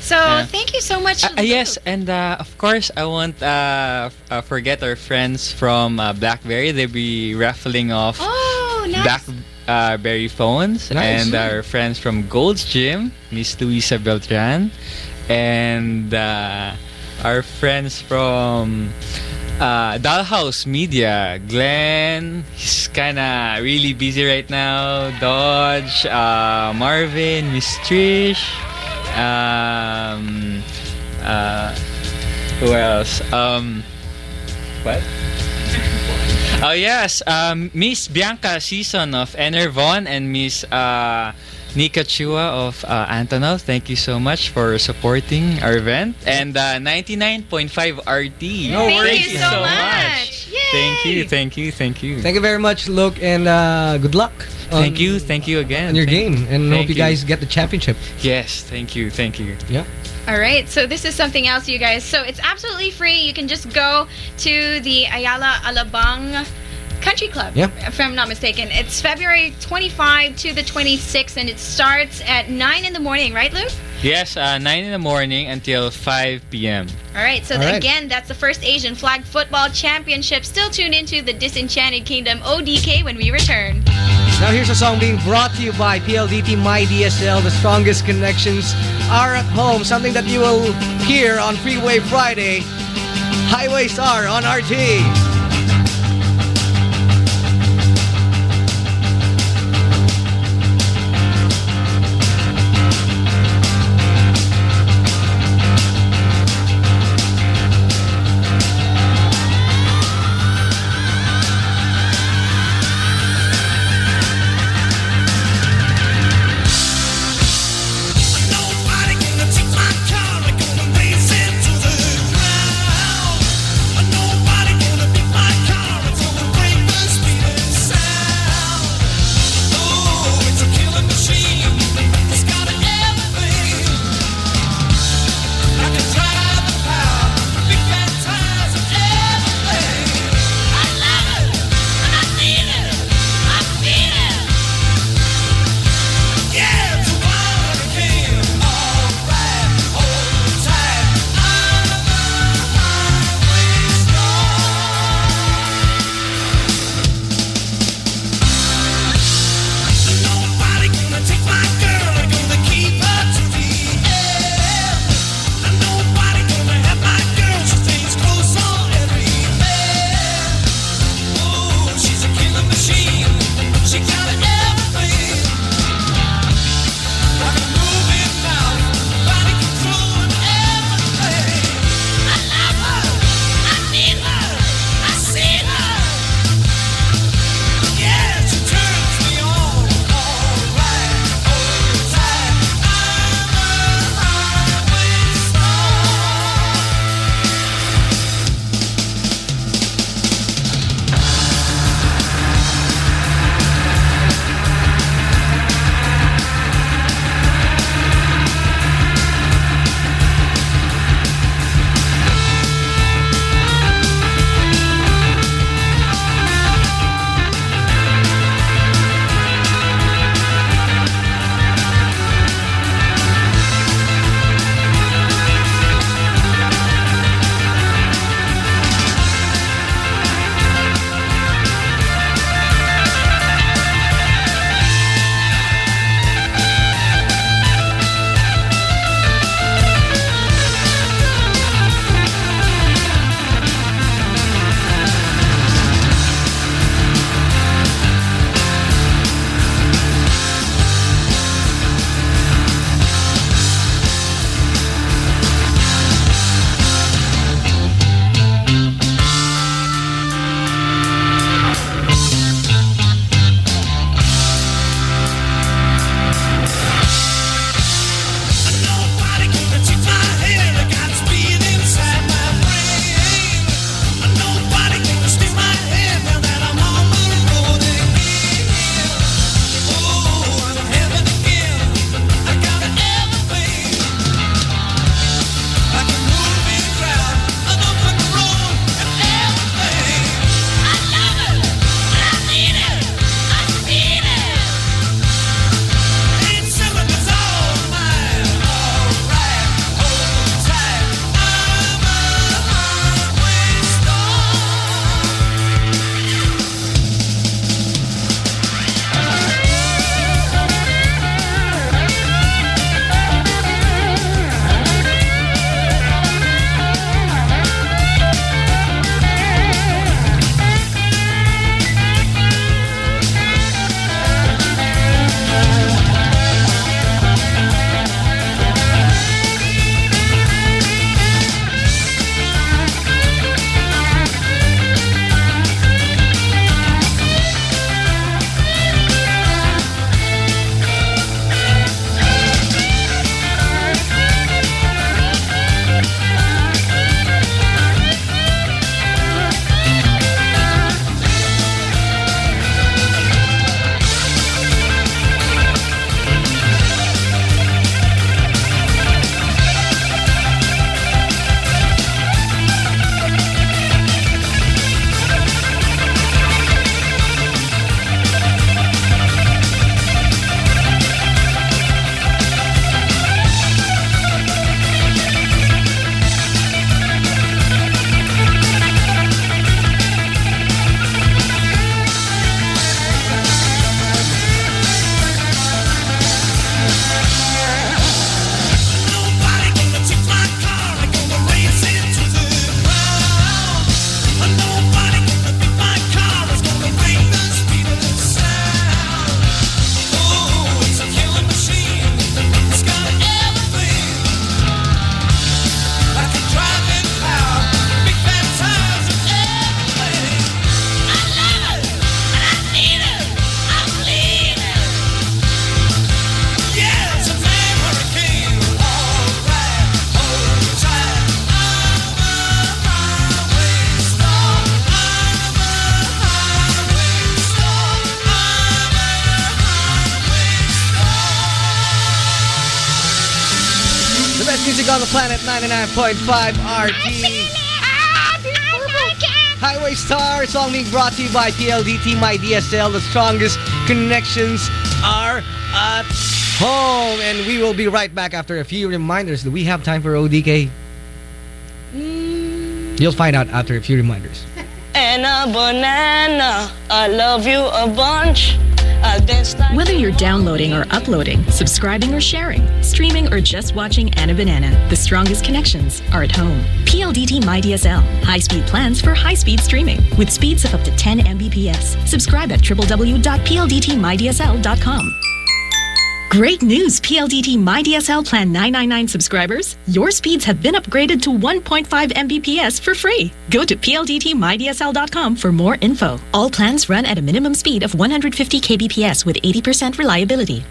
So, Yeah. thank you so much. Uh, uh, yes, and uh, of course, I won't uh, uh, forget our friends from uh, BlackBerry. They'll be raffling off Oh, nice. BlackBerry phones, Nice. and our friends from Gold's Gym, Miss Luisa Beltran, and uh, our friends from uh, Dollhouse Media, Glenn. He's kind of really busy right now. Dodge, uh, Marvin, Miss Trish. Um, uh, who else? Um, what? Oh yes, um, Miss Bianca Season of Enervon and Miss uh, Nika Chua of uh, Antonov. Thank you so much for supporting our event and uh, 99.5 RT. No Thank worries. you so much. Yay. Thank you, thank you, thank you. Thank you very much, Luke, and uh, good luck. on- Thank you, thank you again. on your Thank- game, and thank hope you guys get the championship. Yes, thank you, thank you. Yeah. All right, so this is something else, you guys. So it's absolutely free. You can just go to the Ayala Alabang Country Club, Yep. if I'm not mistaken. It's February 25 to the 26th, and it starts at 9 in the morning, right, Luke? Yes, uh, 9 in the morning until 5 p.m. All right, so All the- right. again, that's the first Asian Flag Football Championship. Still tuned into the Disenchanted Kingdom ODK when we return. Now here's a song being brought to you by PLDT My DSL. The strongest connections are at home. Something that you will hear on Freeway Friday. Highways are on RT. 99.5 RT. Highway Star, song being brought to you by PLDT My DSL. The strongest connections are at home. And we will be right back after a few reminders. Do we have time for ODK? Mm. You'll find out after a few reminders. And a banana, I love you a bunch. I dance Whether you're downloading or uploading, subscribing or sharing, streaming or just watching Anna Banana, the strongest connections are at home. PLDT MyDSL, high-speed plans for high-speed streaming with speeds of up to 10 Mbps. Subscribe at www.pldtmydsl.com. Great news, PLDT MyDSL Plan 999 subscribers. Your speeds have been upgraded to 1.5 Mbps for free. Go to pldtmydsl.com for more info. All plans run at a minimum speed of 150 kbps with 80% reliability.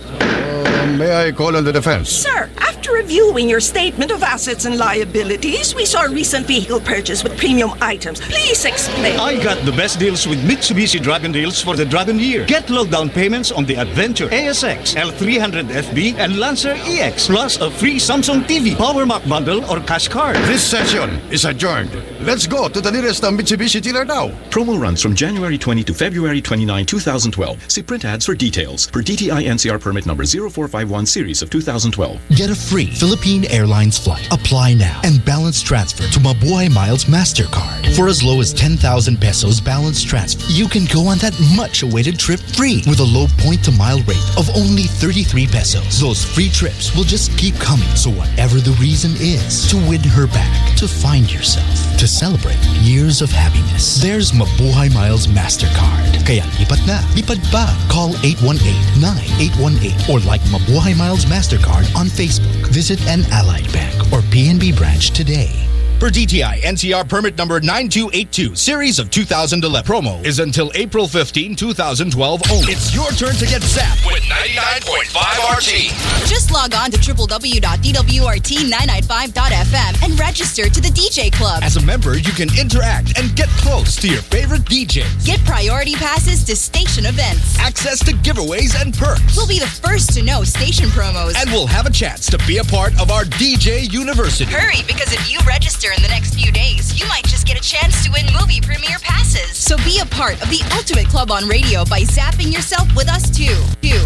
Uh, may I call on the defense? Sir, after reviewing your statement of assets and liabilities, we saw a recent vehicle purchase with premium items. Please explain. I got the best deals with Mitsubishi Dragon deals for the Dragon year. Get low down payments on the Adventure, ASX, L300 FB, and Lancer EX, plus a free Samsung TV, Power Mac bundle, or cash card. This session is adjourned. Let's go to the nearest Mitsubishi dealer now. Promo runs from January 20 to February 29, 2012. See print ads for details. Per DTI NCR permit number 0451 series of 2012. Get a free Philippine Airlines flight. Apply now and balance transfer to Mabuhay Miles MasterCard. For as low as 10,000 pesos balance transfer, you can go on that much awaited trip free with a low point to mile rate of only 33 pesos. Those free trips will just keep coming. So whatever the reason is, to win her back, to find yourself, to celebrate years of happiness. There's Mabuhay Miles MasterCard. Kaya lipat na, lipad pa. Call 818-9818 or like Mabuhay Miles MasterCard on Facebook. Visit an Allied Bank or PNB branch today. Per DTI NCR permit number 9282, series of 2011. Promo is until April 15, 2012 only. It's your turn to get zapped with 99.5 RT. Just log on to www.dwrt995.fm and register to the DJ Club. As a member, you can interact and get close to your favorite DJs. Get priority passes to station events. Access to giveaways and perks. We'll be the first to know station promos. And we'll have a chance to be a part of our DJ University. Hurry, because if you register in the next few days, you might just get a chance to win movie premiere passes. So be a part of the Ultimate Club on Radio by zapping yourself with us too. Too.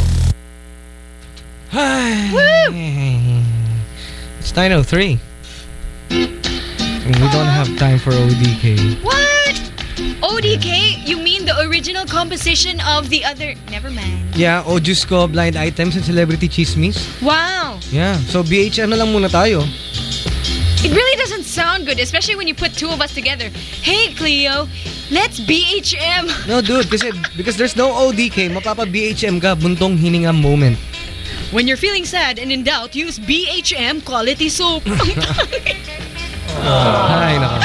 It's 9.03. And we don't have time for ODK. What? ODK? You mean the original composition of the other... Never mind. Yeah, o Diyos ko, blind items and celebrity chismis. Wow. Yeah, so BHM na lang muna tayo. It really doesn't sound good, especially when you put two of us together. Hey, Cleo, let's BHM. No, dude, kasi, because there's no ODK, mapapa-BHM ka, buntong hininga moment. When you're feeling sad and in doubt, use BHM quality soap. Ay, nako.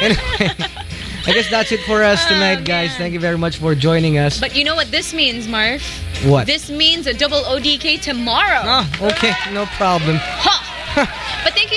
Anyway, I guess that's it for us tonight, guys. Thank you very much for joining us. but you know what this means, Marv? What? This means a double ODK tomorrow. Ah, okay, no problem. Ha!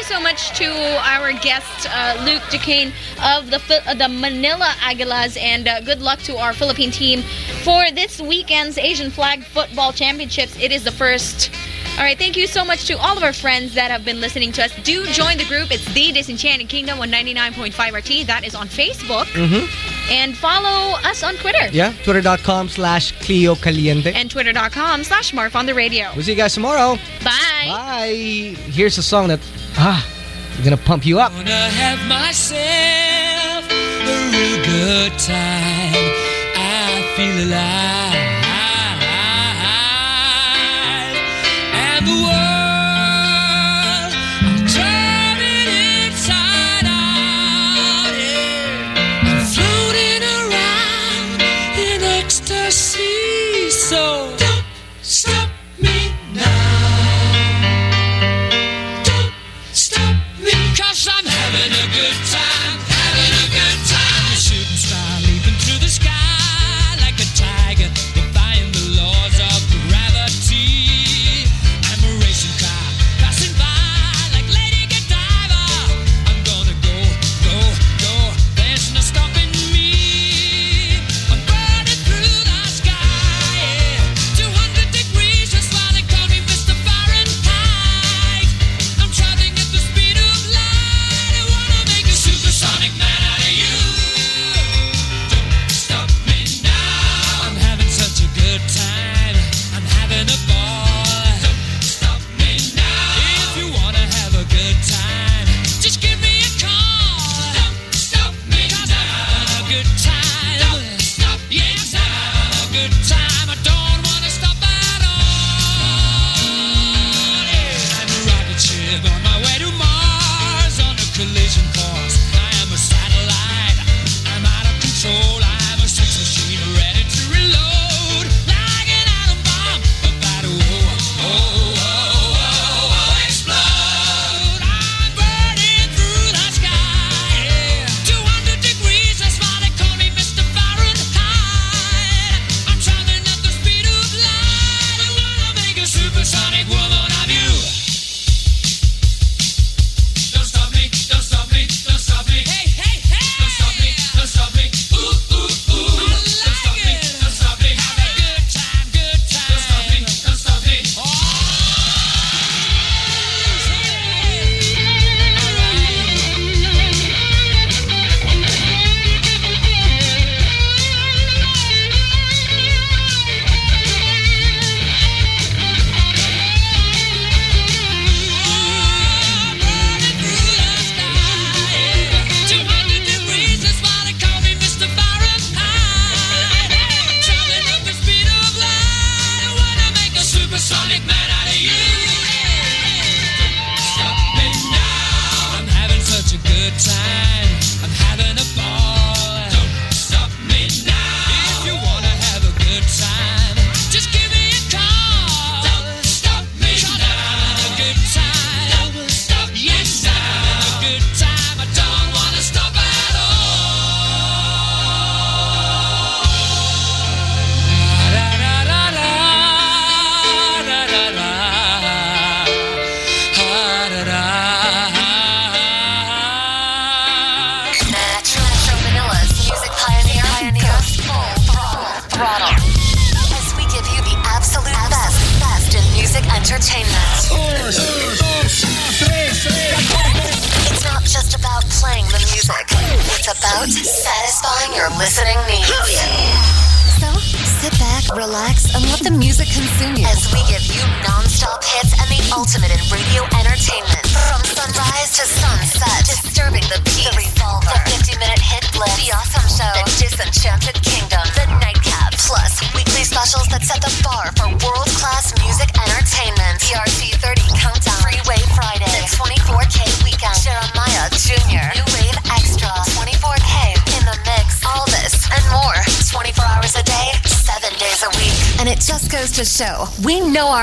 You so much to our guest, uh, Luke Duquesne of the uh, the Manila Aguilas, and uh, good luck to our Philippine team for this weekend's Asian Flag Football Championships. It is the first. All right, thank you so much to all of our friends that have been listening to us. Do join the group. It's The Disenchanted Kingdom on 99.5 RT. That is on Facebook. Mm-hmm. And follow us on Twitter. Yeah, twitter.com slash Cleo Caliente. And twitter.com slash Marf on the radio. We'll see you guys tomorrow. Bye. Bye. Here's a song that, ah, is gonna pump you up. Gonna have myself a real good time. I feel alive.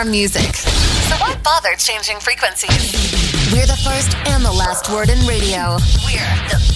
our music. So why bother changing frequencies? We're the first and the last word in radio. We're the